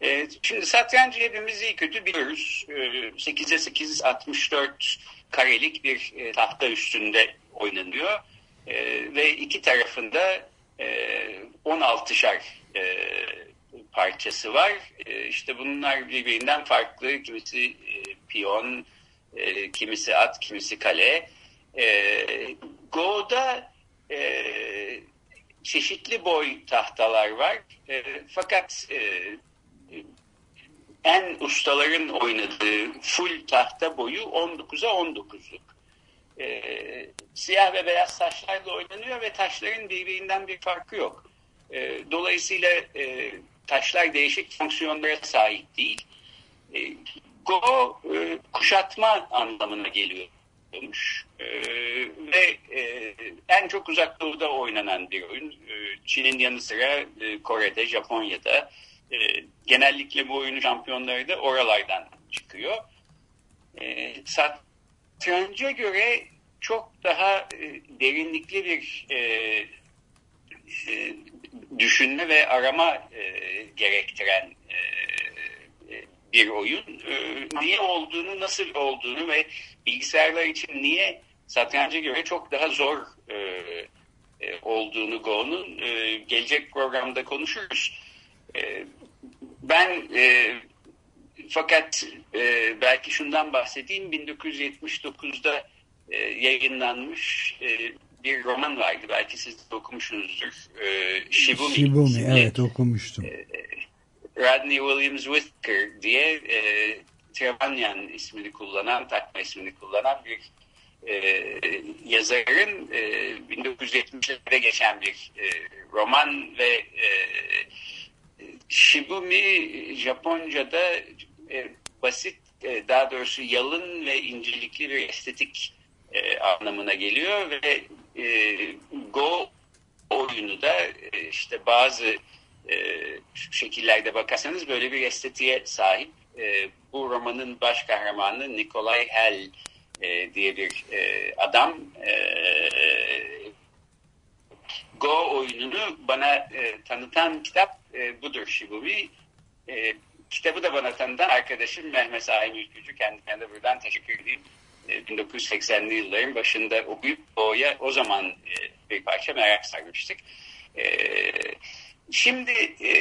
E, şimdi satrancı hepimiz iyi kötü biliyoruz. E, 8'e 8 64 karelik bir e, tahta üstünde oynanıyor. E, ve iki tarafında e, 16'şar e, parçası var. E, işte bunlar birbirinden farklı. Kimisi e, piyon, e, kimisi at, kimisi kale. E, Go'da e, çeşitli boy tahtalar var. E, fakat e, en ustaların oynadığı full tahta boyu 19'a 19'luk. E, siyah ve beyaz taşlarla oynanıyor ve taşların birbirinden bir farkı yok. E, dolayısıyla e, taşlar değişik fonksiyonlara sahip değil. E, Go e, kuşatma anlamına geliyormuş. E, ve e, en çok uzak doğuda oynanan bir oyun. E, Çin'in yanı sıra e, Kore'de, Japonya'da. E, genellikle bu oyunun şampiyonları da oralardan çıkıyor. E, satranca göre çok daha e, derinlikli bir e, e, düşünme ve arama e, gerektiren e, e, bir oyun. E, niye olduğunu, nasıl olduğunu ve bilgisayarlar için niye satranca göre çok daha zor e, olduğunu Go'nun e, gelecek programda konuşuruz. E, ben e, fakat e, belki şundan bahsedeyim 1979'da e, yayınlanmış e, bir roman vardı. Belki siz de okumuşsunuzdur. E, Shibumi. Shibumi evet okumuştum. Rodney Williams Whitaker diye e, Trevanyan ismini kullanan, takma ismini kullanan bir e, yazarın e, 1970'lerde geçen bir e, roman ve e, Shibumi Japonca'da e, basit, e, daha doğrusu yalın ve incelikli bir estetik e, anlamına geliyor ve e, Go oyunu da e, işte bazı e, şekillerde bakarsanız böyle bir estetiğe sahip. E, bu romanın baş kahramanı Nikolay Hell e, diye bir e, adam e, Go oyununu bana e, tanıtan kitap e, budur Shibumi. E, kitabı da bana tanıtan arkadaşım Mehmet Sahin Ülkücü. Kendisine de buradan teşekkür edeyim. E, 1980'li yılların başında okuyup Go'ya o zaman e, bir parça merak sarmıştık. E, şimdi e,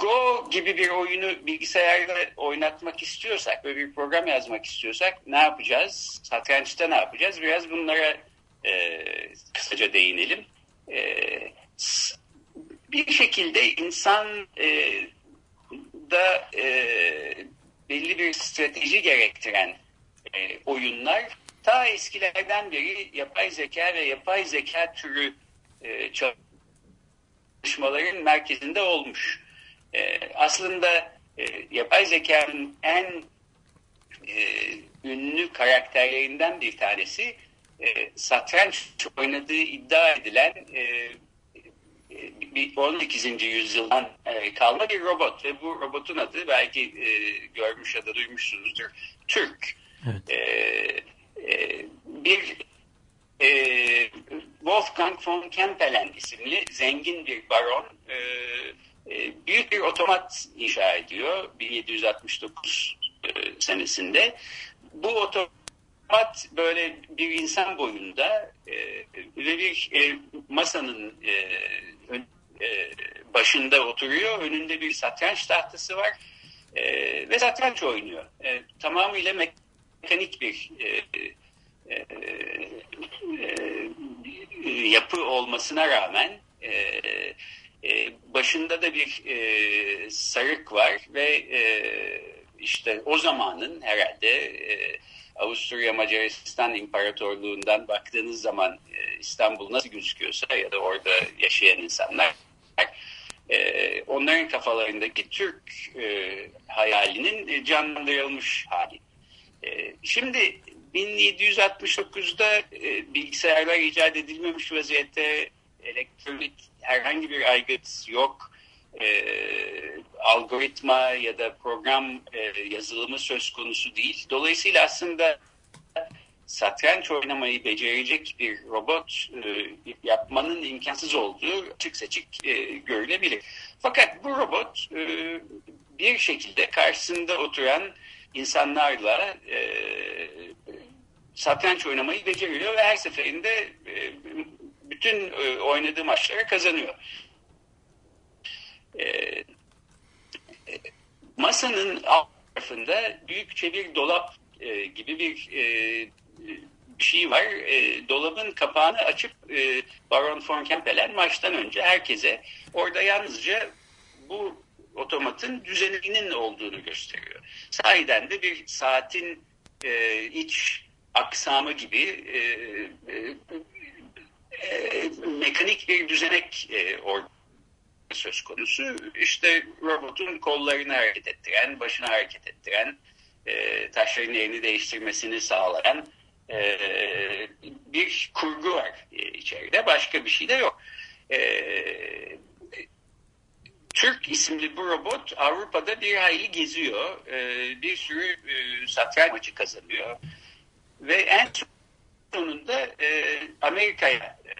Go gibi bir oyunu bilgisayarda oynatmak istiyorsak, böyle bir program yazmak istiyorsak ne yapacağız? Satrançta ne yapacağız? Biraz bunlara e, kısaca değinelim. E, bir şekilde insan e, da e, belli bir strateji gerektiren e, oyunlar ta eskilerden beri yapay zeka ve yapay zeka türü e, çalışmaların merkezinde olmuş. E, aslında e, yapay zekanın en e, ünlü karakterlerinden bir tanesi e, satranç oynadığı iddia edilen e, 18. yüzyıldan e, kalma bir robot ve bu robotun adı belki e, görmüş ya da duymuşsunuzdur Türk. E, e, bir Wolfgang von Kempelen isimli zengin bir baron büyük bir otomat inşa ediyor 1769 e, senesinde. Bu otomat böyle bir insan boyunda ve bir masanın ön- e, başında oturuyor. Önünde bir satranç tahtası var e, ve satranç oynuyor. E, tamamıyla mekanik bir e, e, e, yapı olmasına rağmen e, e, başında da bir e, sarık var ve e, işte o zamanın herhalde e, Avusturya Macaristan İmparatorluğundan baktığınız zaman İstanbul nasıl gözüküyorsa ya da orada yaşayan insanlar e, onların kafalarındaki Türk e, hayalinin e, canlandırılmış hali. E, şimdi 1769'da e, bilgisayarlar icat edilmemiş vaziyette elektronik herhangi bir aygıt yok. E, algoritma ya da program e, yazılımı söz konusu değil. Dolayısıyla aslında satranç oynamayı becerecek bir robot e, yapmanın imkansız olduğu açık seçik e, görülebilir. Fakat bu robot e, bir şekilde karşısında oturan insanlarla e, satranç oynamayı beceriyor ve her seferinde e, bütün e, oynadığı maçları kazanıyor. E, masanın alt tarafında büyükçe bir dolap e, gibi bir e, şey var. E, dolabın kapağını açıp e, Baron von Kempelen maçtan önce herkese orada yalnızca bu otomatın düzeninin olduğunu gösteriyor. Sahiden de bir saatin e, iç aksamı gibi e, e, e, mekanik bir düzenek e, orada söz konusu. İşte robotun kollarını hareket ettiren, başını hareket ettiren, e, taşların yerini değiştirmesini sağlayan e, bir kurgu var e, içeride. Başka bir şey de yok. E, Türk isimli bu robot Avrupa'da bir hayli geziyor. E, bir sürü e, satranç maçı kazanıyor. Ve en sonunda e, Amerika'ya e,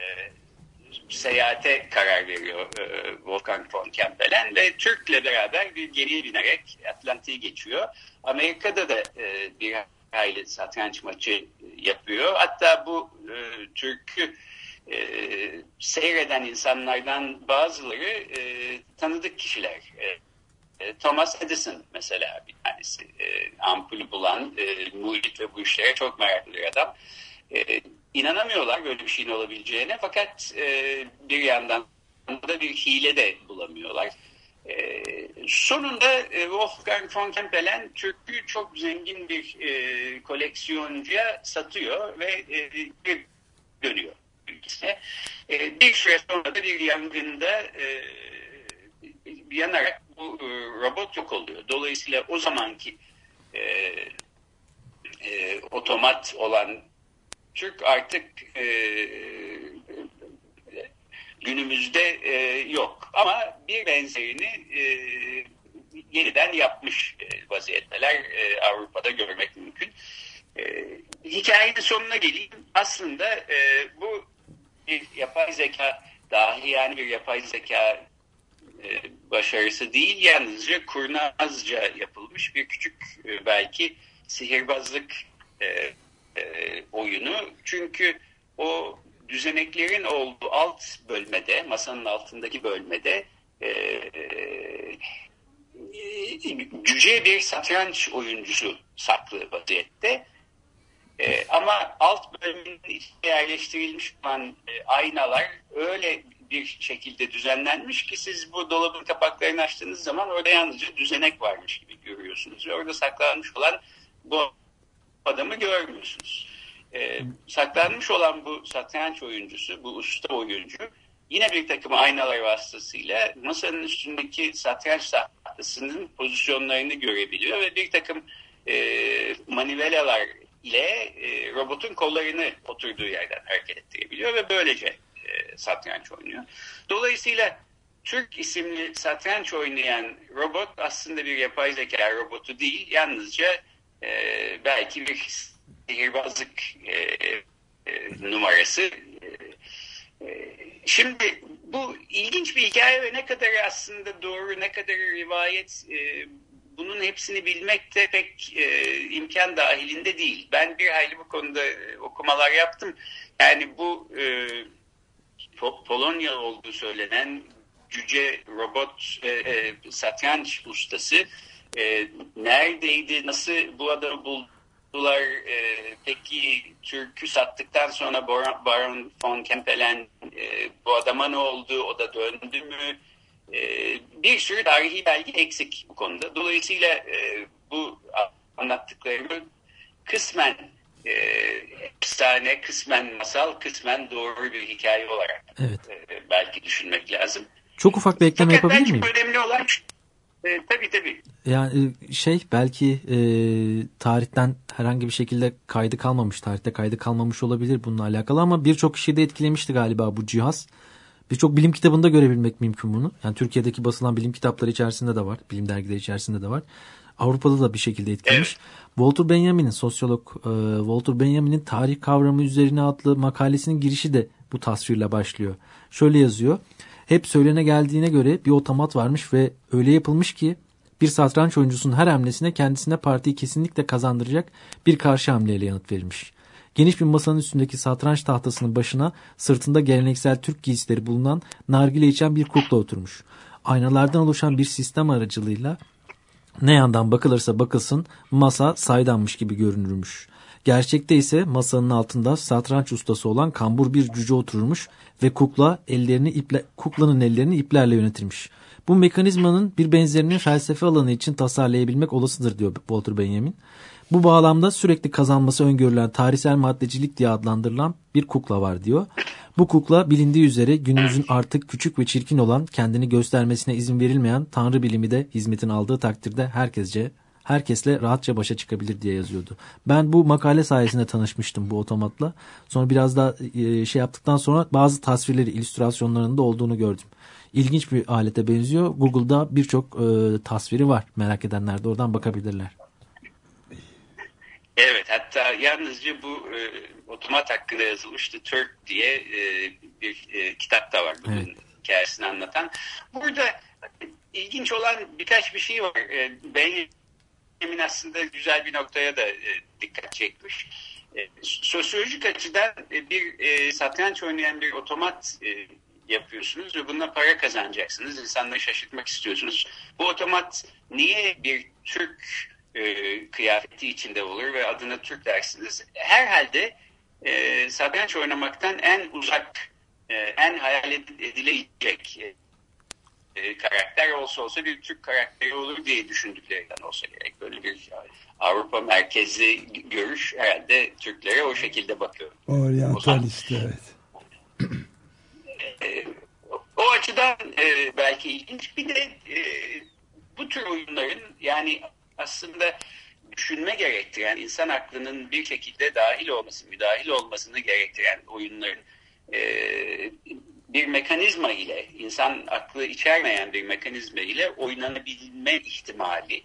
seyahate karar veriyor Wolfgang von Kempelen ve Türk'le beraber bir geriye binerek Atlantik'i geçiyor. Amerika'da da bir hayli satranç maçı yapıyor. Hatta bu e, Türk'ü e, seyreden insanlardan bazıları e, tanıdık kişiler. E, e, Thomas Edison mesela bir tanesi. E, ampulü bulan, e, mucit ve bu işlere çok meraklı bir adam. E, inanamıyorlar böyle bir şeyin olabileceğine fakat e, bir yandan da bir hile de bulamıyorlar. E, sonunda e, Wolfgang von Kempelen Türk'ü çok zengin bir e, koleksiyoncuya satıyor ve e, bir dönüyor ülkesine. E, bir süre sonra da bir yangında e, yanarak bu e, robot yok oluyor. Dolayısıyla o zamanki e, e, otomat olan Türk artık e, günümüzde e, yok. Ama bir benzerini e, yeniden yapmış e, vaziyetteler e, Avrupa'da görmek mümkün. E, hikayenin sonuna geleyim. Aslında e, bu bir yapay zeka dahi yani bir yapay zeka e, başarısı değil yalnızca kurnazca yapılmış bir küçük e, belki sihirbazlık e, e, oyunu. Çünkü o düzeneklerin olduğu alt bölmede, masanın altındaki bölmede e, e, cüce bir satranç oyuncusu saklı vaziyette. E, ama alt bölümün içine yerleştirilmiş olan e, aynalar öyle bir şekilde düzenlenmiş ki siz bu dolabın kapaklarını açtığınız zaman orada yalnızca düzenek varmış gibi görüyorsunuz. Ve orada saklanmış olan bu adamı görmüyorsunuz. E, saklanmış olan bu satranç oyuncusu, bu usta oyuncu yine bir takım aynalar vasıtasıyla masanın üstündeki satranç tahtasının pozisyonlarını görebiliyor ve bir takım e, manivelalar ile e, robotun kollarını oturduğu yerden hareket ettirebiliyor ve böylece e, satranç oynuyor. Dolayısıyla Türk isimli satranç oynayan robot aslında bir yapay zeka robotu değil, yalnızca e, belki bir sihirbazlık e, e, numarası. E, e, şimdi bu ilginç bir hikaye ve ne kadar aslında doğru, ne kadar rivayet e, bunun hepsini bilmek de pek e, imkan dahilinde değil. Ben bir hayli bu konuda e, okumalar yaptım. Yani bu e, Polonya olduğu söylenen cüce robot e, e, satranç ustası e, neredeydi, nasıl bu adamı buldular, e, peki Türk'ü sattıktan sonra Baron, Baron von Kempelen e, bu adama ne oldu, o da döndü mü? E, bir sürü tarihi belge eksik bu konuda. Dolayısıyla e, bu anlattıklarımı kısmen e, efsane, kısmen masal, kısmen doğru bir hikaye olarak Evet. e, belki düşünmek lazım. Çok ufak bir ekleme Fakat yapabilir miyim? önemli olan e, tabii tabii. Yani e, şey belki e, tarihten herhangi bir şekilde kaydı kalmamış, tarihte kaydı kalmamış olabilir bununla alakalı ama birçok kişiyi de etkilemişti galiba bu cihaz. Birçok bilim kitabında görebilmek mümkün bunu. Yani Türkiye'deki basılan bilim kitapları içerisinde de var, bilim dergileri içerisinde de var. Avrupa'da da bir şekilde etkilemiş. Walter Benjamin'in sosyolog e, Walter Benjamin'in tarih kavramı üzerine adlı makalesinin girişi de bu tasvirle başlıyor. Şöyle yazıyor. Hep söylene geldiğine göre bir otomat varmış ve öyle yapılmış ki bir satranç oyuncusunun her hamlesine kendisine partiyi kesinlikle kazandıracak bir karşı hamleyle yanıt verilmiş. Geniş bir masanın üstündeki satranç tahtasının başına sırtında geleneksel Türk giysileri bulunan nargile içen bir kukla oturmuş. Aynalardan oluşan bir sistem aracılığıyla ne yandan bakılırsa bakılsın masa saydammış gibi görünürmüş. Gerçekte ise masanın altında satranç ustası olan kambur bir cüce oturmuş ve kukla ellerini iple, kuklanın ellerini iplerle yönetirmiş. Bu mekanizmanın bir benzerini felsefe alanı için tasarlayabilmek olasıdır diyor Walter Benjamin. Bu bağlamda sürekli kazanması öngörülen tarihsel maddecilik diye adlandırılan bir kukla var diyor. Bu kukla bilindiği üzere günümüzün artık küçük ve çirkin olan kendini göstermesine izin verilmeyen tanrı bilimi de hizmetin aldığı takdirde herkesce herkesle rahatça başa çıkabilir diye yazıyordu. Ben bu makale sayesinde tanışmıştım bu otomatla. Sonra biraz daha e, şey yaptıktan sonra bazı tasvirleri, illüstrasyonlarında olduğunu gördüm. İlginç bir alete benziyor. Google'da birçok e, tasviri var. Merak edenler de oradan bakabilirler. Evet hatta yalnızca bu e, otomat hakkında yazılmıştı Turk diye e, bir e, kitap da var bunun Evet. hikayesini anlatan. Burada ilginç olan birkaç bir şey var. E, Benjamin aslında güzel bir noktaya da e, dikkat çekmiş. E, sosyolojik açıdan e, bir satranç oynayan bir otomat yapıyorsunuz ve bununla para kazanacaksınız. İnsanları şaşırtmak istiyorsunuz. Bu otomat niye bir Türk e, kıyafeti içinde olur ve adına Türk dersiniz? Herhalde e, satranç oynamaktan en uzak, e, en hayal edilecek e, e, karakter olsa olsa bir Türk karakteri olur diye düşündüklerinden olsa gerek. Böyle bir Avrupa merkezli görüş herhalde Türklere o şekilde bakıyor. Oryantalist evet. E, o açıdan e, belki ilginç. Bir de e, bu tür oyunların yani aslında düşünme gerektiren, insan aklının bir şekilde dahil olması, müdahil olmasını gerektiren oyunların e, bir mekanizma ile, insan aklı içermeyen bir mekanizma ile oynanabilme ihtimali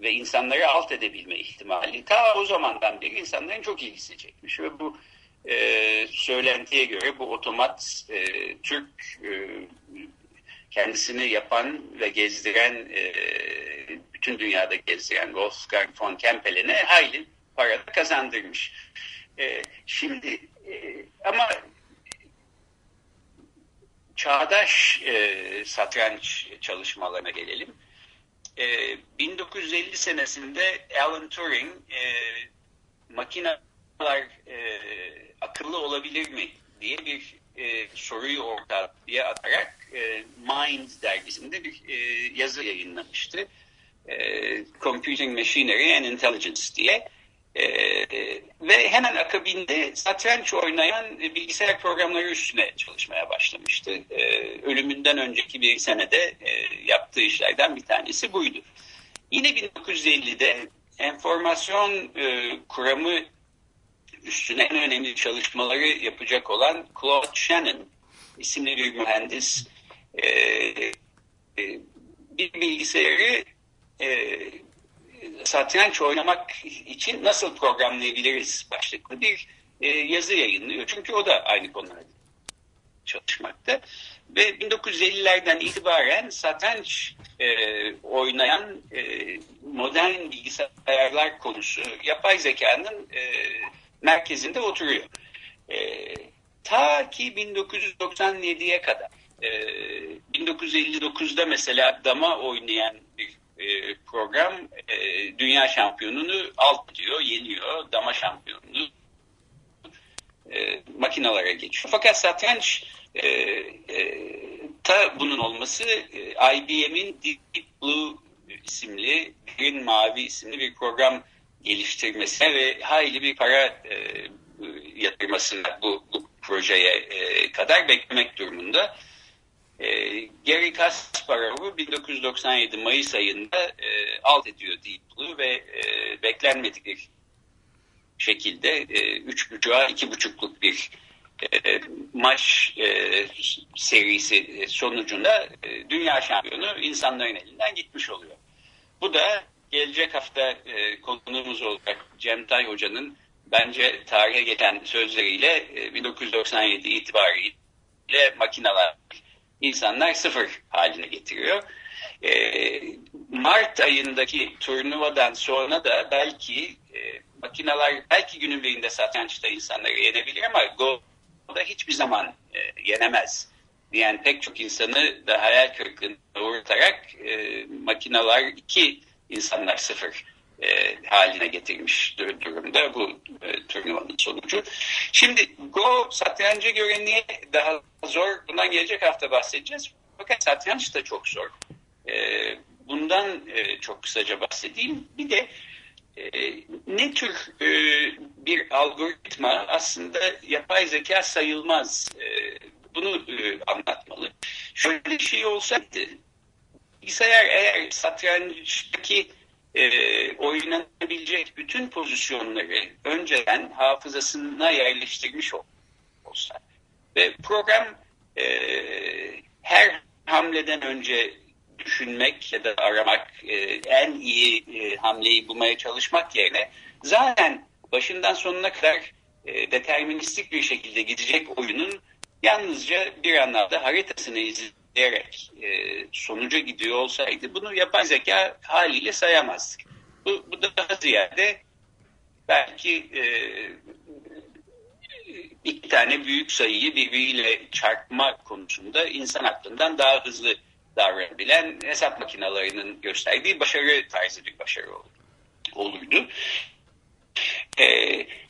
ve insanları alt edebilme ihtimali ta o zamandan beri insanların çok ilgisini çekmiş ve bu e, söylentiye göre bu otomat e, Türk e, kendisini yapan ve gezdiren e, bütün dünyada gezdiren Wolfgang von Kempelen'e hayli para kazandırmış. E, şimdi e, ama çağdaş e, satranç çalışmalarına gelelim. E, 1950 senesinde Alan Turing e, makineler e, akıllı olabilir mi diye bir e, soruyu ortaya atarak e, Mind dergisinde bir e, yazı yayınlamıştı. E, Computing Machinery and Intelligence diye. E, ve hemen akabinde satranç oynayan bilgisayar programları üstüne çalışmaya başlamıştı. E, ölümünden önceki bir senede e, yaptığı işlerden bir tanesi buydu. Yine 1950'de enformasyon e, kuramı üstüne en önemli çalışmaları yapacak olan Claude Shannon isimli bir mühendis e, e, bir bilgisayarı e, satranç oynamak için nasıl programlayabiliriz başlıklı bir e, yazı yayınlıyor. Çünkü o da aynı konularda çalışmakta. Ve 1950'lerden itibaren satranç e, oynayan e, modern bilgisayarlar konusu yapay zekanın e, merkezinde oturuyor. E, ta ki 1997'ye kadar e, 1959'da mesela dama oynayan e, program e, dünya şampiyonunu alt ediyor, yeniyor. Dama şampiyonunu e, makinalara geçiyor. Fakat satranç ta bunun olması IBM'in Deep Blue isimli, Green Mavi isimli bir program geliştirmesine ve hayli bir para e, yatırmasına bu, bu projeye e, kadar beklemek durumunda. E, Gary Kasparov'u 1997 Mayıs ayında e, alt ediyor Deep Blue ve e, beklenmedik bir şekilde e, üç buçuğa iki buçukluk bir e, maç e, serisi sonucunda e, dünya şampiyonu insanların elinden gitmiş oluyor. Bu da gelecek hafta e, konuğumuz olarak Cem Tay Hoca'nın bence tarihe geçen sözleriyle e, 1997 itibariyle makineler insanlar sıfır haline getiriyor. E, Mart ayındaki turnuvadan sonra da belki e, makineler belki günün birinde satrançta insanları yenebilir ama Go'da hiçbir zaman e, yenemez diyen pek çok insanı da hayal kırıklığına uğratarak e, makineler iki insanlar sıfır e, haline getirmiş durumda bu e, turnuvanın sonucu. Şimdi Go satranca göre daha zor? Bundan gelecek hafta bahsedeceğiz. Fakat satranç da çok zor. E, bundan e, çok kısaca bahsedeyim. Bir de e, ne tür e, bir algoritma aslında yapay zeka sayılmaz. E, bunu e, anlatmalı. Şöyle bir şey olsaydı bilgisayar eğer satrançtaki e, oynanabilecek bütün pozisyonları önceden hafızasına yerleştirmiş ol- olsa. Ve program e, her hamleden önce düşünmek ya da aramak, e, en iyi e, hamleyi bulmaya çalışmak yerine zaten başından sonuna kadar e, deterministik bir şekilde gidecek oyunun yalnızca bir anlamda haritasını izleyerek e, sonuca gidiyor olsaydı bunu yapay zeka haliyle sayamazdık. Bu, bu daha ziyade belki e, iki tane büyük sayıyı birbiriyle çarpma konusunda insan aklından daha hızlı davranabilen hesap makinelerinin gösterdiği başarı tarzı bir başarı ol- olurdu. E,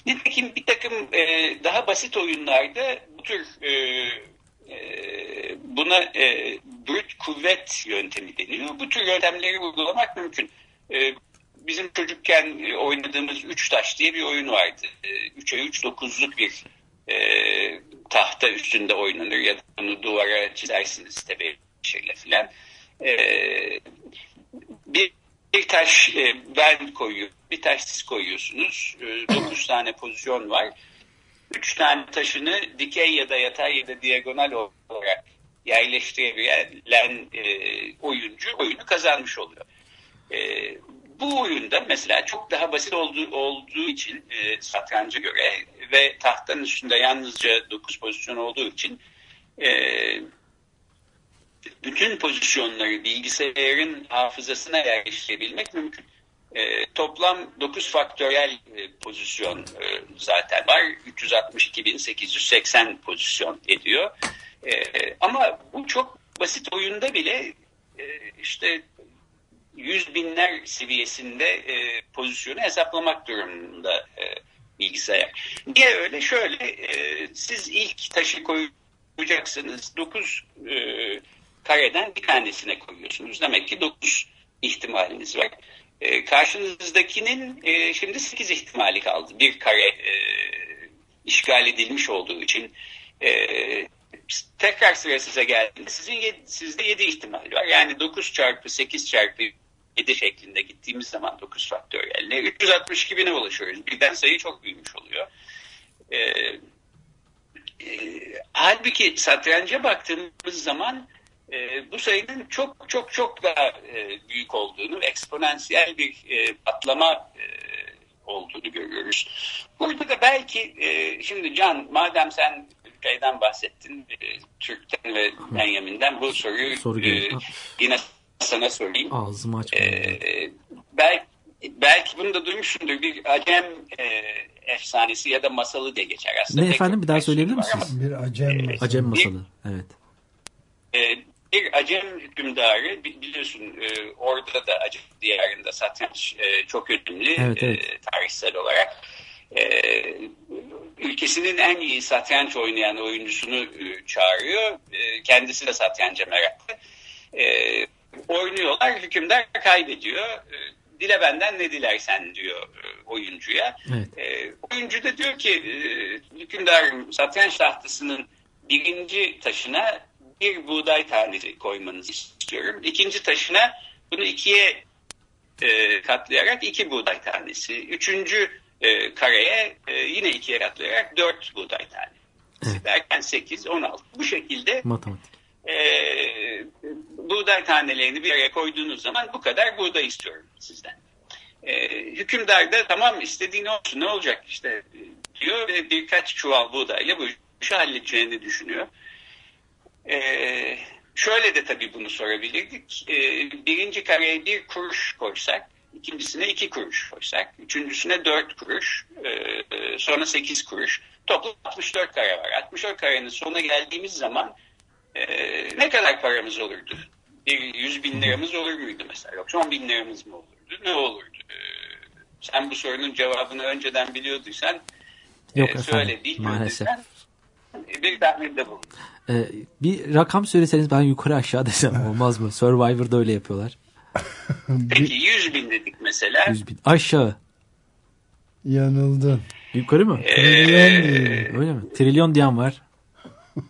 nitekim bir takım e, daha basit oyunlarda bu tür e, buna e, brüt kuvvet yöntemi deniyor. Bu tür yöntemleri uygulamak mümkün. E, bizim çocukken e, oynadığımız üç taş diye bir oyun vardı. E, Üçe üç dokuzluk bir e, tahta üstünde oynanır ya da bunu duvara çizersiniz tebeşirle filan. E, bir, bir taş e, ben koyuyor, bir taş siz koyuyorsunuz. E, dokuz tane pozisyon var. Üç tane taşını dikey ya da yatay ya da diagonal olarak yerleştirebilen e, oyuncu oyunu kazanmış oluyor. E, bu oyunda mesela çok daha basit olduğu, olduğu için e, satranca göre ve tahtanın üstünde yalnızca 9 pozisyon olduğu için e, bütün pozisyonları bilgisayarın hafızasına yerleştirebilmek mümkün. E, toplam 9 faktöriyel e, pozisyon e, zaten var. 362.880 pozisyon ediyor. E, ama bu çok basit oyunda bile e, işte yüz binler seviyesinde e, pozisyonu hesaplamak durumunda e, bilgisayar. Niye öyle? Şöyle e, siz ilk taşı koyacaksınız. 9 e, kareden bir tanesine koyuyorsunuz. Demek ki 9 ihtimaliniz var. E, karşınızdakinin e, şimdi 8 ihtimali kaldı. Bir kare e, işgal edilmiş olduğu için e, tekrar sıra size geldiğinde sizin sizde 7 ihtimal var. Yani 9 çarpı 8 çarpı 7 şeklinde gittiğimiz zaman 9 faktöriyeline 362 bine ulaşıyoruz. Birden sayı çok büyümüş oluyor. E, e, halbuki satranca baktığımız zaman e, bu sayının çok çok çok daha e, büyük olduğunu, eksponansiyel bir e, patlama e, olduğunu görüyoruz. Burada da belki e, şimdi Can madem sen şeyden bahsettin, e, Türk'ten ve Benjamin'den bu soruyu Soru e, yine sana sorayım. Ağzımı açmadım. E, belki, belki bunu da duymuşsundur. Bir acem e, efsanesi ya da masalı diye geçer aslında. Ne efendim bir daha söyleyebilir ama, misiniz? Bir acem masalı. Acem masalı. Evet. e, bir Acem hükümdarı bi- biliyorsun e, orada da Acem diyarında satranç e, çok önemli Evet, evet. e, tarihsel olarak. E, ülkesinin en iyi satranç oynayan oyuncusunu e, çağırıyor. E, kendisi de satranca meraklı. E, oynuyorlar, hükümdar kaybediyor. E, dile benden ne dilersen diyor e, oyuncuya. Evet. E, oyuncu da diyor ki e, hükümdarım satranç tahtasının birinci taşına bir buğday tanesi koymanızı istiyorum. İkinci taşına bunu ikiye e, katlayarak iki buğday tanesi. Üçüncü e, kareye e, yine ikiye katlayarak dört buğday tanesi. Derken sekiz, on altı. Bu şekilde Matematik. e, buğday tanelerini bir araya koyduğunuz zaman bu kadar buğday istiyorum sizden. E, hükümdar da tamam istediğin olsun ne olacak işte diyor ve birkaç çuval buğdayla bu işi halledeceğini düşünüyor. E, şöyle de tabii bunu sorabilirdik. E, birinci kareye bir kuruş koysak, ikincisine iki kuruş koysak, üçüncüsüne dört kuruş, e, sonra sekiz kuruş. Toplam 64 kare var. 64 karenin sonuna geldiğimiz zaman e, ne kadar paramız olurdu? Bir yüz bin liramız olur muydu mesela? Yoksa on bin liramız mı olurdu? Ne olurdu? E, sen bu sorunun cevabını önceden biliyorduysan Yok e, efendim, söyle maalesef. bilmiyorduysan e, bir tahminde bulun. Ee, bir rakam söyleseniz ben yukarı aşağı desem olmaz mı? Survivor'da öyle yapıyorlar. Peki 100 bin dedik mesela. 100 bin. Aşağı. Yanıldın. Yukarı mı? Ee, Trilyon. Öyle mi? Trilyon diyen var.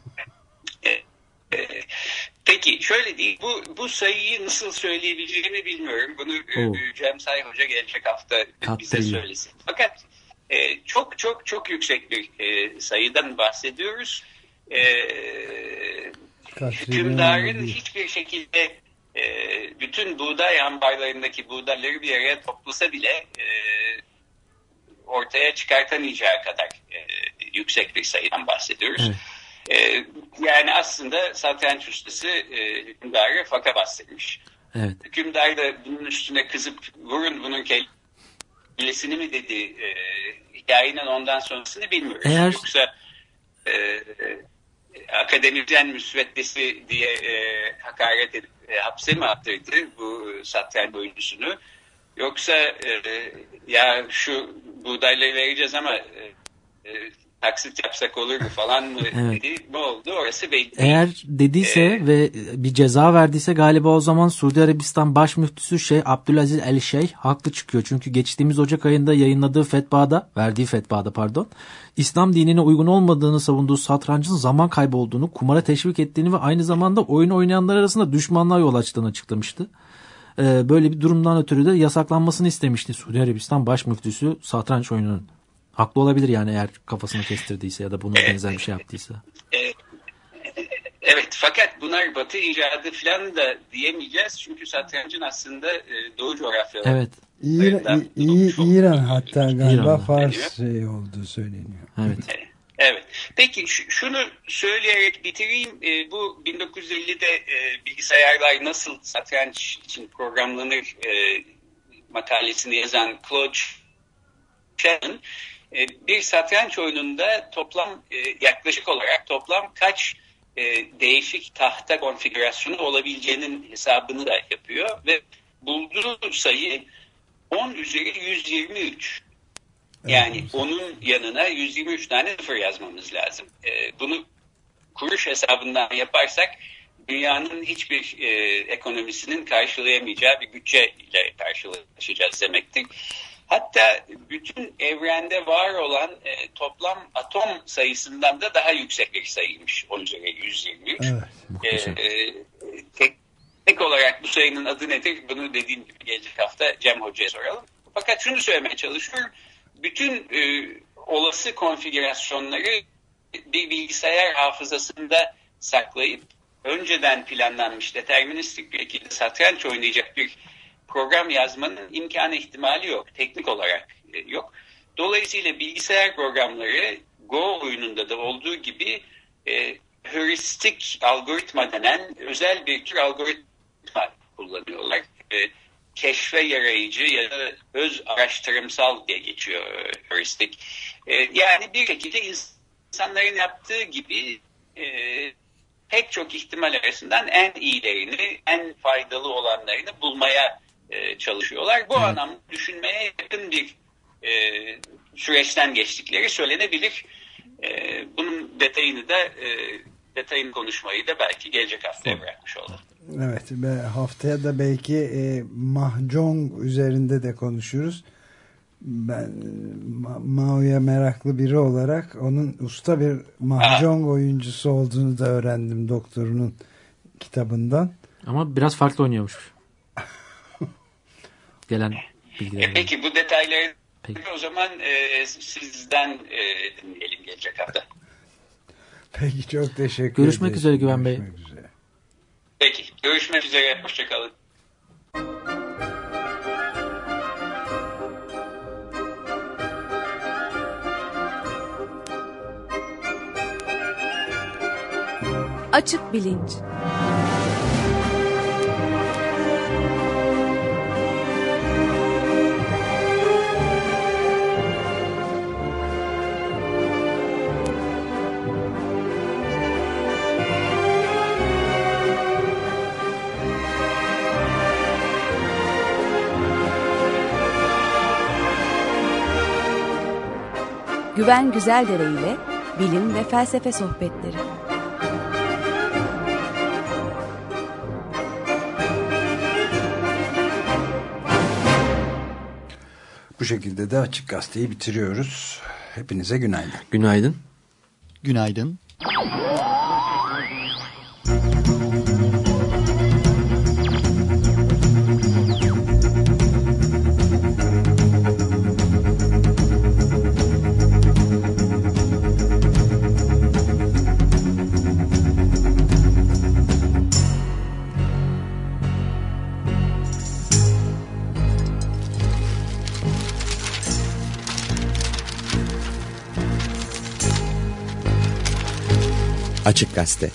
şöyle değil, bu, bu sayıyı nasıl söyleyebileceğimi bilmiyorum. Bunu e, Oo. Cem Say Hoca gelecek hafta bize Kaptırıyor. söylesin. Fakat e, çok çok çok yüksek bir e, sayıdan bahsediyoruz. E, hükümdarın hiçbir şekilde e, bütün buğday ambarlarındaki buğdayları bir araya toplasa bile e, ortaya çıkartamayacağı kadar e, yüksek bir sayıdan bahsediyoruz. E, yani aslında satranç ustası e, hükümdarı faka bastırmış. Evet. Hükümdar da bunun üstüne kızıp vurun bunun kellesini mi dedi e, hikayenin ondan sonrasını bilmiyoruz. Eğer- Yoksa e, e, akademisyen müsveddesi diye e, hakaret edip e, hapse mi attırdı bu satranç oyuncusunu? Yoksa e, ya şu buğdayları vereceğiz ama e, e, taksit yapsak olur mu falan mı Evet. dedi. Ne oldu orası belli. Eğer dediyse ve bir ceza verdiyse galiba o zaman Suudi Arabistan baş müftüsü Şeyh Abdülaziz El Şeyh haklı çıkıyor. Çünkü geçtiğimiz Ocak ayında yayınladığı fetvada, verdiği fetvada pardon, İslam dinine uygun olmadığını savunduğu satrancın zaman kaybı olduğunu, kumara teşvik ettiğini ve aynı zamanda oyun oynayanlar arasında düşmanlığa yol açtığını açıklamıştı. Ee, böyle bir durumdan ötürü de yasaklanmasını istemişti Suudi Arabistan baş müftüsü satranç oyununun. Haklı olabilir yani eğer kafasını kestirdiyse ya da buna benzer bir şey yaptıysa. Evet fakat bunlar batı icadı falan da diyemeyeceğiz. Çünkü satrancın aslında e, doğu coğrafyaları. Evet. İran, İ- İran hatta galiba İran'da. Fars şey olduğu söyleniyor. Evet. Evet. Peki şunu söyleyerek bitireyim. E, bu 1950'de e, bilgisayarlar nasıl satranç için programlanır e, makalesini yazan Claude Shannon bir satranç oyununda toplam e, yaklaşık olarak toplam kaç e, değişik tahta konfigürasyonu olabileceğinin hesabını da yapıyor ve bulduğu sayı 10 üzeri 123. Yani onun yanına 123 tane sıfır yazmamız lazım. E, bunu kuruş hesabından yaparsak dünyanın hiçbir e, ekonomisinin karşılayamayacağı bir bütçeyle karşılaşacağız demektir. Hatta bütün evrende var olan e, toplam atom sayısından da daha yüksek bir sayıymış 10 üzeri 123. Evet. E, e, teknik olarak bu sayının adı nedir? Bunu dediğim gibi gelecek hafta Cem Hoca'ya soralım. Fakat şunu söylemeye çalışıyorum. Bütün e, olası konfigürasyonları bir bilgisayar hafızasında saklayıp önceden planlanmış deterministik bir şekilde satranç oynayacak bir program yazmanın imkanı ihtimali yok. Teknik olarak e, yok. Dolayısıyla bilgisayar programları Go oyununda da olduğu gibi e, heuristik algoritma denen özel bir tür algoritma kullanıyorlar. E, keşfe yarayıcı ya da öz araştırımsal diye geçiyor heuristik. E, yani bir şekilde insanların yaptığı gibi e, pek çok ihtimal arasından en iyilerini, en faydalı olanlarını bulmaya e, çalışıyorlar. Bu anlamda düşünmeye yakın bir e, süreçten geçtikleri söylenebilir. E, bunun detayını da e, detayını konuşmayı da belki gelecek haftaya bırakmış olalım. Evet ve haftaya da belki e, Mahjong üzerinde de konuşuruz. Ben Ma- Mao'ya meraklı biri olarak onun usta bir Mahjong oyuncusu olduğunu da öğrendim doktorunun kitabından. Ama biraz farklı oynuyormuş. Gelen E, bilgiler. peki bu detayları o zaman e, sizden e, dinleyelim gelecek hafta. Peki çok teşekkür Görüşmek ederiz. üzere Güven Bey. Peki görüşmek üzere hoşçakalın. Açık bilinç. Güven Güzeldere ile bilim ve felsefe sohbetleri. Bu şekilde de Açık Gazete'yi bitiriyoruz. Hepinize günaydın. Günaydın. Günaydın. Açık Gazete